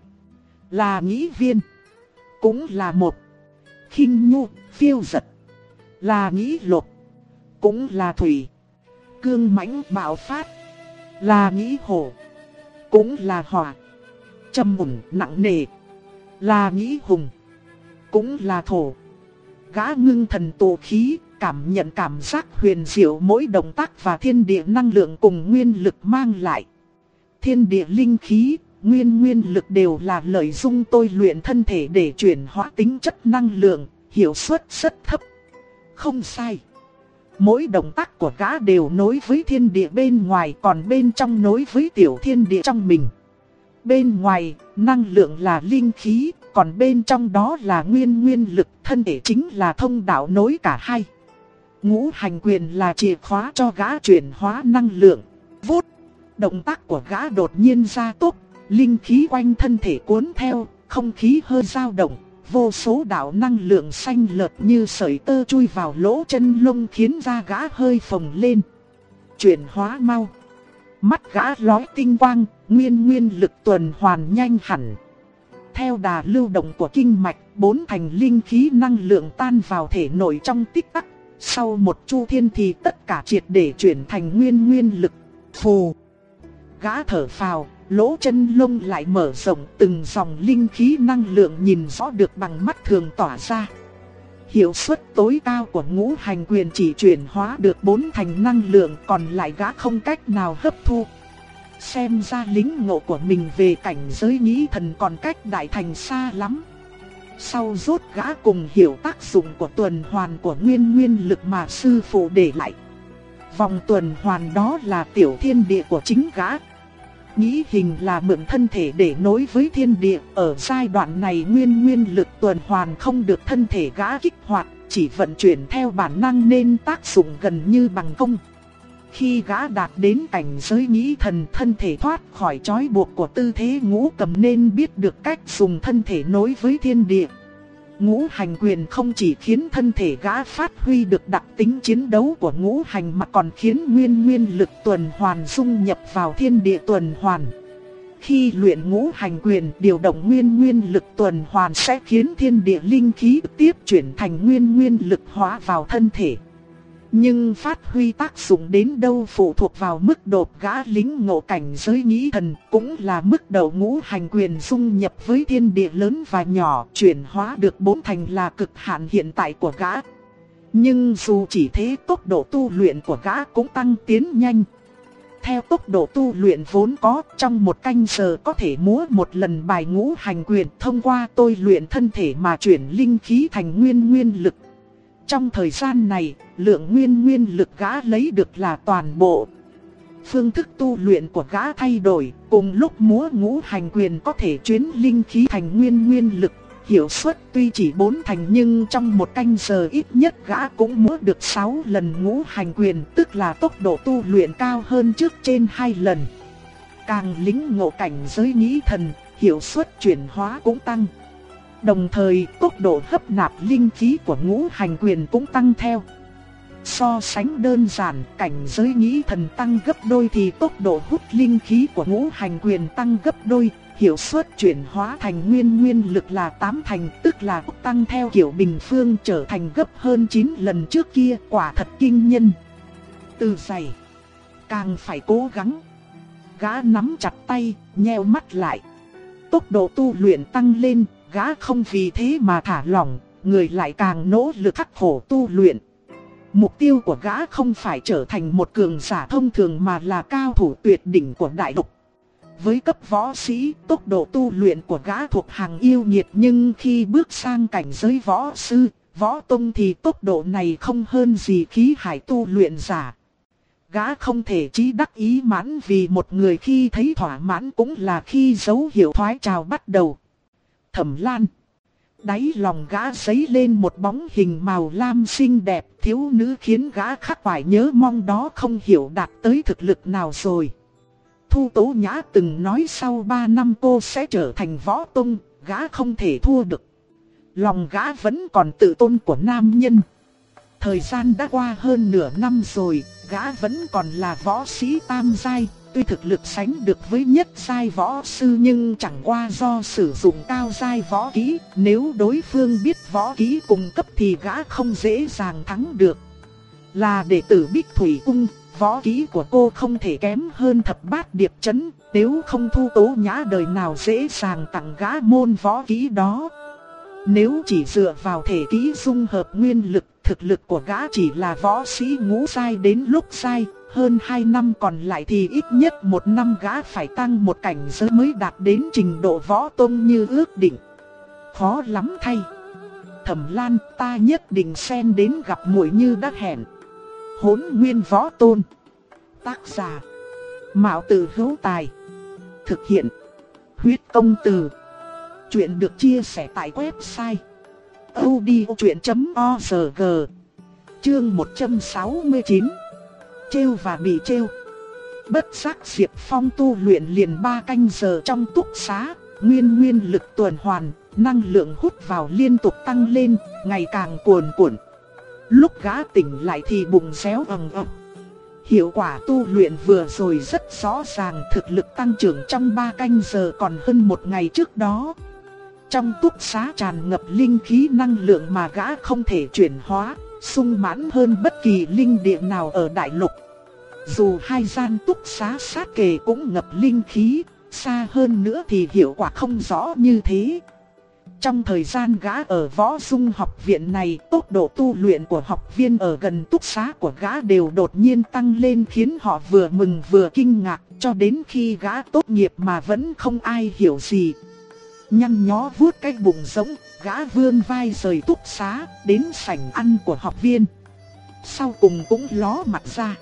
S1: là nghĩ viên, cũng là một. khinh nhu, phiêu giật, là nghĩ lột, cũng là thủy. Cương mãnh bạo phát, là nghĩ hổ cũng là hỏa. Trầm mùn nặng nề, là nghĩ hùng, cũng là thổ. Gã ngưng thần tổ khí, cảm nhận cảm giác huyền diệu mỗi động tác và thiên địa năng lượng cùng nguyên lực mang lại. Thiên địa linh khí, nguyên nguyên lực đều là lợi dung tôi luyện thân thể để chuyển hóa tính chất năng lượng, hiệu suất rất thấp. Không sai. Mỗi động tác của gã đều nối với thiên địa bên ngoài còn bên trong nối với tiểu thiên địa trong mình. Bên ngoài, năng lượng là linh khí, còn bên trong đó là nguyên nguyên lực, thân thể chính là thông đạo nối cả hai. Ngũ hành quyền là chìa khóa cho gã chuyển hóa năng lượng. Vút, động tác của gã đột nhiên ra tốc, linh khí quanh thân thể cuốn theo, không khí hơi dao động, vô số đạo năng lượng xanh lợt như sợi tơ chui vào lỗ chân lông khiến da gã hơi phồng lên. Chuyển hóa mau. Mắt gã lói tinh quang, nguyên nguyên lực tuần hoàn nhanh hẳn. Theo đà lưu động của kinh mạch, bốn thành linh khí năng lượng tan vào thể nội trong tích tắc. Sau một chu thiên thì tất cả triệt để chuyển thành nguyên nguyên lực. Phù. Gã thở phào, lỗ chân lông lại mở rộng, từng dòng linh khí năng lượng nhìn rõ được bằng mắt thường tỏa ra. Hiệu suất tối cao của ngũ hành quyền chỉ chuyển hóa được bốn thành năng lượng, còn lại gã không cách nào hấp thu. Xem ra lính ngộ của mình về cảnh giới nghĩ thần còn cách đại thành xa lắm. Sau rốt gã cùng hiểu tác dụng của tuần hoàn của nguyên nguyên lực mà sư phụ để lại. Vòng tuần hoàn đó là tiểu thiên địa của chính gã. Nghĩ hình là mượn thân thể để nối với thiên địa, ở giai đoạn này nguyên nguyên lực tuần hoàn không được thân thể gã kích hoạt, chỉ vận chuyển theo bản năng nên tác dụng gần như bằng không. Khi gã đạt đến cảnh giới nghĩ thần thân thể thoát khỏi trói buộc của tư thế ngũ cầm nên biết được cách dùng thân thể nối với thiên địa. Ngũ hành quyền không chỉ khiến thân thể gã phát huy được đặc tính chiến đấu của ngũ hành mà còn khiến nguyên nguyên lực tuần hoàn dung nhập vào thiên địa tuần hoàn. Khi luyện ngũ hành quyền, điều động nguyên nguyên lực tuần hoàn sẽ khiến thiên địa linh khí tiếp chuyển thành nguyên nguyên lực hóa vào thân thể. Nhưng phát huy tác dụng đến đâu phụ thuộc vào mức độ gã lính ngộ cảnh giới nghĩ thần cũng là mức độ ngũ hành quyền dung nhập với thiên địa lớn và nhỏ, chuyển hóa được bốn thành là cực hạn hiện tại của gã. Nhưng dù chỉ thế, tốc độ tu luyện của gã cũng tăng tiến nhanh. Theo tốc độ tu luyện vốn có, trong một canh giờ có thể múa một lần bài ngũ hành quyền thông qua tôi luyện thân thể mà chuyển linh khí thành nguyên nguyên lực trong thời gian này, lượng nguyên nguyên lực gã lấy được là toàn bộ. Phương thức tu luyện của gã thay đổi, cùng lúc múa ngũ hành quyền có thể chuyến linh khí thành nguyên nguyên lực. Hiệu suất tuy chỉ bốn thành nhưng trong một canh giờ ít nhất gã cũng múa được 6 lần ngũ hành quyền tức là tốc độ tu luyện cao hơn trước trên 2 lần. Càng lính ngộ cảnh giới nghĩ thần, hiệu suất chuyển hóa cũng tăng. Đồng thời tốc độ hấp nạp linh khí của ngũ hành quyền cũng tăng theo. So sánh đơn giản, cảnh giới nghĩ thần tăng gấp đôi thì tốc độ hút linh khí của ngũ hành quyền tăng gấp đôi, hiệu suất chuyển hóa thành nguyên nguyên lực là 8 thành, tức là tăng theo kiểu bình phương trở thành gấp hơn 9 lần trước kia, quả thật kinh nhân. Từ dày, càng phải cố gắng. Gã nắm chặt tay, nheo mắt lại. Tốc độ tu luyện tăng lên, gã không vì thế mà thả lỏng, người lại càng nỗ lực khắc khổ tu luyện. Mục tiêu của gã không phải trở thành một cường giả thông thường mà là cao thủ tuyệt đỉnh của đại lục. Với cấp võ sĩ, tốc độ tu luyện của gã thuộc hàng yêu nhiệt nhưng khi bước sang cảnh giới võ sư, võ tông thì tốc độ này không hơn gì khí hải tu luyện giả. Gã không thể chí đắc ý mãn vì một người khi thấy thỏa mãn cũng là khi dấu hiệu thoái trào bắt đầu thẩm lan. Đáy lòng gã giấy lên một bóng hình màu lam xinh đẹp thiếu nữ khiến gã khắc phải nhớ mong đó không hiểu đạt tới thực lực nào rồi. Thu Tố Nhã từng nói sau 3 năm cô sẽ trở thành võ tung, gã không thể thua được. Lòng gã vẫn còn tự tôn của nam nhân. Thời gian đã qua hơn nửa năm rồi, gã vẫn còn là võ sĩ tam giai, Tuy thực lực sánh được với nhất giai võ sư nhưng chẳng qua do sử dụng cao giai võ kỹ, nếu đối phương biết võ kỹ cùng cấp thì gã không dễ dàng thắng được. Là đệ tử Bích Thủy Cung, võ kỹ của cô không thể kém hơn thập bát điệp chấn, nếu không thu tố nhã đời nào dễ dàng tặng gã môn võ kỹ đó. Nếu chỉ dựa vào thể kỹ dung hợp nguyên lực, thực lực của gã chỉ là võ sĩ ngũ sai đến lúc sai, hơn 2 năm còn lại thì ít nhất một năm gã phải tăng một cảnh giới mới đạt đến trình độ võ tôn như ước định. Khó lắm thay. Thẩm Lan, ta nhất định xen đến gặp muội như đã hẹn. Hốn nguyên võ tôn. Tác giả. Mạo tử hữu tài. Thực hiện. Huyết công từ. Chuyện được chia sẻ tại website. odchuyện.org Chương 169 trêu và bị trêu. Bất giác Diệp Phong tu luyện liền ba canh giờ trong túc xá, nguyên nguyên lực tuần hoàn, năng lượng hút vào liên tục tăng lên, ngày càng cuồn cuộn. Lúc gã tỉnh lại thì bụng réo ầm ầm. Hiệu quả tu luyện vừa rồi rất rõ ràng thực lực tăng trưởng trong 3 canh giờ còn hơn một ngày trước đó. Trong túc xá tràn ngập linh khí năng lượng mà gã không thể chuyển hóa, sung mãn hơn bất kỳ linh địa nào ở đại lục. Dù hai gian túc xá sát kề cũng ngập linh khí, xa hơn nữa thì hiệu quả không rõ như thế. Trong thời gian gã ở võ dung học viện này, tốc độ tu luyện của học viên ở gần túc xá của gã đều đột nhiên tăng lên khiến họ vừa mừng vừa kinh ngạc, cho đến khi gã tốt nghiệp mà vẫn không ai hiểu gì. Nhăn nhó vuốt cái bụng rỗng, gã vươn vai rời túc xá, đến sảnh ăn của học viên. Sau cùng cũng ló mặt ra.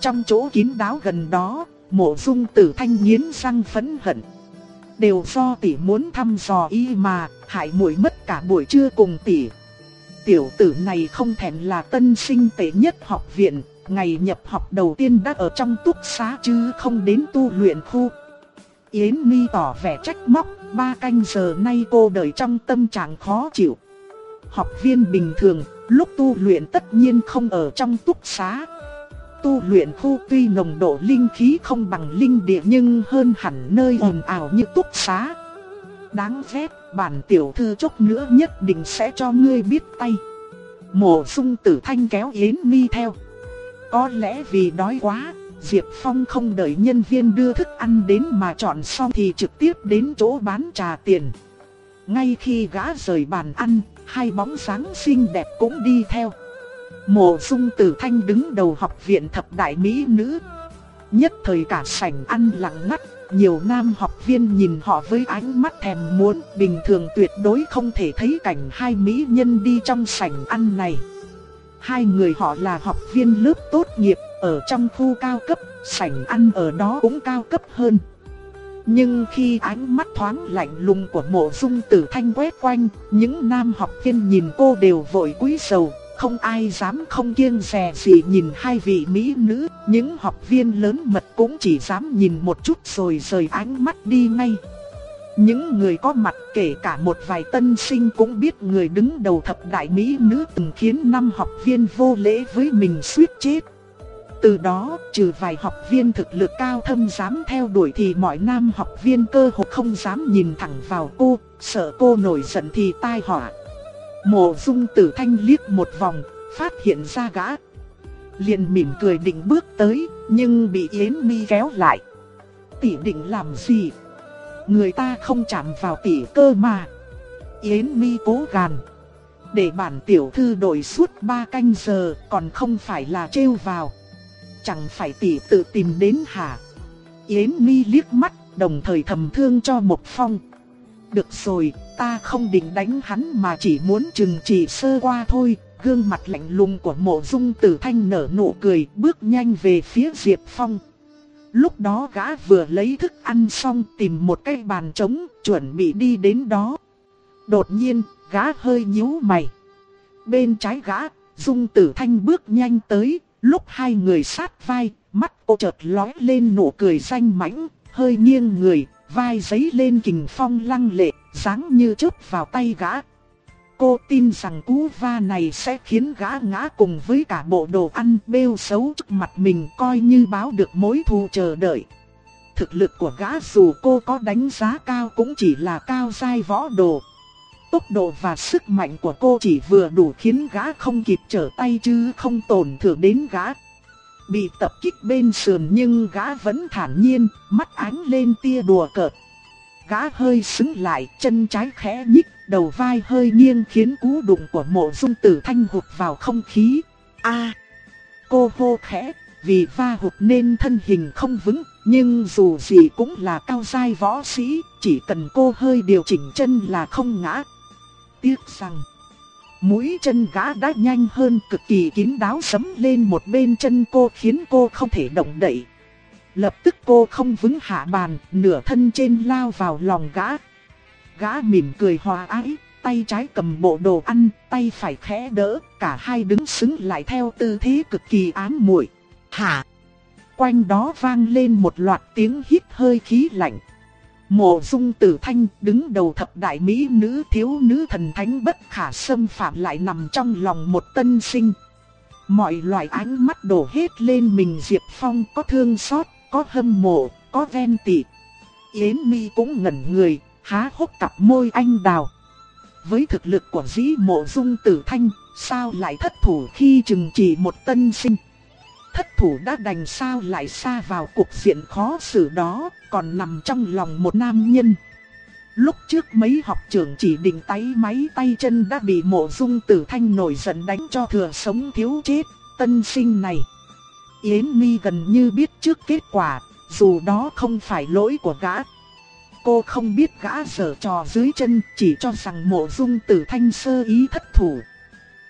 S1: Trong chỗ kín đáo gần đó, mộ dung tử thanh nghiến răng phẫn hận. Đều do tỷ muốn thăm dò y mà, hại muội mất cả buổi trưa cùng tỷ. Tiểu tử này không thèm là tân sinh tệ nhất học viện, ngày nhập học đầu tiên đã ở trong túc xá chứ không đến tu luyện khu. Yến Mi tỏ vẻ trách móc, ba canh giờ nay cô đợi trong tâm trạng khó chịu. Học viên bình thường, lúc tu luyện tất nhiên không ở trong túc xá. Tu luyện khu tuy nồng độ linh khí không bằng linh địa nhưng hơn hẳn nơi ồn ào như túc xá. Đáng ghét, bản tiểu thư chốc nữa nhất định sẽ cho ngươi biết tay. Mộ dung tử thanh kéo Yến Mi theo. Có lẽ vì đói quá, Diệp Phong không đợi nhân viên đưa thức ăn đến mà chọn xong thì trực tiếp đến chỗ bán trà tiền. Ngay khi gã rời bàn ăn, hai bóng sáng xinh đẹp cũng đi theo. Mộ dung tử thanh đứng đầu học viện thập đại mỹ nữ. Nhất thời cả sảnh ăn lặng ngắt, nhiều nam học viên nhìn họ với ánh mắt thèm muốn, bình thường tuyệt đối không thể thấy cảnh hai mỹ nhân đi trong sảnh ăn này. Hai người họ là học viên lớp tốt nghiệp, ở trong khu cao cấp, sảnh ăn ở đó cũng cao cấp hơn. Nhưng khi ánh mắt thoáng lạnh lùng của mộ dung tử thanh quét quanh, những nam học viên nhìn cô đều vội quý sầu, không ai dám không kiêng rè gì nhìn hai vị mỹ nữ, những học viên lớn mật cũng chỉ dám nhìn một chút rồi rời ánh mắt đi ngay. Những người có mặt kể cả một vài tân sinh cũng biết người đứng đầu thập đại mỹ nữ từng khiến năm học viên vô lễ với mình suýt chết. Từ đó, trừ vài học viên thực lực cao thâm dám theo đuổi thì mọi nam học viên cơ hồ không dám nhìn thẳng vào cô, sợ cô nổi giận thì tai họa. Mộ dung tử thanh liếc một vòng, phát hiện ra gã. liền mỉm cười định bước tới, nhưng bị Yến Mi kéo lại. Tỷ định làm gì? Người ta không chạm vào tỷ cơ mà. Yến Mi cố gằn. Để bản tiểu thư đổi suốt ba canh giờ còn không phải là trêu vào. Chẳng phải tỷ tự tìm đến hả? Yến Mi liếc mắt, đồng thời thầm thương cho một phong. Được rồi, ta không định đánh hắn mà chỉ muốn chừng chỉ sơ qua thôi. Gương mặt lạnh lùng của mộ dung tử thanh nở nụ cười bước nhanh về phía Diệp Phong. Lúc đó gã vừa lấy thức ăn xong tìm một cái bàn trống chuẩn bị đi đến đó. Đột nhiên gã hơi nhíu mày. Bên trái gã, dung tử thanh bước nhanh tới, lúc hai người sát vai, mắt cô chợt lóe lên nụ cười xanh mãnh, hơi nghiêng người, vai giấy lên kình phong lăng lệ, dáng như chớp vào tay gã. Cô tin rằng cú va này sẽ khiến gã ngã cùng với cả bộ đồ ăn bêu xấu trước mặt mình coi như báo được mối thù chờ đợi. Thực lực của gã dù cô có đánh giá cao cũng chỉ là cao dai võ đồ. Tốc độ và sức mạnh của cô chỉ vừa đủ khiến gã không kịp trở tay chứ không tổn thương đến gã. Bị tập kích bên sườn nhưng gã vẫn thản nhiên, mắt ánh lên tia đùa cợt. Gã hơi xứng lại, chân trái khẽ nhích, đầu vai hơi nghiêng khiến cú đụng của mộ dung tử thanh hụt vào không khí. A, Cô hô khẽ, vì va hụt nên thân hình không vững, nhưng dù gì cũng là cao giai võ sĩ, chỉ cần cô hơi điều chỉnh chân là không ngã. Tiếc rằng, mũi chân gã đã nhanh hơn cực kỳ kín đáo sấm lên một bên chân cô khiến cô không thể động đậy. Lập tức cô không vững hạ bàn, nửa thân trên lao vào lòng gã. Gã mỉm cười hòa ái, tay trái cầm bộ đồ ăn, tay phải khẽ đỡ, cả hai đứng xứng lại theo tư thế cực kỳ ám muội. Hả? Quanh đó vang lên một loạt tiếng hít hơi khí lạnh. Mộ dung tử thanh đứng đầu thập đại mỹ nữ thiếu nữ thần thánh bất khả xâm phạm lại nằm trong lòng một tân sinh. Mọi loại ánh mắt đổ hết lên mình Diệp Phong có thương xót, có hâm mộ, có ven tị. Yến mi cũng ngẩn người, há hốc cặp môi anh đào. Với thực lực của dĩ mộ dung tử thanh, sao lại thất thủ khi chừng chỉ một tân sinh. Thất thủ đã đành sao lại xa vào cuộc diện khó xử đó, còn nằm trong lòng một nam nhân. Lúc trước mấy học trưởng chỉ định tay máy tay chân đã bị mộ dung tử thanh nổi giận đánh cho thừa sống thiếu chết, tân sinh này. Yến mi gần như biết trước kết quả, dù đó không phải lỗi của gã. Cô không biết gã sở trò dưới chân, chỉ cho rằng mộ dung tử thanh sơ ý thất thủ.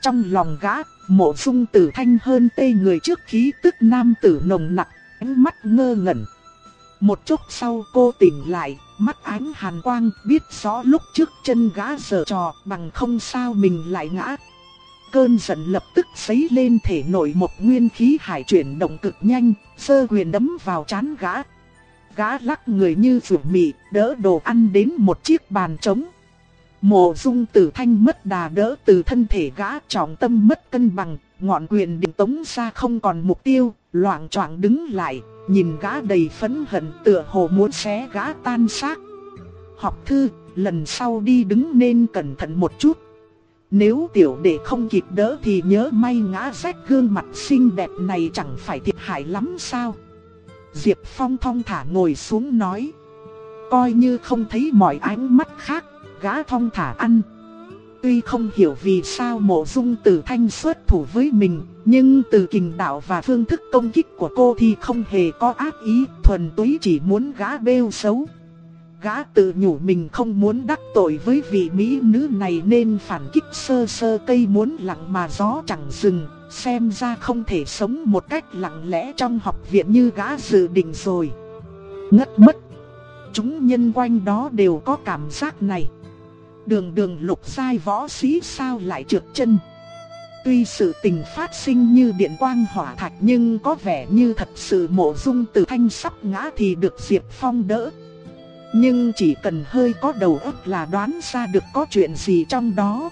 S1: Trong lòng gã, mộ dung tử thanh hơn tê người trước khí tức nam tử nồng nặc, ánh mắt ngơ ngẩn. Một chút sau cô tỉnh lại, mắt ánh hàn quang biết rõ lúc trước chân gã giở trò bằng không sao mình lại ngã. Cơn giận lập tức sấy lên thể nổi một nguyên khí hải chuyển động cực nhanh, sơ quyền đấm vào chán gã. Gã lắc người như rượu mị, đỡ đồ ăn đến một chiếc bàn trống. Mộ dung tử thanh mất đà đỡ từ thân thể gã trọng tâm mất cân bằng, ngọn quyền định tống ra không còn mục tiêu, loạn choạng đứng lại, nhìn gã đầy phấn hận tựa hồ muốn xé gã tan xác. Học thư, lần sau đi đứng nên cẩn thận một chút. Nếu tiểu đệ không kịp đỡ thì nhớ may ngã rách gương mặt xinh đẹp này chẳng phải thiệt hại lắm sao. Diệp Phong thong thả ngồi xuống nói. Coi như không thấy mọi ánh mắt khác, gã thong thả ăn. Tuy không hiểu vì sao mộ dung tử thanh xuất thủ với mình, nhưng từ kình đạo và phương thức công kích của cô thì không hề có ác ý, thuần túy chỉ muốn gã bêu xấu. Gã tự nhủ mình không muốn đắc tội với vị mỹ nữ này nên phản kích sơ sơ cây muốn lặng mà gió chẳng dừng, xem ra không thể sống một cách lặng lẽ trong học viện như gã dự định rồi. Ngất mất. Chúng nhân quanh đó đều có cảm giác này. Đường đường lục sai võ sĩ sao lại trượt chân. Tuy sự tình phát sinh như điện quang hỏa thạch nhưng có vẻ như thật sự mộ dung từ thanh sắp ngã thì được Diệp Phong đỡ. Nhưng chỉ cần hơi có đầu óc là đoán ra được có chuyện gì trong đó.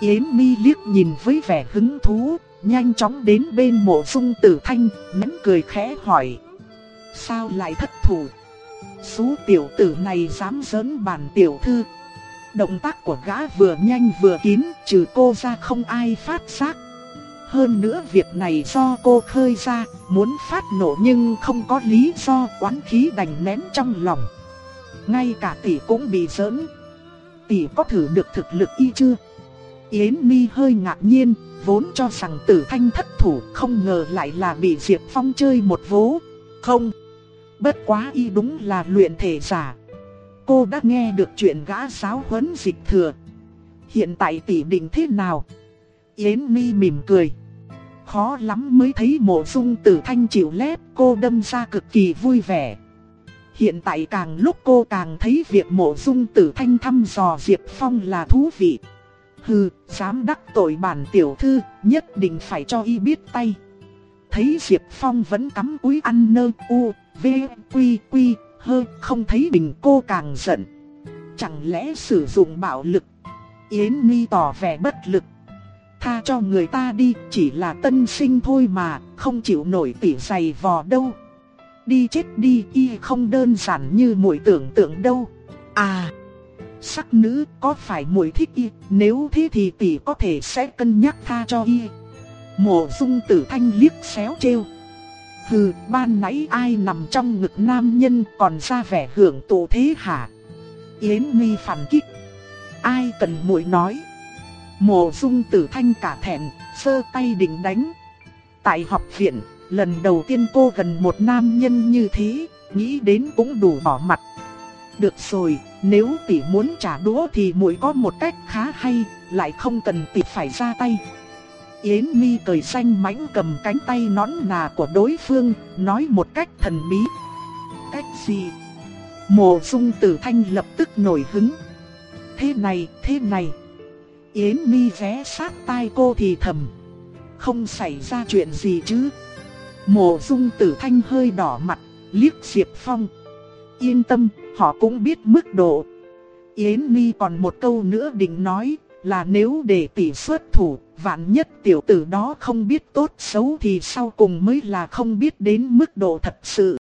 S1: Yến mi liếc nhìn với vẻ hứng thú, nhanh chóng đến bên mộ dung tử thanh, nén cười khẽ hỏi. Sao lại thất thủ? xú tiểu tử này dám giỡn bản tiểu thư. Động tác của gã vừa nhanh vừa kín, trừ cô ra không ai phát giác. Hơn nữa việc này do cô khơi ra, muốn phát nổ nhưng không có lý do quán khí đành nén trong lòng. Ngay cả tỷ cũng bị giỡn. Tỷ có thử được thực lực y chưa? Yến Mi hơi ngạc nhiên, vốn cho rằng tử thanh thất thủ không ngờ lại là bị Diệp Phong chơi một vố. Không, bất quá y đúng là luyện thể giả. Cô đã nghe được chuyện gã giáo huấn dịch thừa. Hiện tại tỷ định thế nào? Yến Mi mỉm cười. Khó lắm mới thấy mộ dung tử thanh chịu lép cô đâm ra cực kỳ vui vẻ. Hiện tại càng lúc cô càng thấy việc mộ dung tử thanh thăm dò Diệp Phong là thú vị. Hừ, dám đắc tội bản tiểu thư, nhất định phải cho y biết tay. Thấy Diệp Phong vẫn cắm cúi ăn nơ u, v, quy quy, hơ, không thấy bình cô càng giận. Chẳng lẽ sử dụng bạo lực? Yến Nhi tỏ vẻ bất lực. Tha cho người ta đi, chỉ là tân sinh thôi mà, không chịu nổi tỉ giày vò đâu đi chết đi y không đơn giản như muội tưởng tượng đâu. À, sắc nữ có phải muội thích y, nếu thế thì tỷ có thể sẽ cân nhắc tha cho y. Mộ dung tử thanh liếc xéo trêu. Hừ, ban nãy ai nằm trong ngực nam nhân còn ra vẻ hưởng tụ thế hả? Yến mi phản kích. Ai cần muội nói? Mộ dung tử thanh cả thẹn, sơ tay định đánh. Tại học viện, Lần đầu tiên cô gần một nam nhân như thế, nghĩ đến cũng đủ bỏ mặt. Được rồi, nếu tỷ muốn trả đũa thì muội có một cách khá hay, lại không cần tỷ phải ra tay. Yến Mi cười xanh mãnh cầm cánh tay nõn nà của đối phương, nói một cách thần bí. Cách gì? Mộ dung tử thanh lập tức nổi hứng. Thế này, thế này. Yến Mi vé sát tai cô thì thầm. Không xảy ra chuyện gì chứ? Mộ dung tử thanh hơi đỏ mặt, liếc Diệp Phong. Yên tâm, họ cũng biết mức độ. Yến Mi còn một câu nữa định nói, là nếu để tỷ xuất thủ, vạn nhất tiểu tử đó không biết tốt xấu thì sau cùng mới là không biết đến mức độ thật sự.